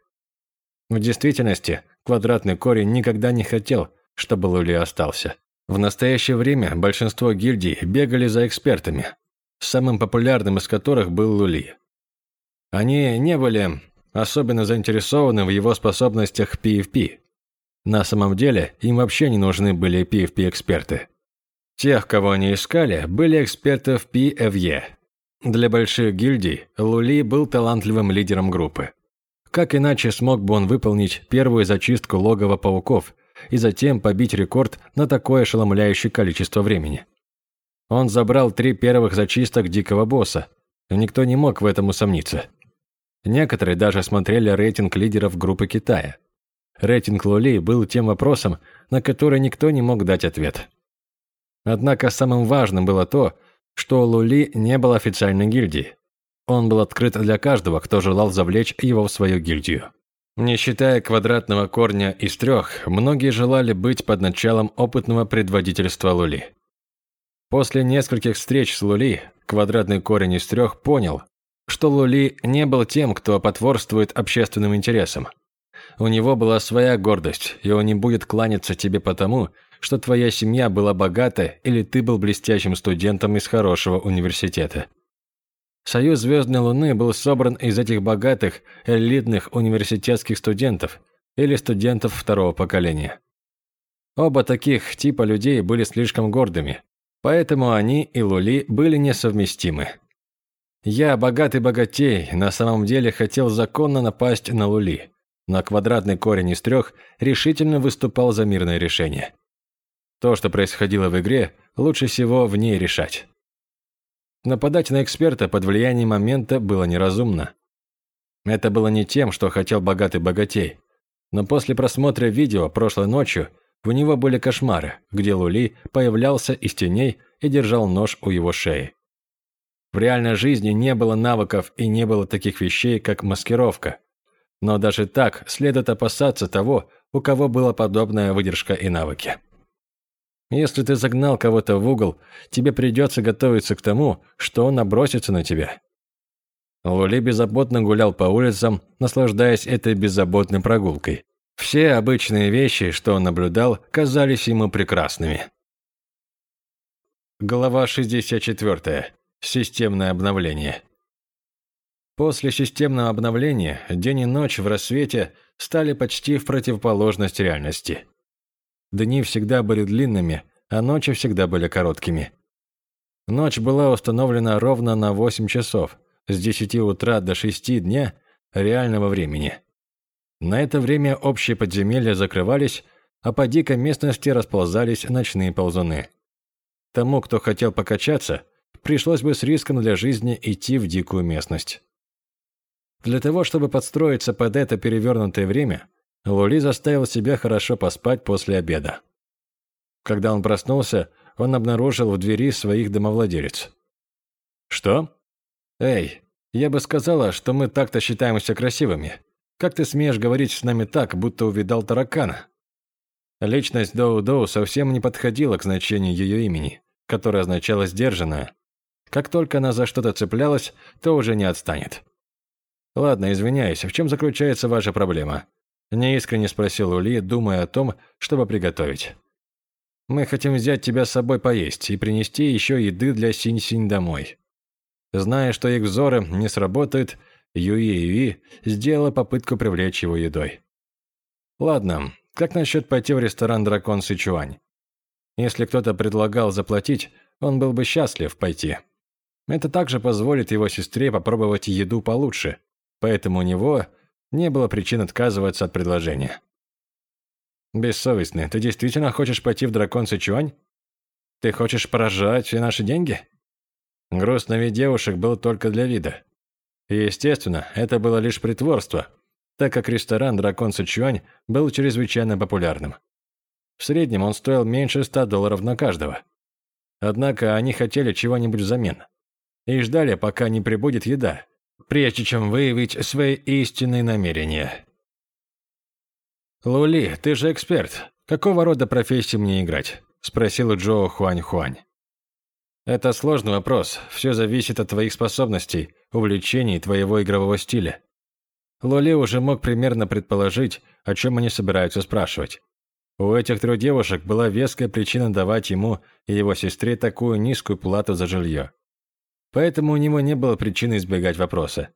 В действительности, квадратный корень никогда не хотел, чтобы Лули остался. В настоящее время большинство гильдий бегали за экспертами, самым популярным из которых был Лули. Они не были особенно заинтересованы в его способностях PFP. На самом деле, им вообще не нужны были PFP-эксперты. Тех, кого они искали, были эксперты в PFE, для больших гильдий Лули был талантливым лидером группы. Как иначе смог бы он выполнить первую зачистку логова пауков и затем побить рекорд на такое ошеломляющее количество времени? Он забрал три первых зачисток дикого босса, и никто не мог в этом усомниться. Некоторые даже смотрели рейтинг лидеров группы Китая. Рейтинг Лули был тем вопросом, на который никто не мог дать ответ. Однако самым важным было то, что Лули не был официальной гильдией. Он был открыт для каждого, кто желал завлечь его в свою гильдию. Не считая квадратного корня из трех, многие желали быть под началом опытного предводительства Лули. После нескольких встреч с Лули, квадратный корень из трех понял, что Лули не был тем, кто потворствует общественным интересам. У него была своя гордость, и он не будет кланяться тебе потому, что твоя семья была богата или ты был блестящим студентом из хорошего университета. Союз Звездной Луны был собран из этих богатых, элитных университетских студентов или студентов второго поколения. Оба таких типа людей были слишком гордыми, поэтому они и Лули были несовместимы. Я, богатый богатей, на самом деле хотел законно напасть на Лули, но квадратный корень из трех решительно выступал за мирное решение. То, что происходило в игре, лучше всего в ней решать. Нападать на эксперта под влиянием момента было неразумно. Это было не тем, что хотел богатый богатей. Но после просмотра видео прошлой ночью у него были кошмары, где Лули появлялся из теней и держал нож у его шеи. В реальной жизни не было навыков и не было таких вещей, как маскировка. Но даже так следует опасаться того, у кого была подобная выдержка и навыки. Если ты загнал кого-то в угол, тебе придется готовиться к тому, что он набросится на тебя. Лули беззаботно гулял по улицам, наслаждаясь этой беззаботной прогулкой. Все обычные вещи, что он наблюдал, казались ему прекрасными. Глава 64. Системное обновление. После системного обновления день и ночь в рассвете стали почти в противоположность реальности. Дни всегда были длинными, а ночи всегда были короткими. Ночь была установлена ровно на 8 часов, с 10 утра до 6 дня реального времени. На это время общие подземелья закрывались, а по дикой местности расползались ночные ползуны. Тому, кто хотел покачаться, пришлось бы с риском для жизни идти в дикую местность. Для того, чтобы подстроиться под это перевернутое время, Лули заставил себя хорошо поспать после обеда. Когда он проснулся, он обнаружил в двери своих домовладелец. «Что?» «Эй, я бы сказала, что мы так-то считаемся красивыми. Как ты смеешь говорить с нами так, будто увидал таракана?» Личность Доу-Доу совсем не подходила к значению ее имени, которое означало «сдержанная». Как только она за что-то цеплялась, то уже не отстанет. «Ладно, извиняюсь, в чем заключается ваша проблема?» Неискренне спросил Ули, думая о том, чтобы приготовить. «Мы хотим взять тебя с собой поесть и принести еще еды для Синь-Синь домой». Зная, что их взоры не сработают, Юи-Юи сделала попытку привлечь его едой. «Ладно, как насчет пойти в ресторан «Дракон Сычуань»? Если кто-то предлагал заплатить, он был бы счастлив пойти. Это также позволит его сестре попробовать еду получше, поэтому у него не было причин отказываться от предложения. «Бессовестный, ты действительно хочешь пойти в дракон Сычуань? Ты хочешь поражать все наши деньги?» Грустный вид девушек был только для вида. Естественно, это было лишь притворство, так как ресторан «Дракон Сычуань» был чрезвычайно популярным. В среднем он стоил меньше 100 долларов на каждого. Однако они хотели чего-нибудь взамен. И ждали, пока не прибудет еда, прежде чем выявить свои истинные намерения. «Лули, ты же эксперт. Какого рода профессии мне играть?» – спросил Джоу Хуань-Хуань. «Это сложный вопрос. Все зависит от твоих способностей, увлечений твоего игрового стиля». Лули уже мог примерно предположить, о чем они собираются спрашивать. У этих трех девушек была веская причина давать ему и его сестре такую низкую плату за жилье. Поэтому у него не было причины избегать вопроса.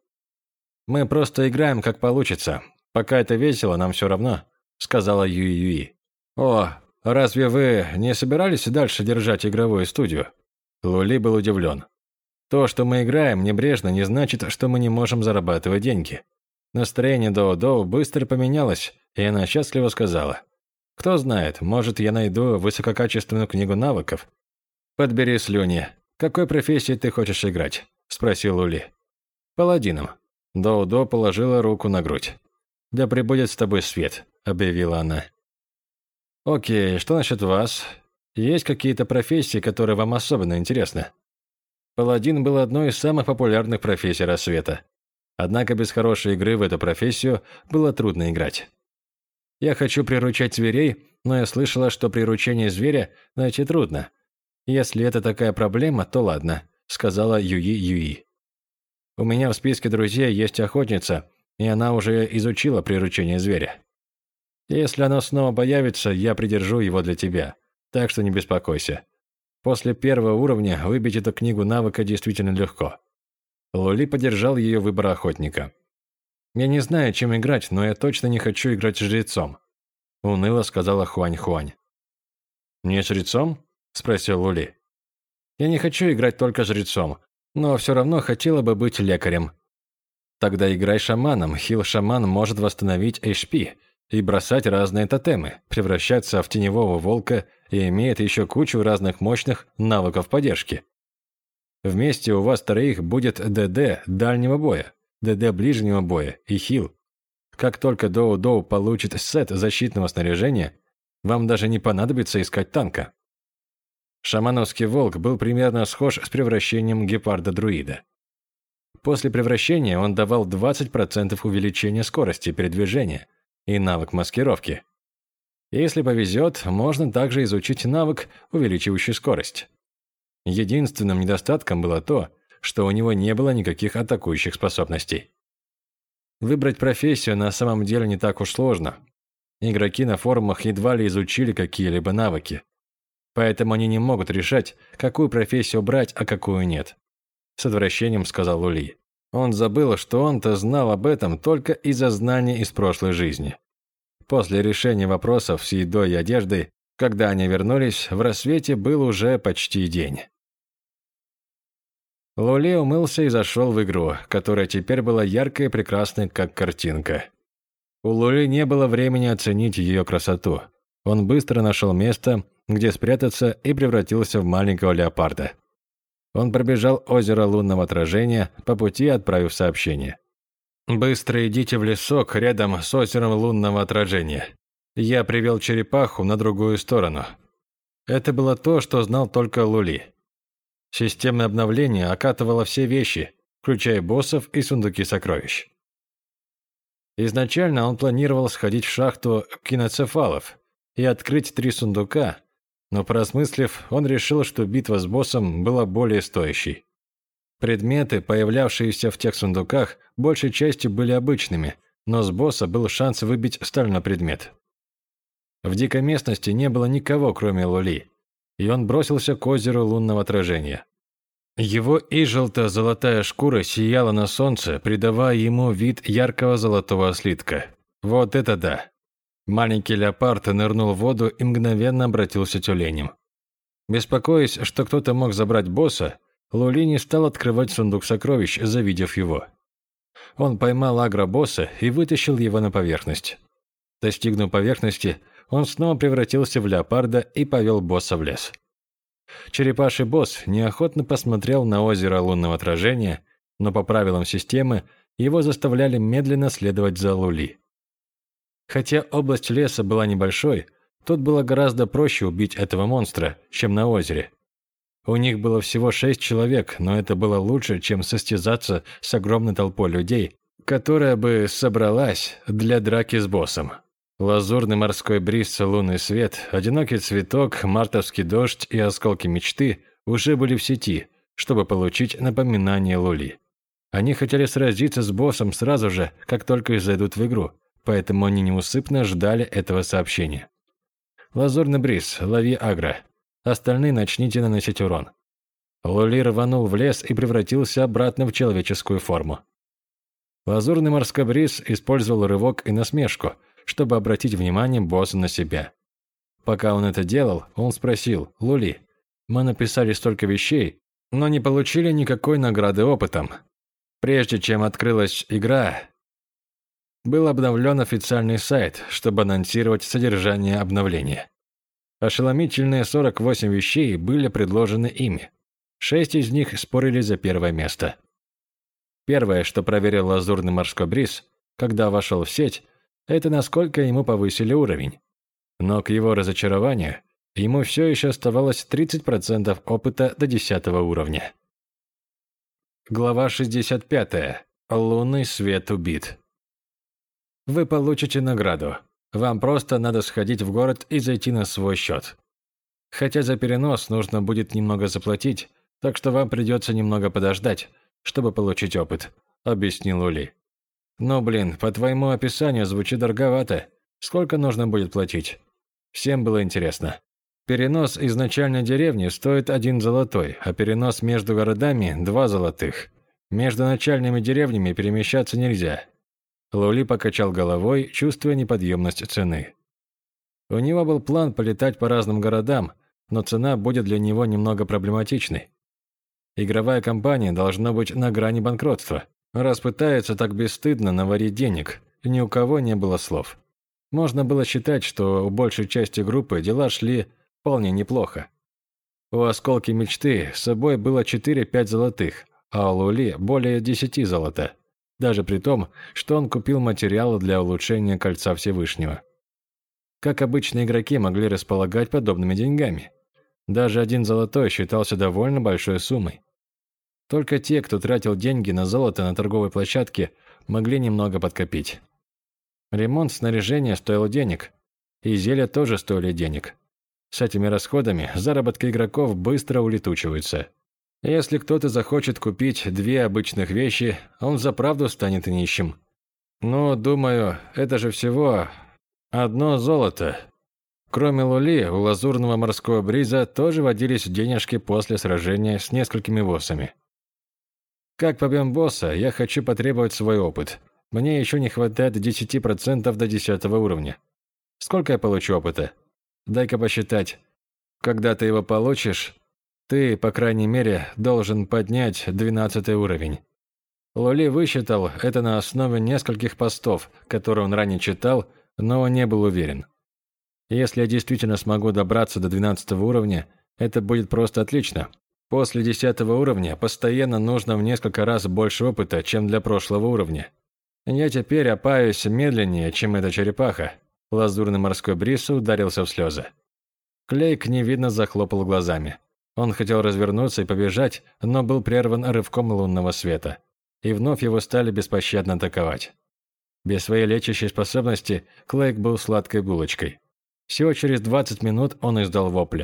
«Мы просто играем, как получится. Пока это весело, нам все равно», — сказала Юи-Юи. «О, разве вы не собирались дальше держать игровую студию?» Лули был удивлен. «То, что мы играем небрежно, не значит, что мы не можем зарабатывать деньги». Настроение Доу-Доу быстро поменялось, и она счастливо сказала. «Кто знает, может, я найду высококачественную книгу навыков. Подбери слюни, «Какой профессией ты хочешь играть?» – спросил Ули. «Паладином». Доудо положила руку на грудь. «Да пребудет с тобой свет», – объявила она. «Окей, что насчет вас? Есть какие-то профессии, которые вам особенно интересны?» Паладин был одной из самых популярных профессий рассвета. Однако без хорошей игры в эту профессию было трудно играть. Я хочу приручать зверей, но я слышала, что приручение зверя найти трудно. «Если это такая проблема, то ладно», – сказала Юи Юи. «У меня в списке друзей есть охотница, и она уже изучила приручение зверя. Если оно снова появится, я придержу его для тебя. Так что не беспокойся. После первого уровня выбить эту книгу навыка действительно легко. Лули поддержал ее выбор охотника. «Я не знаю, чем играть, но я точно не хочу играть жрецом», – уныло сказала Хуань-Хуань. «Не жрецом?» – спросил Лули. «Я не хочу играть только жрецом, но все равно хотела бы быть лекарем». «Тогда играй шаманом, хил-шаман может восстановить HP и бросать разные тотемы, превращаться в теневого волка и имеет еще кучу разных мощных навыков поддержки. Вместе у вас троих будет ДД дальнего боя, ДД ближнего боя и хил. Как только Доу-Доу получит сет защитного снаряжения, вам даже не понадобится искать танка. Шамановский волк был примерно схож с превращением гепарда-друида. После превращения он давал 20% увеличения скорости передвижения и навык маскировки. Если повезет, можно также изучить навык, увеличивающий скорость. Единственным недостатком было то, что у него не было никаких атакующих способностей. Выбрать профессию на самом деле не так уж сложно. Игроки на форумах едва ли изучили какие-либо навыки. Поэтому они не могут решать, какую профессию брать, а какую нет. С отвращением сказал Лули. Он забыл, что он-то знал об этом только из-за знаний из прошлой жизни. После решения вопросов с едой и одеждой, когда они вернулись, в рассвете был уже почти день. Лули умылся и зашел в игру, которая теперь была яркой и прекрасной, как картинка. У Лули не было времени оценить ее красоту. Он быстро нашел место, где спрятаться, и превратился в маленького леопарда. Он пробежал озеро лунного отражения, по пути отправив сообщение. Быстро идите в лесок рядом с озером лунного отражения. Я привел черепаху на другую сторону. Это было то, что знал только Лули. Системное обновление окатывало все вещи, включая боссов и сундуки сокровищ. Изначально он планировал сходить в шахту киноцефалов и открыть три сундука, но поразмыслив, он решил, что битва с боссом была более стоящей. Предметы, появлявшиеся в тех сундуках, большей частью были обычными, но с босса был шанс выбить стальной предмет. В дикой местности не было никого, кроме Лули, и он бросился к озеру лунного отражения. Его и желто-золотая шкура сияла на солнце, придавая ему вид яркого золотого слитка. Вот это да! Маленький леопард нырнул в воду и мгновенно обратился тюленем. Беспокоясь, что кто-то мог забрать босса, Лули не стал открывать сундук сокровищ, завидев его. Он поймал агробосса и вытащил его на поверхность. Достигнув поверхности, он снова превратился в леопарда и повел босса в лес. Черепаший босс неохотно посмотрел на озеро лунного отражения, но по правилам системы его заставляли медленно следовать за Лули. Хотя область леса была небольшой, тут было гораздо проще убить этого монстра, чем на озере – у них было всего шесть человек, но это было лучше, чем состязаться с огромной толпой людей, которая бы собралась для драки с боссом. Лазурный морской бриз, лунный свет, одинокий цветок, мартовский дождь и осколки мечты уже были в сети, чтобы получить напоминание Лули. Они хотели сразиться с боссом сразу же, как только зайдут в игру, поэтому они неусыпно ждали этого сообщения. Лазурный бриз, лови агро. Остальные начните наносить урон. Лули рванул в лес и превратился обратно в человеческую форму. Лазурный морской бриз использовал рывок и насмешку, чтобы обратить внимание босса на себя. Пока он это делал, он спросил, «Лули, мы написали столько вещей, но не получили никакой награды опытом. Прежде чем открылась игра, был обновлен официальный сайт, чтобы анонсировать содержание обновления. Ошеломительные 48 вещей были предложены ими. Шесть из них спорили за первое место. Первое, что проверил лазурный морской бриз, когда вошел в сеть, это насколько ему повысили уровень. Но к его разочарованию, ему все еще оставалось 30% опыта до 10 уровня. Глава 65. Лунный свет убит. Вы получите награду. Вам просто надо сходить в город и зайти на свой счет. Хотя за перенос нужно будет немного заплатить, так что вам придется немного подождать, чтобы получить опыт», – объяснил Ули. «Ну, блин, по твоему описанию звучит дороговато. Сколько нужно будет платить?» Всем было интересно. Перенос из начальной деревни стоит один золотой, а перенос между городами – два золотых. Между начальными деревнями перемещаться нельзя. Лули покачал головой, чувствуя неподъемность цены. У него был план полетать по разным городам, но цена будет для него немного проблематичной. Игровая компания должна быть на грани банкротства. Раз пытается так бесстыдно наварить денег, ни у кого не было слов. Можно было считать, что у большей части группы дела шли вполне неплохо. У осколки мечты с собой было 4-5 золотых, а у Лули более 10 золота, даже при том, что он купил материалы для улучшения кольца Всевышнего. Как обычные игроки могли располагать подобными деньгами? Даже один золотой считался довольно большой суммой. Только те, кто тратил деньги на золото на торговой площадке, могли немного подкопить. Ремонт снаряжения стоил денег, и зелья тоже стоили денег. С этими расходами заработки игроков быстро улетучиваются. Если кто-то захочет купить две обычных вещи, он заправду станет нищим. Но, думаю, это же всего одно золото. Кроме Лули, у лазурного морского бриза тоже водились денежки после сражения с несколькими боссами. Как побьем босса, я хочу потребовать свой опыт. Мне еще не хватает 10% до 10 уровня. Сколько я получу опыта? Дай-ка посчитать. Когда ты его получишь, ты, по крайней мере, должен поднять 12 уровень. Лоли высчитал это на основе нескольких постов, которые он ранее читал, но не был уверен. Если я действительно смогу добраться до 12 уровня, это будет просто отлично. После 10 уровня постоянно нужно в несколько раз больше опыта, чем для прошлого уровня. Я теперь опаюсь медленнее, чем эта черепаха, Лазурный морской бриз ударился в слезы. Клейк невидно захлопал глазами. Он хотел развернуться и побежать, но был прерван рывком лунного света. И вновь его стали беспощадно атаковать. Без своей лечащей способности Клейк был сладкой булочкой. Всего через 20 минут он издал вопль.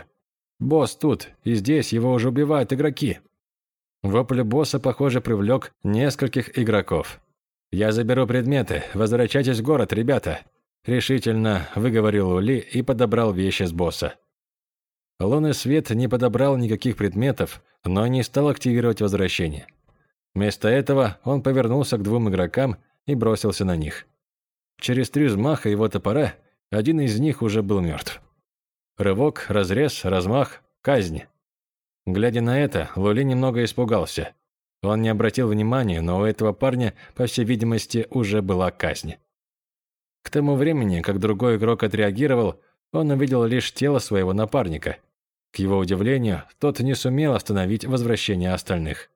«Босс тут, и здесь его уже убивают игроки!» Вопль босса, похоже, привлек нескольких игроков. «Я заберу предметы, возвращайтесь в город, ребята!» Решительно выговорил Ули и подобрал вещи с босса. Лунный свет не подобрал никаких предметов, но не стал активировать возвращение. Вместо этого он повернулся к двум игрокам и бросился на них. Через три взмаха его топора один из них уже был мертв. Рывок, разрез, размах, казнь. Глядя на это, Лули немного испугался. Он не обратил внимания, но у этого парня, по всей видимости, уже была казнь. К тому времени, как другой игрок отреагировал, он увидел лишь тело своего напарника. К его удивлению, тот не сумел остановить возвращение остальных.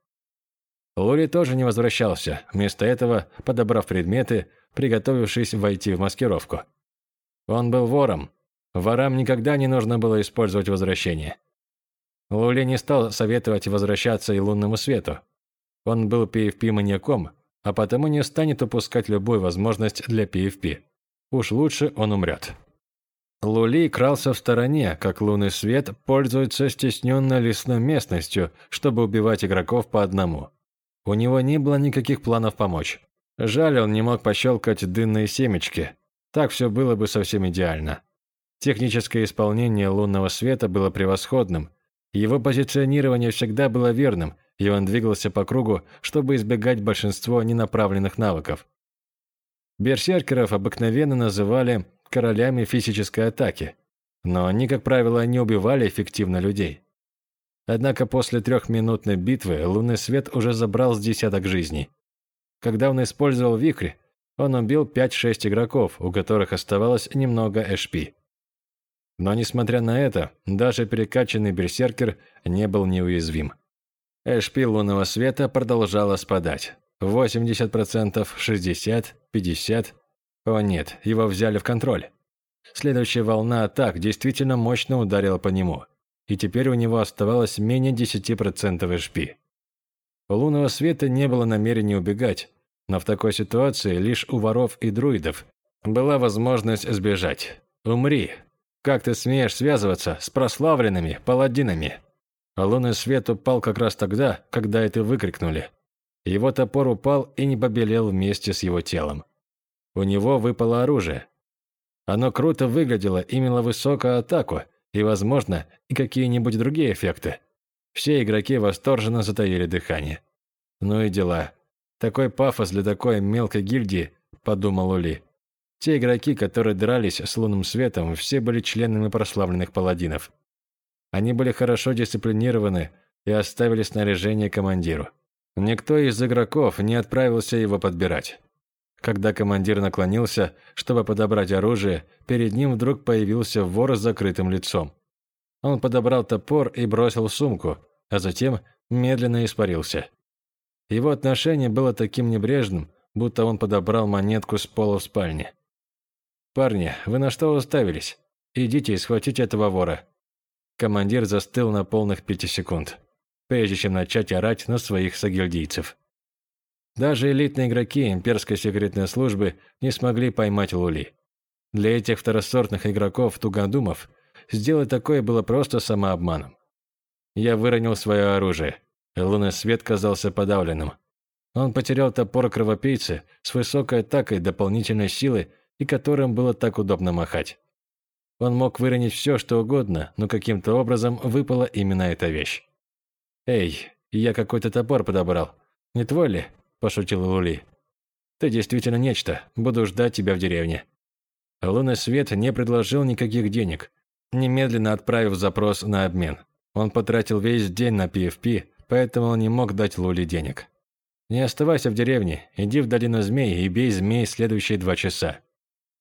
Лури тоже не возвращался, вместо этого, подобрав предметы, приготовившись войти в маскировку. Он был вором. Ворам никогда не нужно было использовать возвращение. Лули не стал советовать возвращаться и лунному свету. Он был PFP-маньяком, а потому не станет упускать любую возможность для PFP. Уж лучше он умрет. Лули крался в стороне, как лунный свет пользуется стесненной лесной местностью, чтобы убивать игроков по одному. У него не было никаких планов помочь. Жаль, он не мог пощелкать дынные семечки. Так все было бы совсем идеально. Техническое исполнение лунного света было превосходным. Его позиционирование всегда было верным, и он двигался по кругу, чтобы избегать большинство ненаправленных навыков. Берсеркеров обыкновенно называли королями физической атаки, но они, как правило, не убивали эффективно людей. Однако после трехминутной битвы лунный свет уже забрал с десяток жизней. Когда он использовал вихрь, он убил 5-6 игроков, у которых оставалось немного HP. Но несмотря на это, даже перекачанный берсеркер не был неуязвим. HP лунного света продолжала спадать. 80%, 60%, 50%. О нет, его взяли в контроль. Следующая волна атак действительно мощно ударила по нему, и теперь у него оставалось менее 10% HP. У лунного света не было намерения убегать, но в такой ситуации лишь у воров и друидов была возможность сбежать. «Умри! Как ты смеешь связываться с прославленными паладинами?» Лунный свет упал как раз тогда, когда это выкрикнули – его топор упал и не побелел вместе с его телом. У него выпало оружие. Оно круто выглядело, имело высокую атаку, и, возможно, и какие-нибудь другие эффекты. Все игроки восторженно затаили дыхание. Ну и дела. Такой пафос для такой мелкой гильдии, подумал Ули. Те игроки, которые дрались с лунным светом, все были членами прославленных паладинов. Они были хорошо дисциплинированы и оставили снаряжение командиру. Никто из игроков не отправился его подбирать. Когда командир наклонился, чтобы подобрать оружие, перед ним вдруг появился вор с закрытым лицом. Он подобрал топор и бросил в сумку, а затем медленно испарился. Его отношение было таким небрежным, будто он подобрал монетку с пола в спальне. «Парни, вы на что уставились? Идите и схватите этого вора». Командир застыл на полных пяти секунд, прежде чем начать орать на своих сагильдийцев. Даже элитные игроки имперской секретной службы не смогли поймать Лули. Для этих второсортных игроков-тугодумов сделать такое было просто самообманом. Я выронил свое оружие. Лунный свет казался подавленным. Он потерял топор кровопийцы с высокой атакой дополнительной силы и которым было так удобно махать. Он мог выронить все, что угодно, но каким-то образом выпала именно эта вещь. «Эй, я какой-то топор подобрал. Не твой ли?» Пошутил Лули. «Ты действительно нечто. Буду ждать тебя в деревне». Лунный свет не предложил никаких денег, немедленно отправив запрос на обмен. Он потратил весь день на PFP, поэтому он не мог дать Лули денег. «Не оставайся в деревне, иди в долину змей и бей змей следующие два часа.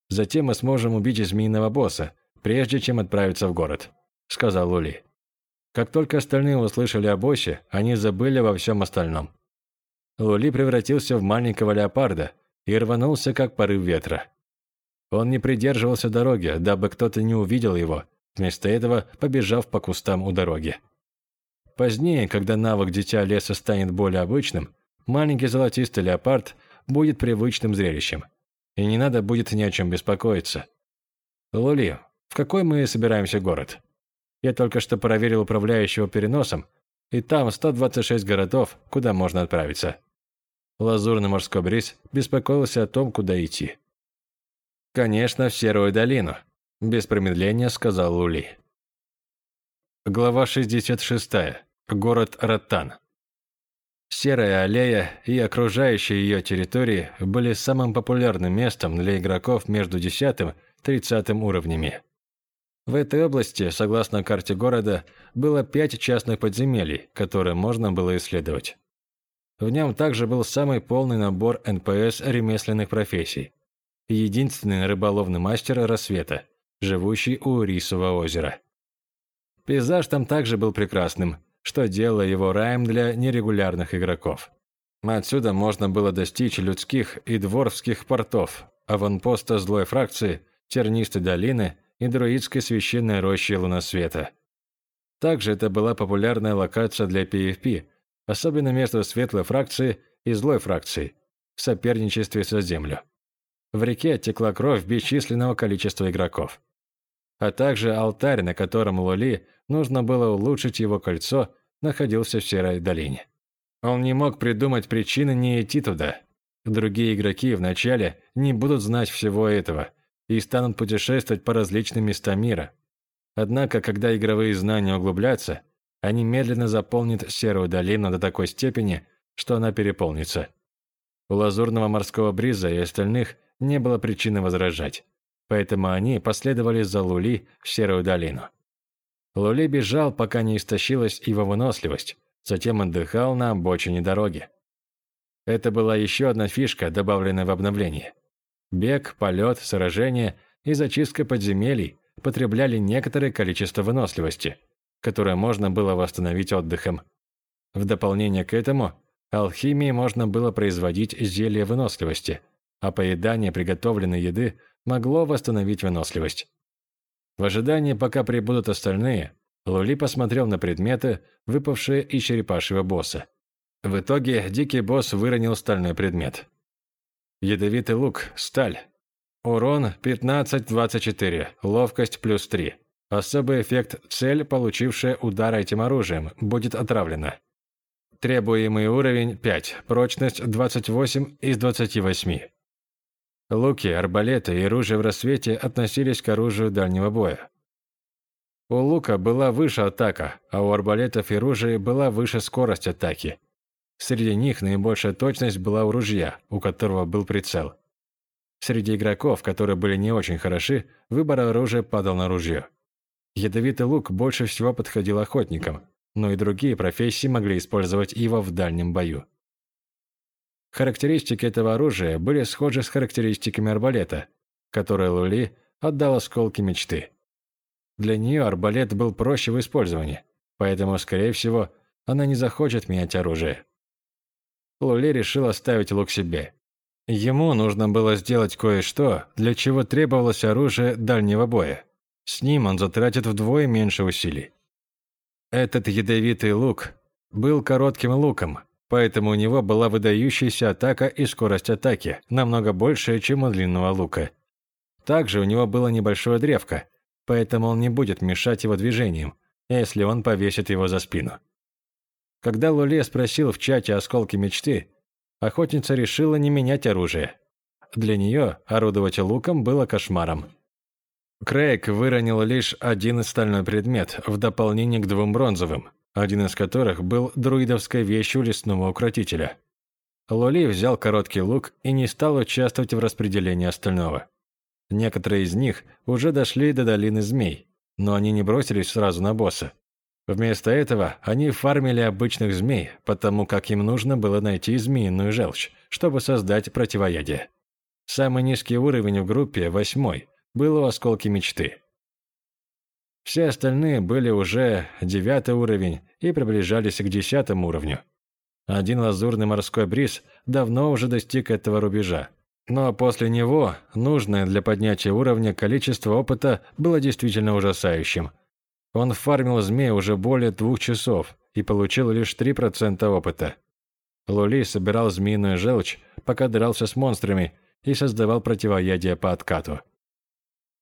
Затем мы сможем убить змеиного босса, прежде чем отправиться в город», – сказал Лули. Как только остальные услышали о боссе, они забыли во всем остальном. Лули превратился в маленького леопарда и рванулся, как порыв ветра. Он не придерживался дороги, дабы кто-то не увидел его, вместо этого побежав по кустам у дороги. Позднее, когда навык Дитя Леса станет более обычным, маленький золотистый леопард будет привычным зрелищем. И не надо будет ни о чем беспокоиться. Лули, в какой мы собираемся город? Я только что проверил управляющего переносом, и там 126 городов, куда можно отправиться. Лазурный морской бриз беспокоился о том, куда идти. «Конечно, в Серую долину», – без промедления сказал Лули. Глава 66. Город Раттан. Серая аллея и окружающие ее территории были самым популярным местом для игроков между 10 и 30 уровнями. В этой области, согласно карте города, было пять частных подземелий, которые можно было исследовать. В нем также был самый полный набор NPC ремесленных профессий. Единственный рыболовный мастер рассвета, живущий у Рисового озера. Пейзаж там также был прекрасным, что делало его раем для нерегулярных игроков. Отсюда можно было достичь людских и дворфских портов, аванпоста злой фракции, тернистой долины и друидской священной рощи Луносвета. Также это была популярная локация для PvP, особенно между светлой фракцией и злой фракцией, в соперничестве со Землю. В реке текла кровь бесчисленного количества игроков. А также алтарь, на котором Лули нужно было улучшить его кольцо, находился в Серой долине. Он не мог придумать причины не идти туда. Другие игроки вначале не будут знать всего этого – и станут путешествовать по различным местам мира. Однако, когда игровые знания углубляются, они медленно заполнят серую долину до такой степени, что она переполнится. У лазурного морского бриза и остальных не было причины возражать, поэтому они последовали за Лули в серую долину. Лули бежал, пока не истощилась его выносливость, затем отдыхал на обочине дороги. Это была еще одна фишка, добавленная в обновление. Бег, полет, сражение и зачистка подземелий потребляли некоторое количество выносливости, которое можно было восстановить отдыхом. В дополнение к этому, алхимией можно было производить зелья выносливости, а поедание приготовленной еды могло восстановить выносливость. В ожидании, пока прибудут остальные, Лули посмотрел на предметы, выпавшие из черепашьего босса. В итоге дикий босс выронил стальной предмет. Ядовитый лук, сталь. Урон 15-24, ловкость плюс 3. Особый эффект цель, получившая удар этим оружием, будет отравлена. Требуемый уровень 5, прочность 28 из 28. Луки, арбалеты и ружья в рассвете относились к оружию дальнего боя. У лука была выше атака, а у арбалетов и ружей была выше скорость атаки. Среди них наибольшая точность была у ружья, у которого был прицел. Среди игроков, которые были не очень хороши, выбор оружия падал на ружье. Ядовитый лук больше всего подходил охотникам, но и другие профессии могли использовать его в дальнем бою. Характеристики этого оружия были схожи с характеристиками арбалета, которые Лули отдал осколки мечты. Для нее арбалет был проще в использовании, поэтому, скорее всего, она не захочет менять оружие. Лули решил оставить лук себе. Ему нужно было сделать кое-что, для чего требовалось оружие дальнего боя. С ним он затратит вдвое меньше усилий. Этот ядовитый лук был коротким луком, поэтому у него была выдающаяся атака и скорость атаки, намного большая, чем у длинного лука. Также у него было небольшое древко, поэтому он не будет мешать его движениям, если он повесит его за спину. Когда Луле спросил в чате осколки мечты, охотница решила не менять оружие. Для нее орудовать луком было кошмаром. Крейг выронил лишь один стальной предмет в дополнение к двум бронзовым, один из которых был друидовской вещью лесного укротителя. Лоли взял короткий лук и не стал участвовать в распределении остального. Некоторые из них уже дошли до долины змей, но они не бросились сразу на босса. Вместо этого они фармили обычных змей, потому как им нужно было найти змеиную желчь, чтобы создать противоядие. Самый низкий уровень в группе, восьмой, был у осколки мечты. Все остальные были уже девятый уровень и приближались к десятому уровню. Один лазурный морской бриз давно уже достиг этого рубежа, но после него нужное для поднятия уровня количество опыта было действительно ужасающим. Он фармил змей уже более двух часов и получил лишь 3% опыта. Лули собирал змеиную желчь, пока дрался с монстрами и создавал противоядие по откату.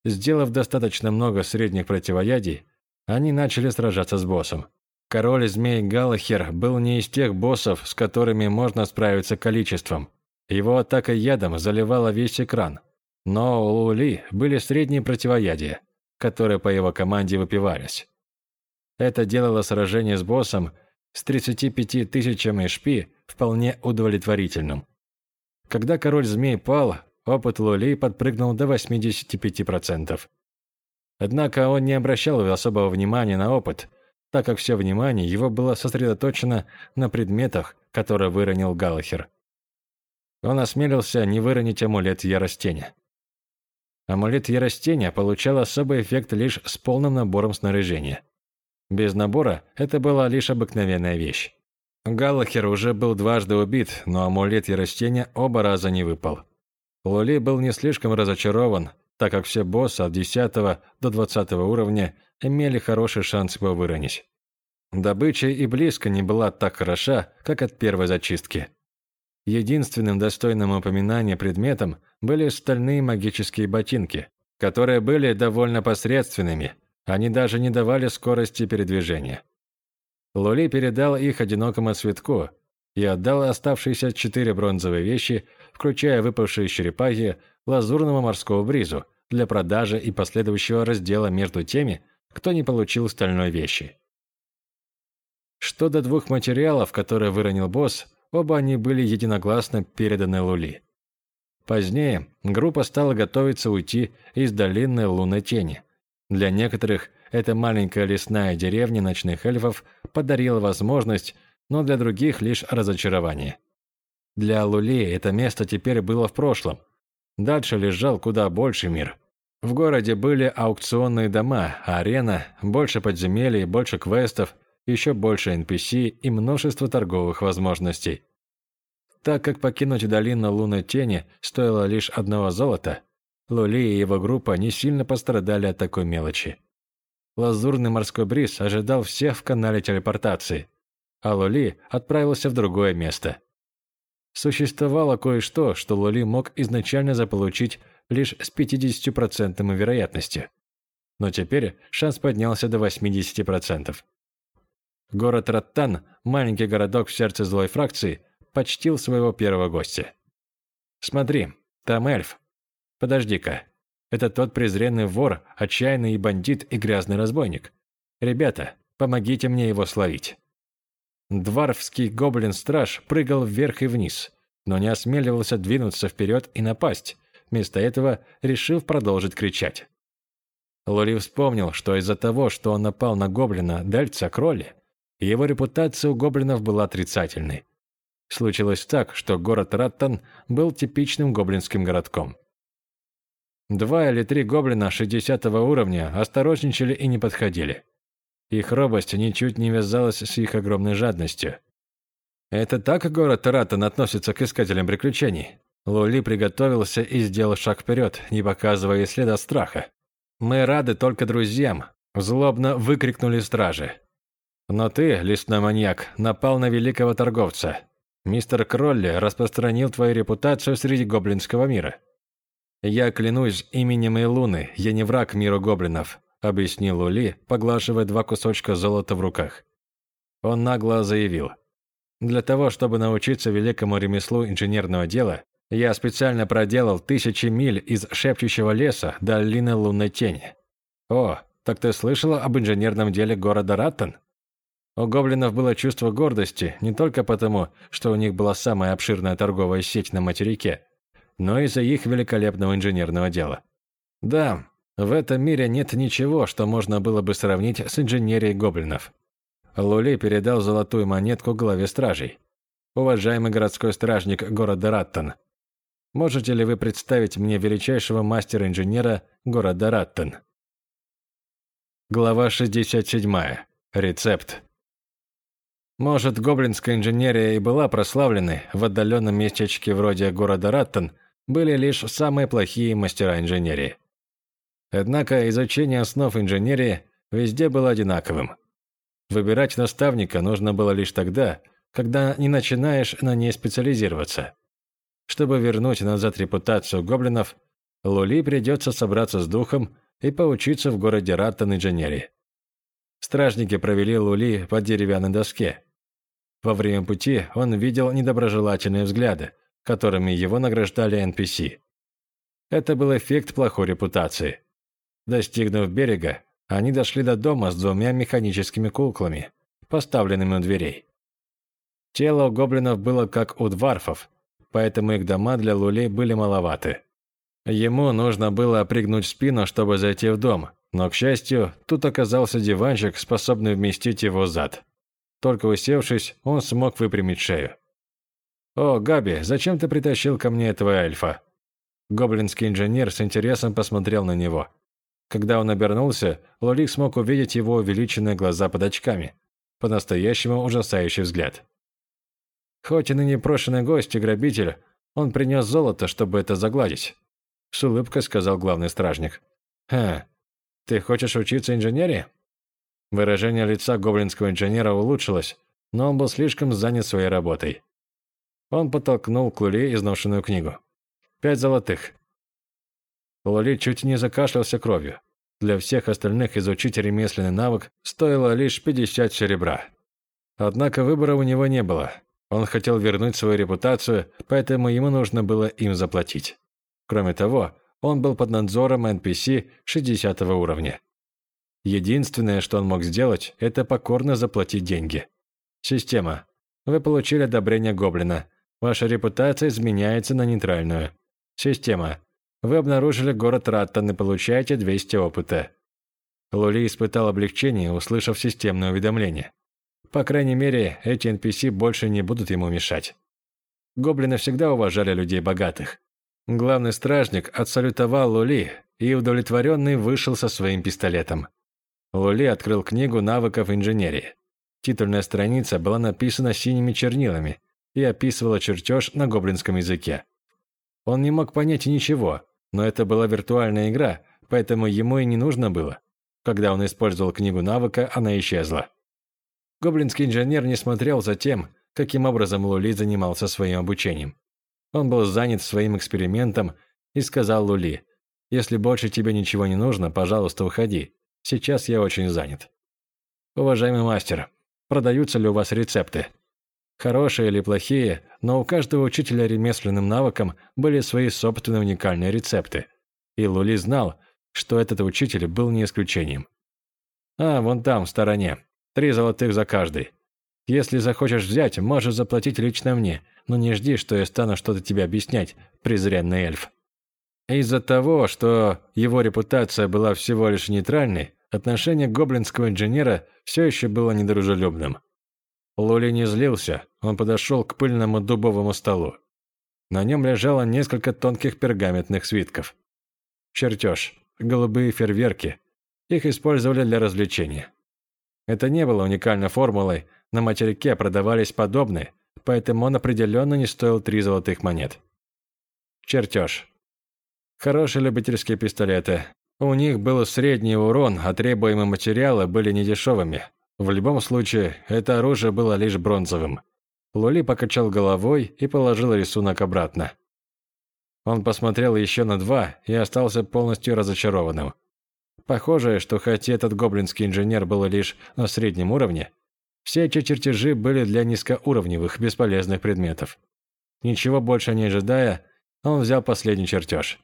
Сделав достаточно много средних противоядий, они начали сражаться с боссом. Король змей Галахер был не из тех боссов, с которыми можно справиться количеством. Его атака ядом заливала весь экран. Но у Лули были средние противоядия, которые по его команде выпивались. Это делало сражение с боссом с 35 тысячами HP вполне удовлетворительным. Когда король змей пал, опыт Лули подпрыгнул до 85%. Однако он не обращал особого внимания на опыт, так как все внимание его было сосредоточено на предметах, которые выронил Галахер он осмелился не выронить амулет Яростения. Амулет Яростения получал особый эффект лишь с полным набором снаряжения. Без набора это была лишь обыкновенная вещь. Галлахер уже был дважды убит, но амулет Яростения оба раза не выпал. Лули был не слишком разочарован, так как все боссы от 10 до 20 уровня имели хороший шанс его выронить. Добыча и близко не была так хороша, как от первой зачистки. Единственным достойным упоминания предметом были стальные магические ботинки, которые были довольно посредственными, они даже не давали скорости передвижения. Лули передал их одинокому цветку и отдал оставшиеся четыре бронзовые вещи, включая выпавшие черепахи, лазурному морскому бризу, для продажи и последующего раздела между теми, кто не получил стальной вещи. Что до двух материалов, которые выронил босс, Оба они были единогласно переданы Лули. Позднее группа стала готовиться уйти из долины лунной тени. Для некоторых эта маленькая лесная деревня ночных эльфов подарила возможность, но для других лишь разочарование. Для Лули это место теперь было в прошлом. Дальше лежал куда больше мир. В городе были аукционные дома, арена, больше подземелий, больше квестов, еще больше NPC и множество торговых возможностей. Так как покинуть долину лунной тени стоило лишь одного золота, Лули и его группа не сильно пострадали от такой мелочи. Лазурный морской бриз ожидал всех в канале телепортации, а Лули отправился в другое место. Существовало кое-что, что Лули мог изначально заполучить лишь с 50% вероятностью. Но теперь шанс поднялся до 80%. Город Раттан, маленький городок в сердце злой фракции, почтил своего первого гостя. «Смотри, там эльф. Подожди-ка. Это тот презренный вор, отчаянный бандит и грязный разбойник, «Ребята, помогите мне его словить». Дварфский гоблин-страж прыгал вверх и вниз, но не осмеливался двинуться вперед и напасть, вместо этого решив продолжить кричать. Лори вспомнил, что из-за того, что он напал на гоблина Дальца Кролли, его репутация у гоблинов была отрицательной. Случилось так, что город Раттон был типичным гоблинским городком. Два или три гоблина 60 уровня осторожничали и не подходили. Их робость ничуть не вязалась с их огромной жадностью. Это так город Раттон относится к искателям приключений? Лули приготовился и сделал шаг вперед, не показывая следа страха. «Мы рады только друзьям», – злобно выкрикнули стражи. «Но ты, лесной маньяк, напал на великого торговца. Мистер Кролли распространил твою репутацию среди гоблинского мира». «Я клянусь именем Илуны, я не враг миру гоблинов», – объяснил Лули, поглаживая два кусочка золота в руках. Он нагло заявил. «Для того, чтобы научиться великому ремеслу инженерного дела, я специально проделал тысячи миль из шепчущего леса до долины лунной тени. О, так ты слышала об инженерном деле города Раттон?» У гоблинов было чувство гордости не только потому, что у них была самая обширная торговая сеть на материке, но и из-за их великолепного инженерного дела. Да, в этом мире нет ничего, что можно было бы сравнить с инженерией гоблинов. Лули передал золотую монетку главе стражей. «Уважаемый городской стражник города Раттон, можете ли вы представить мне величайшего мастера-инженера города Раттон?» Глава 67. Рецепт. Может, гоблинская инженерия и была прославленной, в отдаленном местечке вроде города Раттон были лишь самые плохие мастера инженерии. Однако изучение основ инженерии везде было одинаковым. Выбирать наставника нужно было лишь тогда, когда не начинаешь на ней специализироваться. Чтобы вернуть назад репутацию гоблинов, Лули придется собраться с духом и поучиться в городе Раттон инженерии. Стражники провели Лули по деревянной доске. Во время пути он видел недоброжелательные взгляды, которыми его награждали NPC. Это был эффект плохой репутации. Достигнув берега, они дошли до дома с двумя механическими куклами, поставленными у дверей. Тело у гоблинов было как у дварфов, поэтому их дома для лулей были маловаты. Ему нужно было пригнуть спину, чтобы зайти в дом, но, к счастью, тут оказался диванчик, способный вместить его зад. Только усевшись, он смог выпрямить шею. «О, Габи, зачем ты притащил ко мне этого эльфа?» Гоблинский инженер с интересом посмотрел на него. Когда он обернулся, Лолик смог увидеть его увеличенные глаза под очками. По-настоящему ужасающий взгляд. Хоть и ныне прошенный гость и грабитель, он принес золото, чтобы это загладить. С улыбкой сказал главный стражник. «Ха, ты хочешь учиться инженерии?» Выражение лица гоблинского инженера улучшилось, но он был слишком занят своей работой. Он подтолкнул к Лули изношенную книгу. «Пять золотых. Лоли чуть не закашлялся кровью. Для всех остальных изучить ремесленный навык стоило лишь 50 серебра. Однако выбора у него не было. Он хотел вернуть свою репутацию, поэтому ему нужно было им заплатить. Кроме того, он был под надзором NPC 60 уровня. Единственное, что он мог сделать, это покорно заплатить деньги. Система. Вы получили одобрение Гоблина. Ваша репутация изменяется на нейтральную. Система. Вы обнаружили город Раттон и получаете 200 опыта. Лули испытал облегчение, услышав системное уведомление. По крайней мере, эти NPC больше не будут ему мешать. Гоблины всегда уважали людей богатых. Главный стражник отсалютовал Лули и удовлетворенный вышел со своим пистолетом. Лули открыл книгу навыков инженерии. Титульная страница была написана синими чернилами и описывала чертеж на гоблинском языке. Он не мог понять ничего, но это была виртуальная игра, поэтому ему и не нужно было. Когда он использовал книгу навыка, она исчезла. Гоблинский инженер не смотрел за тем, каким образом Лули занимался своим обучением. Он был занят своим экспериментом и сказал Лули, «Если больше тебе ничего не нужно, пожалуйста, уходи. Сейчас я очень занят». «Уважаемый мастер, продаются ли у вас рецепты?» Хорошие или плохие, но у каждого учителя ремесленным навыкам были свои собственные уникальные рецепты. И Лули знал, что этот учитель был не исключением. А, вон там, в стороне. Три золотых за каждый. Если захочешь взять, можешь заплатить лично мне, но не жди, что я стану что-то тебе объяснять, презренный эльф». Из-за того, что его репутация была всего лишь нейтральной, отношение гоблинского инженера все еще было недружелюбным. Лули не злился, он подошел к пыльному дубовому столу. На нем лежало несколько тонких пергаментных свитков. Чертеж, голубые фейерверки. Их использовали для развлечения. Это не было уникальной формулой, на материке продавались подобные, поэтому он определенно не стоил три золотых монет. Чертеж. Хорошие любительские пистолеты. У них был средний урон, а требуемые материалы были недешевыми. В любом случае, это оружие было лишь бронзовым. Лули покачал головой и положил рисунок обратно. Он посмотрел еще на два и остался полностью разочарованным. Похоже, что хотя этот гоблинский инженер был лишь на среднем уровне, все эти чертежи были для низкоуровневых, бесполезных предметов. Ничего больше не ожидая, он взял последний чертеж.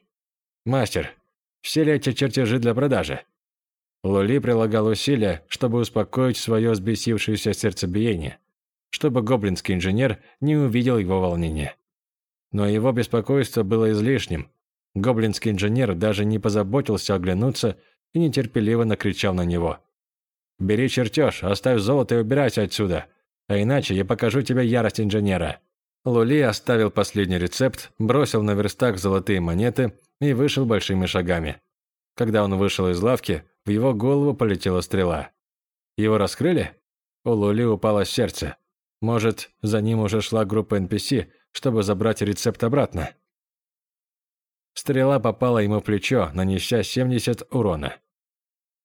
«Мастер, все ли эти чертежи для продажи?» Лули прилагал усилия, чтобы успокоить свое взбесившееся сердцебиение, чтобы гоблинский инженер не увидел его волнения. Но его беспокойство было излишним. Гоблинский инженер даже не позаботился оглянуться и нетерпеливо накричал на него. «Бери чертеж, оставь золото и убирайся отсюда, а иначе я покажу тебе ярость инженера». Лули оставил последний рецепт, бросил на верстак золотые монеты и вышел большими шагами. Когда он вышел из лавки, в его голову полетела стрела. Его раскрыли? У Лули упало сердце. Может, за ним уже шла группа NPC, чтобы забрать рецепт обратно? Стрела попала ему в плечо, нанеся 70 урона.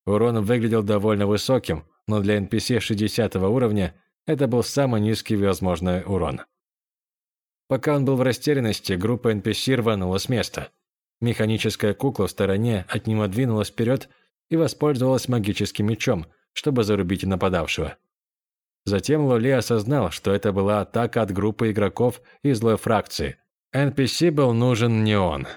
Урон выглядел довольно высоким, но для NPC 60 уровня это был самый низкий возможный урон. Пока он был в растерянности, группа NPC рванула с места. Механическая кукла в стороне от него двинулась вперед и воспользовалась магическим мечом, чтобы зарубить нападавшего. Затем Лоли осознал, что это была атака от группы игроков из злой фракции. NPC был нужен не он.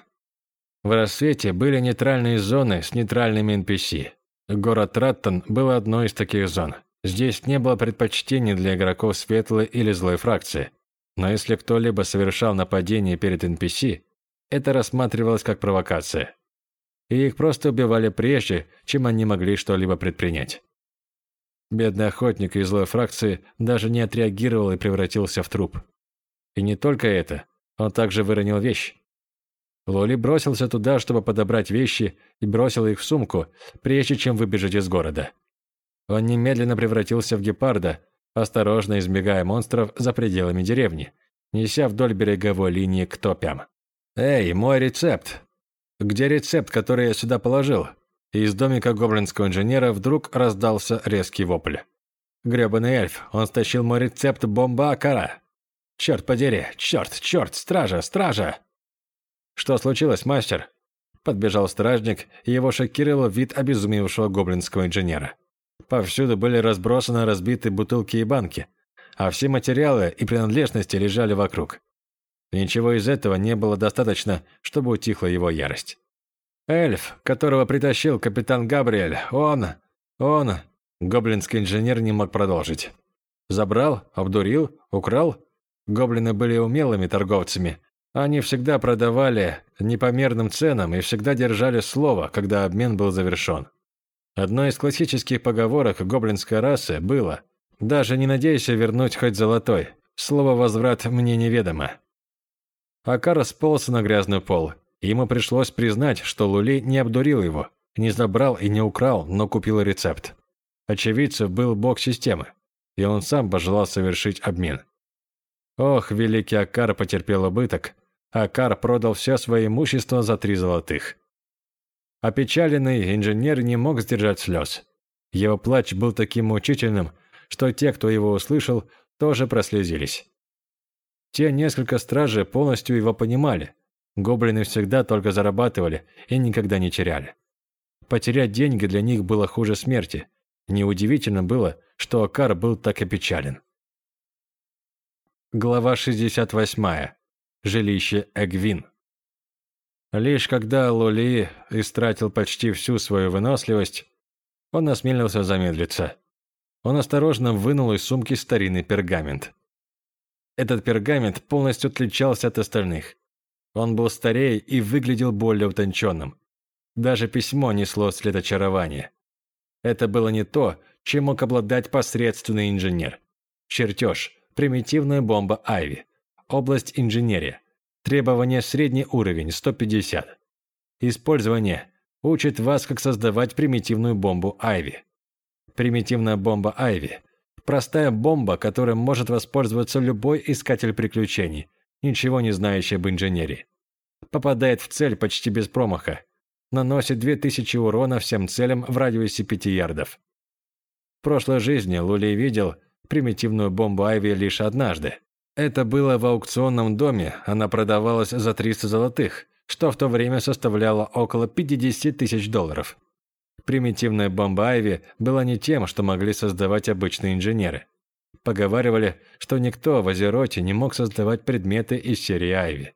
В рассвете были нейтральные зоны с нейтральными NPC. Город Раттон был одной из таких зон. Здесь не было предпочтений для игроков светлой или злой фракции. Но если кто-либо совершал нападение перед NPC, это рассматривалось как провокация. И их просто убивали прежде, чем они могли что-либо предпринять. Бедный охотник из злой фракции даже не отреагировал и превратился в труп. И не только это, он также выронил вещь. Лоли бросился туда, чтобы подобрать вещи, и бросил их в сумку, прежде чем выбежать из города. Он немедленно превратился в гепарда, осторожно избегая монстров за пределами деревни, неся вдоль береговой линии к топям. «Эй, мой рецепт! Где рецепт, который я сюда положил?» Из домика гоблинского инженера вдруг раздался резкий вопль. Гребаный эльф, он стащил мой рецепт бомба Акара. Черт подери, черт, черт, стража, стража! Что случилось, мастер? Подбежал стражник, и его шокировал вид обезумевшего гоблинского инженера. Повсюду были разбросаны разбитые бутылки и банки, а все материалы и принадлежности лежали вокруг. Ничего из этого не было достаточно, чтобы утихла его ярость. Эльф, которого притащил капитан Габриэль, он... он... Гоблинский инженер не мог продолжить. Забрал, обдурил, украл? Гоблины были умелыми торговцами. Они всегда продавали непомерным ценам и всегда держали слово, когда обмен был завершен. Одной из классических поговорок гоблинской расы было «Даже не надейся вернуть хоть золотой, слово «возврат» мне неведомо». Акар сполз на грязный пол Ему пришлось признать, что Лули не обдурил его, не забрал и не украл, но купил рецепт. Очевидцев был бог системы, и он сам пожелал совершить обмен. Ох, великий Акар потерпел убыток. Акар продал все свое имущество за три золотых. Опечаленный инженер не мог сдержать слез. Его плач был таким мучительным, что те, кто его услышал, тоже прослезились. Те несколько стражей полностью его понимали, Гоблины всегда только зарабатывали и никогда не теряли. Потерять деньги для них было хуже смерти. Неудивительно было, что Акар был так опечален. Глава 68. Жилище Эгвин. Лишь когда Лоли истратил почти всю свою выносливость, он осмелился замедлиться. Он осторожно вынул из сумки старинный пергамент. Этот пергамент полностью отличался от остальных. Он был старее и выглядел более утонченным. Даже письмо несло след очарования. Это было не то, чем мог обладать посредственный инженер. Чертеж, примитивная бомба Айви, область инженерия, требование средний уровень 150. Использование учит вас, как создавать примитивную бомбу Айви. Примитивная бомба Айви – простая бомба, которой может воспользоваться любой искатель приключений, ничего не знающий об инженерии. Попадает в цель почти без промаха, наносит 2000 урона всем целям в радиусе 5 ярдов. В прошлой жизни Лули видел примитивную бомбу Айви лишь однажды. Это было в аукционном доме, она продавалась за 300 золотых, что в то время составляло около 50 тысяч долларов. Примитивная бомба Айви была не тем, что могли создавать обычные инженеры. Поговаривали, что никто в Азероте не мог создавать предметы из серии Айви.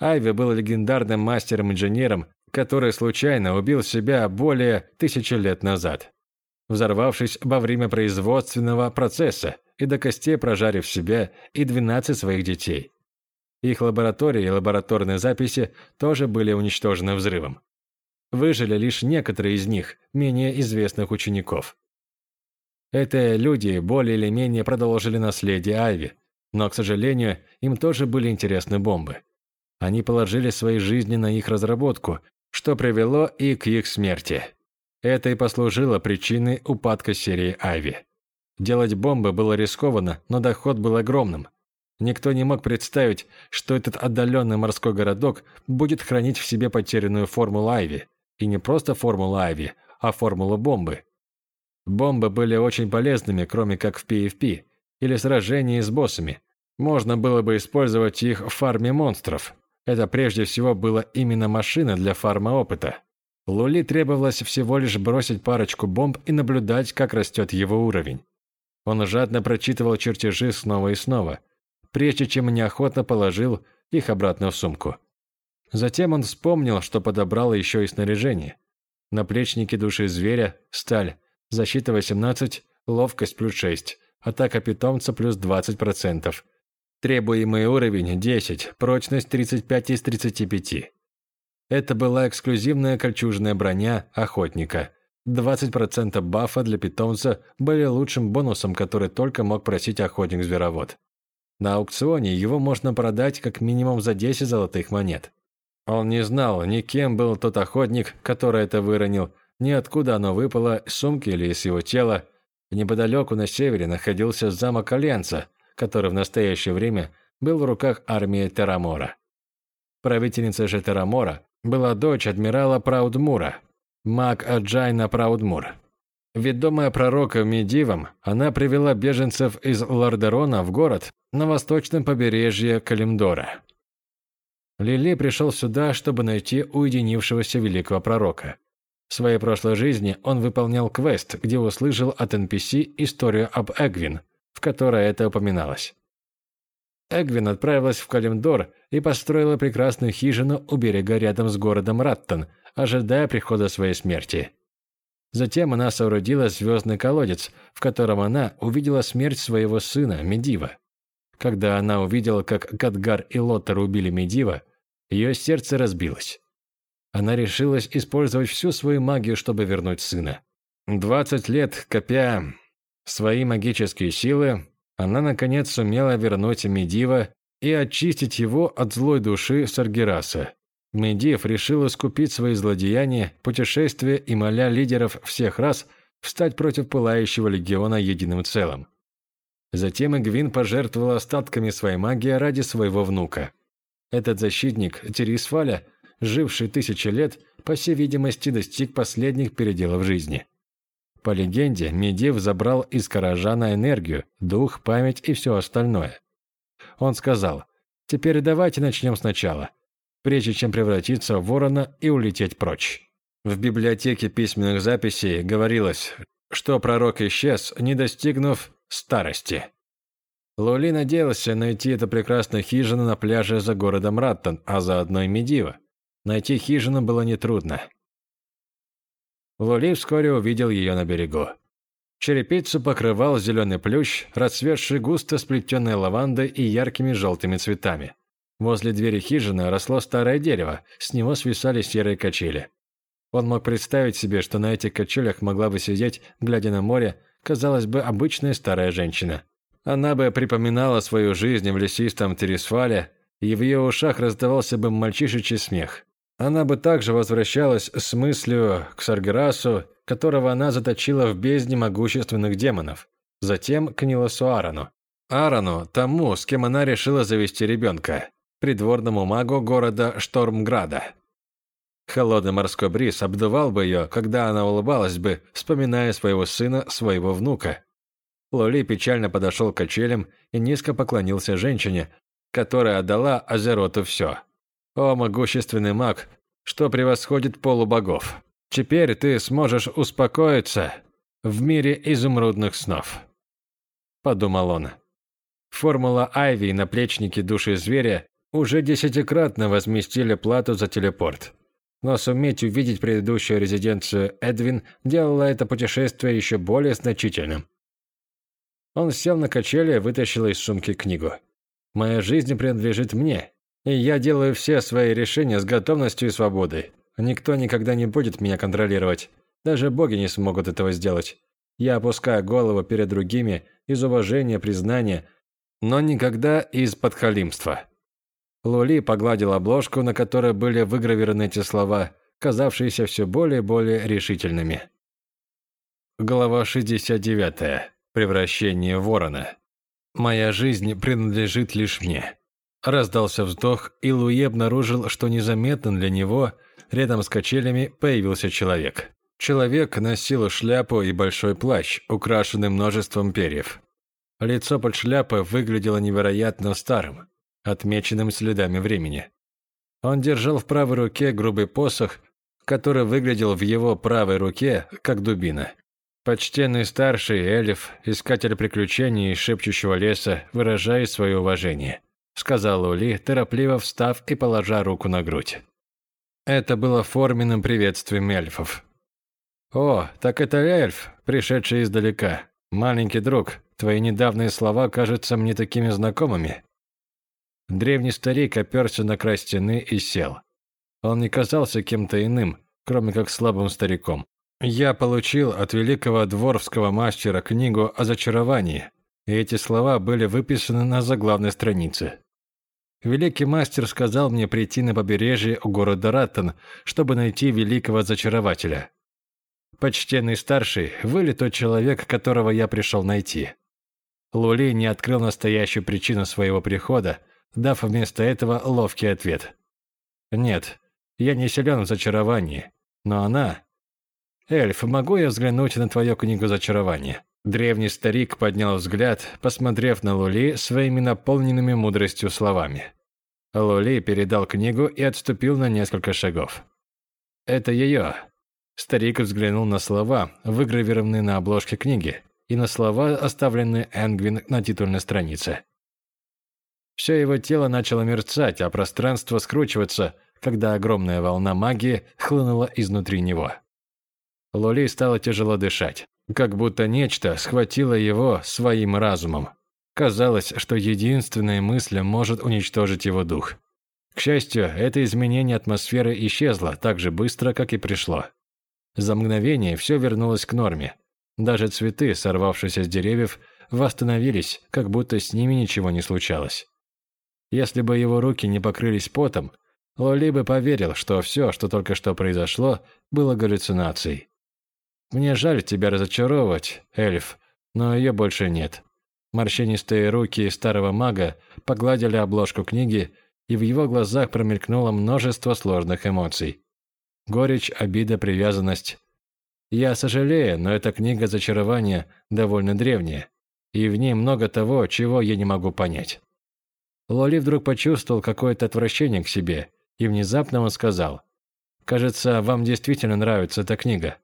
Айви был легендарным мастером-инженером, который случайно убил себя более тысячи лет назад, взорвавшись во время производственного процесса и до костей прожарив себя и 12 своих детей. Их лаборатории и лабораторные записи тоже были уничтожены взрывом. Выжили лишь некоторые из них, менее известных учеников. Это люди более или менее продолжили наследие Айви, но, к сожалению, им тоже были интересны бомбы. Они положили свои жизни на их разработку, что привело и к их смерти. Это и послужило причиной упадка серии Айви. Делать бомбы было рискованно, но доход был огромным. Никто не мог представить, что этот отдаленный морской городок будет хранить в себе потерянную формулу Айви. И не просто формулу Айви, а формулу бомбы. Бомбы были очень полезными, кроме как в PvP или сражении с боссами. Можно было бы использовать их в фарме монстров. Это прежде всего была именно машина для фарма опыта. Лули требовалось всего лишь бросить парочку бомб и наблюдать, как растет его уровень. Он жадно прочитывал чертежи снова и снова, прежде чем неохотно положил их обратно в сумку. Затем он вспомнил, что подобрал еще и снаряжение. Наплечники души зверя, сталь, защита 18, ловкость плюс 6, атака питомца плюс 20%. Требуемый уровень 10, прочность 35 из 35. Это была эксклюзивная кольчужная броня охотника. 20% бафа для питомца были лучшим бонусом, который только мог просить охотник-зверовод. На аукционе его можно продать как минимум за 10 золотых монет. Он не знал, ни кем был тот охотник, который это выронил, ни откуда оно выпало, из сумки или из его тела. Неподалеку на севере находился замок Альянса, который в настоящее время был в руках армии Терамора. Правительница же Терамора была дочь адмирала Праудмура, маг Джайна Праудмур. Ведомая пророком Медивом, она привела беженцев из Лордерона в город на восточном побережье Калимдора. Лули пришел сюда, чтобы найти уединившегося великого пророка. В своей прошлой жизни он выполнял квест, где услышал от NPC историю об Эгвин, в которой это упоминалось. Эгвин отправилась в Калимдор и построила прекрасную хижину у берега рядом с городом Раттон, ожидая прихода своей смерти. Затем она соорудила звездный колодец, в котором она увидела смерть своего сына, Медива. Когда она увидела, как Гадгар и Лоттер убили Медива, ее сердце разбилось. Она решилась использовать всю свою магию, чтобы вернуть сына. Двадцать лет копя свои магические силы, она наконец сумела вернуть Медива и очистить его от злой души Саргераса. Медив решил искупить свои злодеяния, путешествия и моля лидеров всех рас встать против пылающего легиона единым целым. Затем Игвин пожертвовал остатками своей магии ради своего внука. Этот защитник Терисфаля, живший тысячи лет, по всей видимости, достиг последних переделов жизни. По легенде, Медив забрал из Каражана энергию, дух, память и все остальное. Он сказал, «Теперь давайте начнем сначала прежде чем превратиться в ворона и улететь прочь. В библиотеке письменных записей говорилось, что пророк исчез, не достигнув старости. Лули надеялся найти эту прекрасную хижину на пляже за городом Раттон, а заодно и Медива. Найти хижину было нетрудно. Лули вскоре увидел ее на берегу. Черепицу покрывал зеленый плющ, расцветший густо сплетенной лавандой и яркими желтыми цветами. Возле двери хижины росло старое дерево, с него свисали серые качели. Он мог представить себе, что на этих качелях могла бы сидеть, глядя на море, казалось бы, обычная старая женщина. Она бы припоминала свою жизнь в лесистом Тересфале, и в ее ушах раздавался бы мальчишечий смех. Она бы также возвращалась с мыслью к Саргерасу, которого она заточила в бездне могущественных демонов. Затем к Нилосу Арану. Арану, тому, с кем она решила завести ребенка, придворному магу города Штормграда. Холодный морской бриз обдувал бы ее, когда она улыбалась бы, вспоминая своего сына, своего внука. Лоли печально подошел к качелям и низко поклонился женщине, которая отдала Азероту все. «О, могущественный маг, что превосходит полубогов! Теперь ты сможешь успокоиться в мире изумрудных снов», – подумал он. Формула Айви и наплечники души зверя уже десятикратно возместили плату за телепорт. Но суметь увидеть предыдущую резиденцию Эдвин делало это путешествие еще более значительным. Он сел на качели и вытащил из сумки книгу. «Моя жизнь принадлежит мне, и я делаю все свои решения с готовностью и свободой. Никто никогда не будет меня контролировать. Даже боги не смогут этого сделать. Я опускаю голову перед другими из уважения, признания, но никогда из подхалимства. Лули погладил обложку, на которой были выгравированы эти слова, казавшиеся все более и более решительными. Глава 69. Превращение ворона. «Моя жизнь принадлежит лишь мне». Раздался вздох, и Луи обнаружил, что незаметно для него рядом с качелями появился человек. Человек носил шляпу и большой плащ, украшенный множеством перьев. Лицо под шляпой выглядело невероятно старым отмеченным следами времени. Он держал в правой руке грубый посох, который выглядел в его правой руке, как дубина. Почтенный старший эльф, искатель приключений шепчущего леса, выражая свое уважение, сказал Ули, торопливо встав и положа руку на грудь. Это было форменным приветствием эльфов. «О, так это эльф, пришедший издалека. Маленький друг, твои недавние слова кажутся мне такими знакомыми. Древний старик оперся на край стены и сел. Он не казался кем-то иным, кроме как слабым стариком. «Я получил от великого дворфского мастера книгу о зачаровании, и эти слова были выписаны на заглавной странице. Великий мастер сказал мне прийти на побережье у города Раттон, чтобы найти великого зачарователя. Почтенный старший, вы ли тот человек, которого я пришел найти?» Лули не открыл настоящую причину своего прихода, дав вместо этого ловкий ответ. «Нет, я не силен в зачаровании, но она...» «Эльф, могу я взглянуть на твою книгу зачарования?» Древний старик поднял взгляд, посмотрев на Лули своими наполненными мудростью словами. Лули передал книгу и отступил на несколько шагов. «Это ее». Старик взглянул на слова, выгравированные на обложке книги, и на слова, оставленные Энгвин на титульной странице. Все его тело начало мерцать, а пространство скручиваться, когда огромная волна магии хлынула изнутри него. Лоли стало тяжело дышать, как будто нечто схватило его своим разумом. Казалось, что единственная мысль может уничтожить его дух. К счастью, это изменение атмосферы исчезло так же быстро, как и пришло. За мгновение все вернулось к норме. Даже цветы, сорвавшиеся с деревьев, восстановились, как будто с ними ничего не случалось. Если бы его руки не покрылись потом, Лоли бы поверил, что все, что только что произошло, было галлюцинацией. «Мне жаль тебя разочаровывать, эльф, но ее больше нет». Морщинистые руки старого мага погладили обложку книги, и в его глазах промелькнуло множество сложных эмоций. Горечь, обида, привязанность. Я сожалею, но эта книга зачарования довольно древняя, и в ней много того, чего я не могу понять. Лоли вдруг почувствовал какое-то отвращение к себе, и внезапно он сказал, «Кажется, вам действительно нравится эта книга.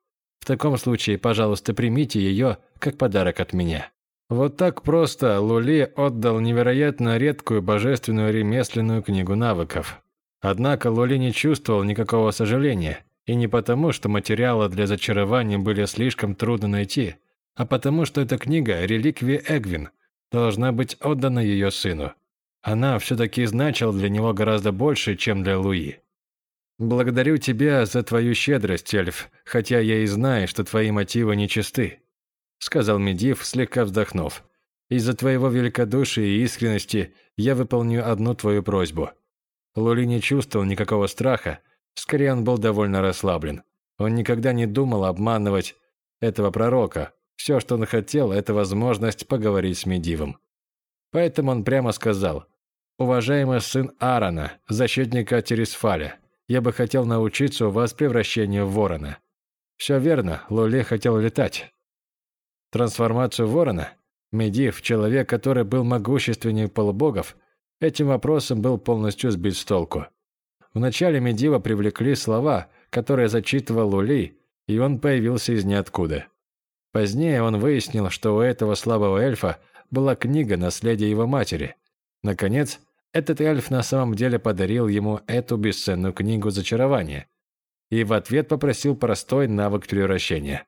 В таком случае, пожалуйста, примите ее как подарок от меня». Вот так просто Лули отдал невероятно редкую божественную ремесленную книгу навыков. Однако Лули не чувствовал никакого сожаления, И не потому, что материалы для зачарования были слишком трудно найти, а потому, что эта книга «Реликвия Эгвин» должна быть отдана ее сыну. Она все-таки значила для него гораздо больше, чем для Луи. «Благодарю тебя за твою щедрость, эльф, хотя я и знаю, что твои мотивы нечисты», сказал Медив, слегка вздохнув. «Из-за твоего великодушия и искренности я выполню одну твою просьбу». Лули не чувствовал никакого страха, скорее он был довольно расслаблен. Он никогда не думал обманывать этого пророка. Все, что он хотел, это возможность поговорить с Медивом. Поэтому он прямо сказал, «Уважаемый сын Аарона, защитника Тересфаля, я бы хотел научиться у вас превращению в ворона». «Все верно, Луле хотел летать». Трансформацию ворона? Медив, человек, который был могущественнее полубогов, этим вопросом был полностью сбит с толку. Вначале Медива привлекли слова, которые зачитывал Лули, и он появился из ниоткуда. Позднее он выяснил, что у этого слабого эльфа была книга наследия его матери. Наконец, этот эльф на самом деле подарил ему эту бесценную книгу зачарования и в ответ попросил простой навык превращения.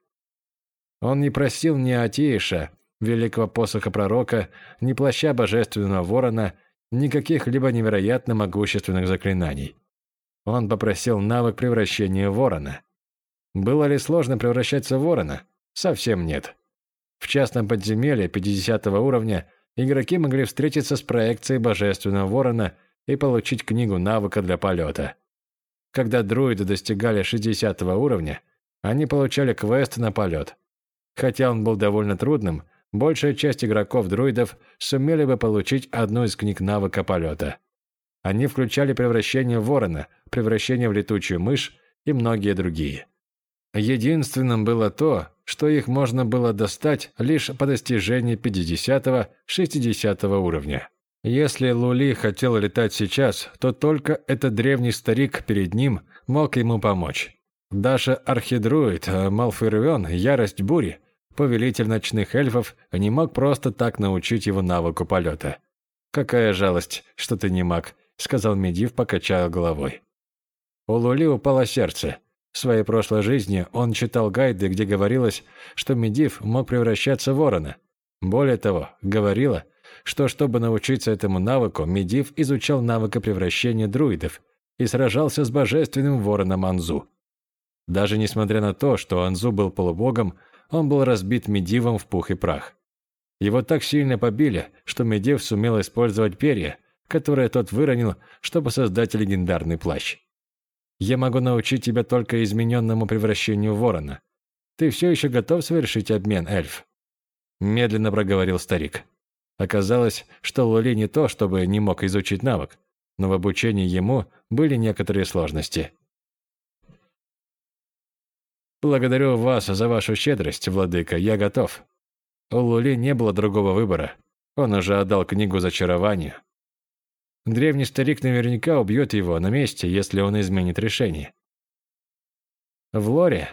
Он не просил ни Атииша, великого посоха пророка, ни плаща божественного ворона, никаких либо невероятно могущественных заклинаний. Он попросил навык превращения ворона. Было ли сложно превращаться в ворона? Совсем нет. В частном подземелье 50 уровня игроки могли встретиться с проекцией божественного ворона и получить книгу навыка для полета. Когда друиды достигали 60 уровня, они получали квест на полет. Хотя он был довольно трудным, большая часть игроков-друидов сумели бы получить одну из книг навыка полета. Они включали превращение ворона, превращение в летучую мышь и многие другие. Единственным было то, что их можно было достать лишь по достижении 50-60 уровня. Если Лули хотел летать сейчас, то только этот древний старик перед ним мог ему помочь. Даже архидруид Малферион, Ярость Бури, повелитель ночных эльфов, не мог просто так научить его навыку полета. «Какая жалость, что ты не маг», — сказал Медив, покачал головой. У Лули упало сердце. В своей прошлой жизни он читал гайды, где говорилось, что Медив мог превращаться в ворона. Более того, говорило, что чтобы научиться этому навыку, Медив изучал навыка превращения друидов и сражался с божественным вороном Анзу. Даже несмотря на то, что Анзу был полубогом, он был разбит Медивом в пух и прах. Его так сильно побили, что Медив сумел использовать перья, которые тот выронил, чтобы создать легендарный плащ. «Я могу научить тебя только измененному превращению ворона. Ты все еще готов совершить обмен, эльф?» Медленно проговорил старик. Оказалось, что Лули не то, чтобы не мог изучить навык, но в обучении ему были некоторые сложности. «Благодарю вас за вашу щедрость, владыка, я готов». У Лули не было другого выбора. Он уже отдал книгу зачарования. Древний старик наверняка убьет его на месте, если он изменит решение. В Лоре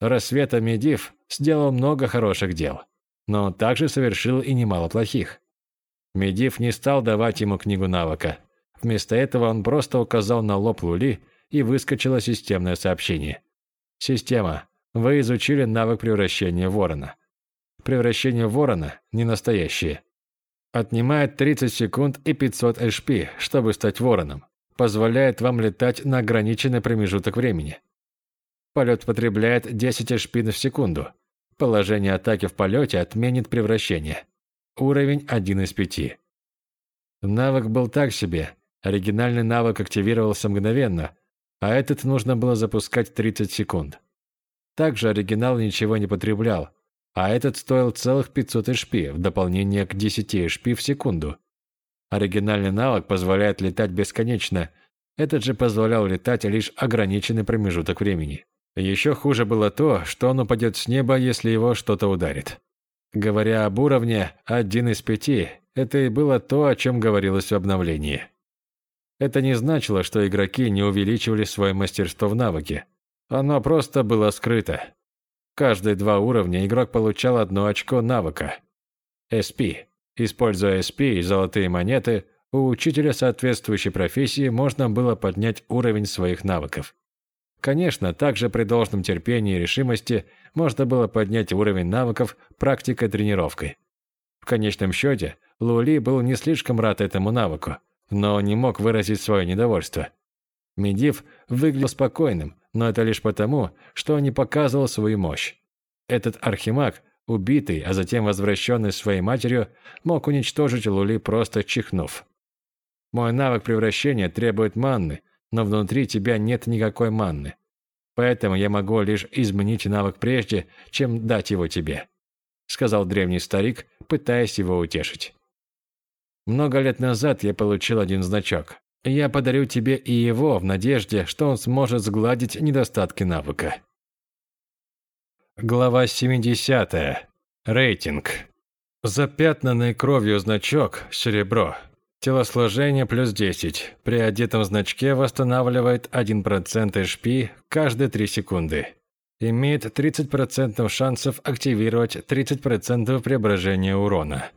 Рассвета Медив сделал много хороших дел, но также совершил и немало плохих. Медив не стал давать ему книгу навыка. Вместо этого он просто указал на лоб Лули, и выскочило системное сообщение. Система. Вы изучили навык превращения ворона. Превращение ворона не настоящее. Отнимает 30 секунд и 500 HP, чтобы стать вороном. Позволяет вам летать на ограниченный промежуток времени. Полет потребляет 10 HP в секунду. Положение атаки в полете отменит превращение. Уровень 1 из 5. Навык был так себе. Оригинальный навык активировался мгновенно, а этот нужно было запускать 30 секунд. Также оригинал ничего не потреблял, а этот стоил целых 500 HP в дополнение к 10 HP в секунду. Оригинальный навык позволяет летать бесконечно, этот же позволял летать лишь ограниченный промежуток времени. Еще хуже было то, что он упадет с неба, если его что-то ударит. Говоря об уровне один из пяти, это и было то, о чем говорилось в обновлении. Это не значило, что игроки не увеличивали свое мастерство в навыке. Оно просто было скрыто. Каждые два уровня игрок получал одно очко навыка. SP. Используя SP и золотые монеты, у учителя соответствующей профессии можно было поднять уровень своих навыков. Конечно, также при должном терпении и решимости можно было поднять уровень навыков практикой-тренировкой. В конечном счете, Лули был не слишком рад этому навыку, но не мог выразить свое недовольство. Медив выглядел спокойным, но это лишь потому, что он не показывал свою мощь. Этот архимаг, убитый, а затем возвращенный своей матерью, мог уничтожить Лули просто чихнув. Мой навык превращения требует манны, но внутри тебя нет никакой манны. Поэтому я могу лишь изменить навык прежде, чем дать его тебе», — сказал древний старик, пытаясь его утешить. «Много лет назад я получил один значок. Я подарю тебе и его в надежде, что он сможет сгладить недостатки навыка». Глава 70. Рейтинг. Запятнанный кровью значок – серебро. Телосложение плюс 10. При одетом значке восстанавливает 1% HP каждые 3 секунды. Имеет 30% шансов активировать 30% преображения урона.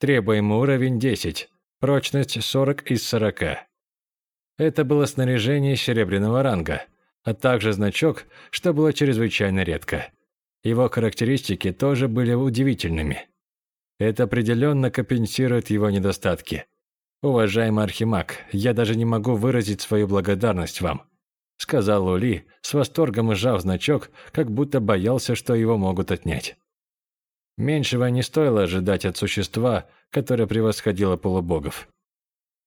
Требуемый уровень 10. Прочность 40 из 40. Это было снаряжение серебряного ранга, а также значок, что было чрезвычайно редко. Его характеристики тоже были удивительными. Это определенно компенсирует его недостатки. «Уважаемый Архимаг, я даже не могу выразить свою благодарность вам», сказал Лули, с восторгом сжав значок, как будто боялся, что его могут отнять. Меньшего не стоило ожидать от существа, которое превосходило полубогов.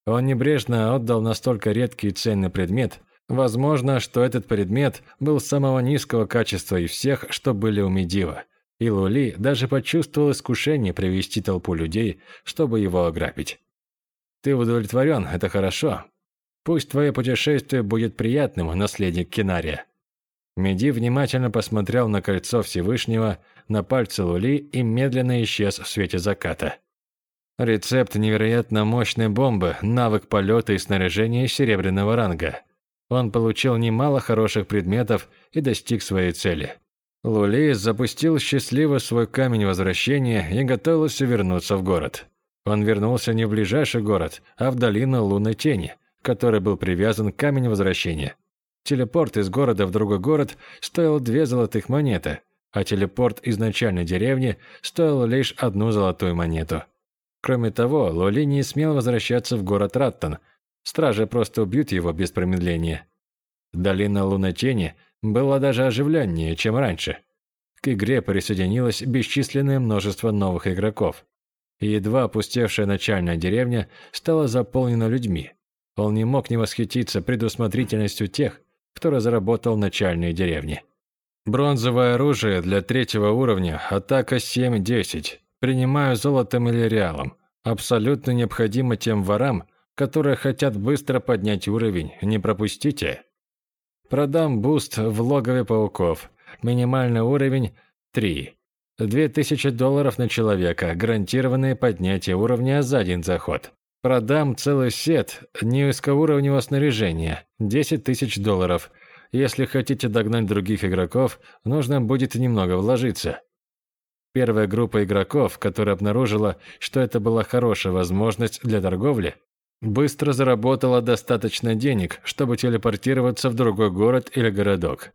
Он небрежно отдал настолько редкий и ценный предмет, возможно, что этот предмет был самого низкого качества из всех, что были у Медива, и Лули даже почувствовал искушение привести толпу людей, чтобы его ограбить. Ты удовлетворен, это хорошо. Пусть твое путешествие будет приятным, наследник Кинария». Меди внимательно посмотрел на кольцо Всевышнего, на пальцы Лули и медленно исчез в свете заката. Рецепт невероятно мощной бомбы, навык полета и снаряжения серебряного ранга. Он получил немало хороших предметов и достиг своей цели. Лули запустил счастливо свой камень возвращения и готовился вернуться в город. Он вернулся не в ближайший город, а в долину лунной тени, который был привязан к камень возвращения. Телепорт из города в другой город стоил две золотых монеты, а телепорт из начальной деревни стоил лишь одну золотую монету. Кроме того, Лоли не смел возвращаться в город Раттон. Стражи просто убьют его без промедления. Долина Лунной Тени была даже оживленнее, чем раньше. К игре присоединилось бесчисленное множество новых игроков и едва опустевшая начальная деревня стала заполнена людьми. Он не мог не восхититься предусмотрительностью тех, кто разработал начальные деревни. Бронзовое оружие для третьего уровня, атака 7-10. Принимаю золотом или реалом. Абсолютно необходимо тем ворам, которые хотят быстро поднять уровень, не пропустите. Продам буст в логове пауков. Минимальный уровень 3. 2000 долларов на человека, гарантированное поднятие уровня за один заход. Продам целый сет низкоуровневого снаряжения, 10 тысяч долларов. Если хотите догнать других игроков, нужно будет немного вложиться. Первая группа игроков, которая обнаружила, что это была хорошая возможность для торговли, быстро заработала достаточно денег, чтобы телепортироваться в другой город или городок.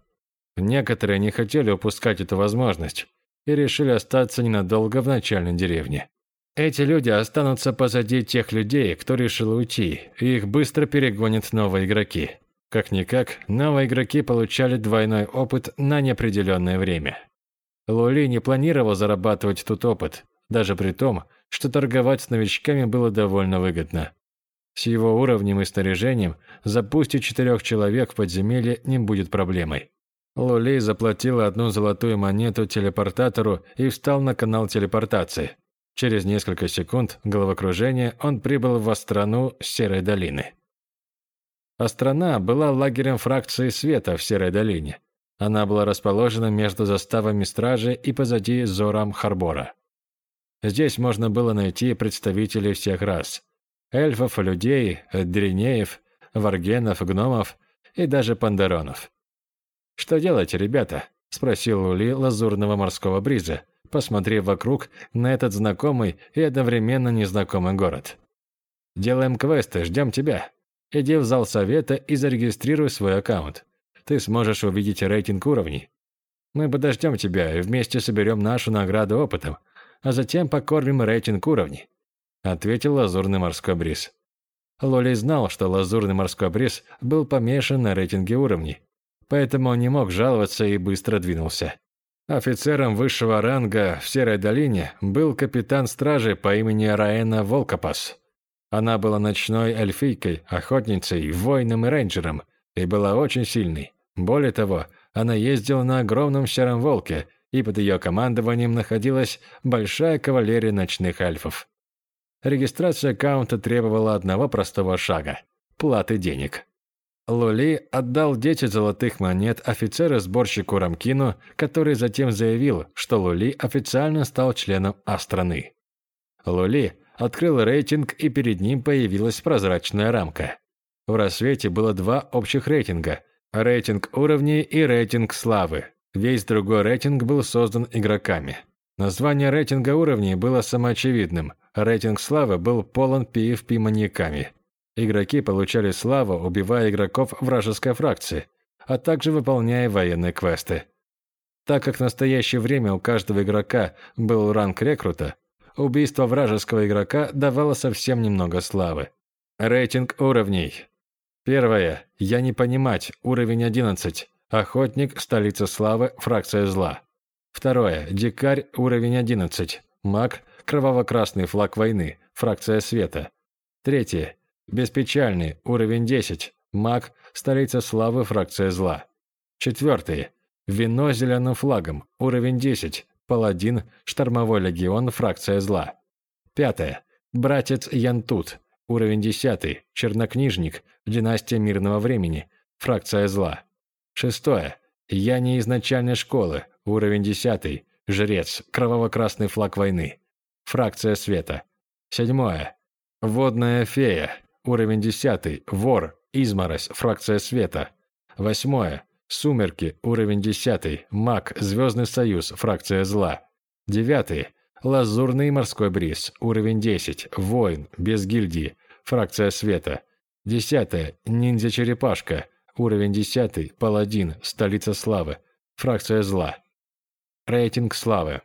Некоторые не хотели упускать эту возможность, и решили остаться ненадолго в начальной деревне. Эти люди останутся позади тех людей, кто решил уйти, и их быстро перегонят новые игроки. Как-никак, новые игроки получали двойной опыт на неопределенное время. Лули не планировал зарабатывать тут опыт, даже при том, что торговать с новичками было довольно выгодно. С его уровнем и снаряжением запустить четырех человек в подземелье не будет проблемой. Лулей заплатила одну золотую монету телепортатору и встал на канал телепортации. Через несколько секунд головокружения он прибыл в Астрану Серой долины. Астрана была лагерем фракции света в Серой долине. Она была расположена между заставами стражи и позади Зорам-Харбора. Здесь можно было найти представителей всех рас. Эльфов, людей, дринеев, варгенов, гномов и даже пандеронов. «Что делаете, ребята?» – спросил Лули лазурного морского бриза, посмотрев вокруг на этот знакомый и одновременно незнакомый город. «Делаем квесты, ждем тебя. Иди в зал совета и зарегистрируй свой аккаунт. Ты сможешь увидеть рейтинг уровней. Мы подождем тебя и вместе соберем нашу награду опытом, а затем покормим рейтинг уровней», – ответил лазурный морской бриз. Лоли знал, что лазурный морской бриз был помешан на рейтинге уровней, поэтому он не мог жаловаться и быстро двинулся. Офицером высшего ранга в Серой долине был капитан стражи по имени Раэна Волкопас. Она была ночной эльфийкой, охотницей, воином и рейнджером, и была очень сильной. Более того, она ездила на огромном сером волке, и под ее командованием находилась большая кавалерия ночных эльфов. Регистрация аккаунта требовала одного простого шага – платы денег. Лули отдал 10 золотых монет офицеру-сборщику Рамкину, который затем заявил, что Лули официально стал членом А-страны. Лули открыл рейтинг, и перед ним появилась прозрачная рамка. В рассвете было два общих рейтинга – рейтинг уровней и рейтинг славы. Весь другой рейтинг был создан игроками. Название рейтинга уровней было самоочевидным. Рейтинг славы был полон PFP-маньяками. Игроки получали славу, убивая игроков вражеской фракции, а также выполняя военные квесты. Так как в настоящее время у каждого игрока был ранг рекрута, убийство вражеского игрока давало совсем немного славы. Рейтинг уровней. Первое. Я не понимать. Уровень 11. Охотник, столица славы, фракция зла. Второе. Дикарь, уровень 11. Маг, кроваво-красный флаг войны, фракция света. Третье. Беспечальный, уровень 10. Маг, столица славы, фракция зла. Четвертое. Вино зеленым флагом, уровень 10. Паладин, штормовой легион, фракция зла. Пятое. Братец Янтут, уровень 10. Чернокнижник, династия мирного времени, фракция зла. Шестое. Я не изначальной школы, Уровень 10. Жрец. Кроваво-красный флаг войны. Фракция света. Седьмое. Водная фея. Уровень 10. Вор. Изморозь. Фракция света. Восьмое. Сумерки. Уровень 10. Маг. Звездный союз. Фракция зла. Девятый. Лазурный морской бриз. Уровень 10. Воин. Без гильдии. Фракция света. Десятое. Ниндзя-черепашка. Уровень 10. Паладин. Столица славы. Фракция зла. Рейтинг славы.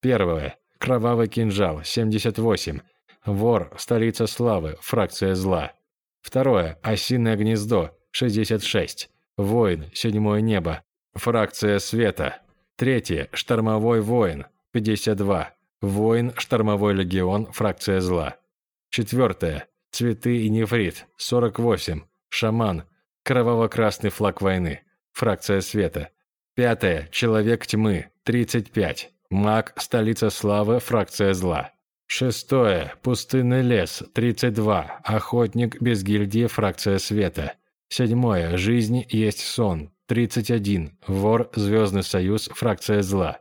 Первое. Кровавый кинжал, 78. Вор, столица славы, фракция зла. Второе. Осиное гнездо, 66. Воин, седьмое небо, фракция света. Третье. Штормовой воин, 52. Воин, штормовой легион, фракция зла. Четвертое. Цветы и нефрит, 48. Шаман, кроваво-красный флаг войны, фракция света. Пятое. Человек тьмы. 35. Маг. Столица славы. Фракция зла. Шестое. Пустынный лес. 32. Охотник без гильдии. Фракция света. Седьмое. Жизнь есть сон. 31. Вор. Звездный союз. Фракция зла.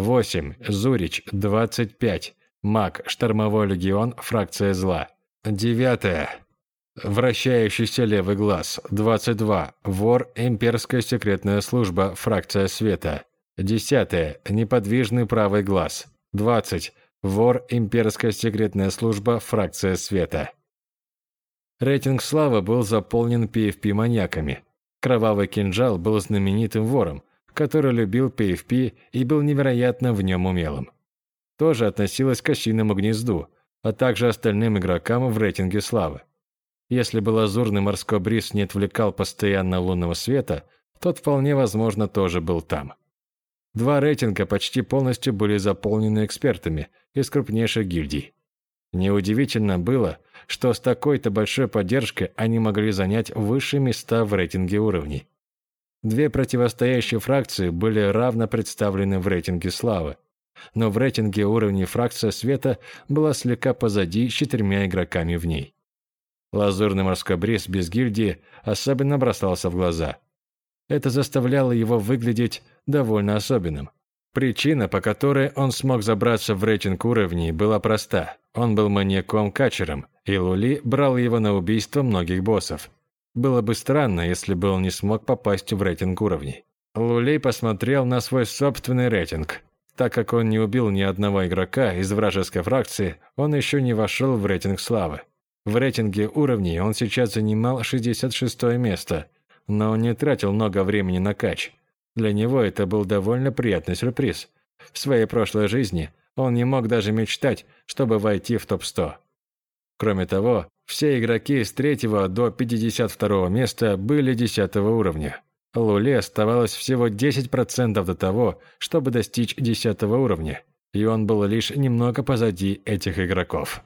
8. Зурич. 25. Маг. Штормовой легион. Фракция зла. Девятое. Вращающийся левый глаз. 22. Вор. Имперская секретная служба. Фракция света. 10. Неподвижный правый глаз. 20. Вор. Имперская секретная служба. Фракция света. Рейтинг славы был заполнен PFP-маньяками. Кровавый кинжал был знаменитым вором, который любил PFP и был невероятно в нем умелым. Тоже относилось к осиному гнезду, а также остальным игрокам в рейтинге славы. Если бы лазурный морской бриз не отвлекал постоянно лунного света, тот вполне возможно тоже был там. Два рейтинга почти полностью были заполнены экспертами из крупнейших гильдий. Неудивительно было, что с такой-то большой поддержкой они могли занять высшие места в рейтинге уровней. Две противостоящие фракции были равно представлены в рейтинге славы, но в рейтинге уровней фракция света была слегка позади четырьмя игроками в ней. Лазурный морской бриз без гильдии особенно бросался в глаза. Это заставляло его выглядеть довольно особенным. Причина, по которой он смог забраться в рейтинг уровней, была проста. Он был маньяком-качером, и Лули брал его на убийство многих боссов. Было бы странно, если бы он не смог попасть в рейтинг уровней. Лули посмотрел на свой собственный рейтинг. Так как он не убил ни одного игрока из вражеской фракции, он еще не вошел в рейтинг славы. В рейтинге уровней он сейчас занимал 66 место. но он не тратил много времени на кач. Для него это был довольно приятный сюрприз. В своей прошлой жизни он не мог даже мечтать, чтобы войти в топ-100. Кроме того, все игроки с 3 до 52 места были 10 уровня. Луле оставалось всего 10% до того, чтобы достичь 10 уровня, и он был лишь немного позади этих игроков.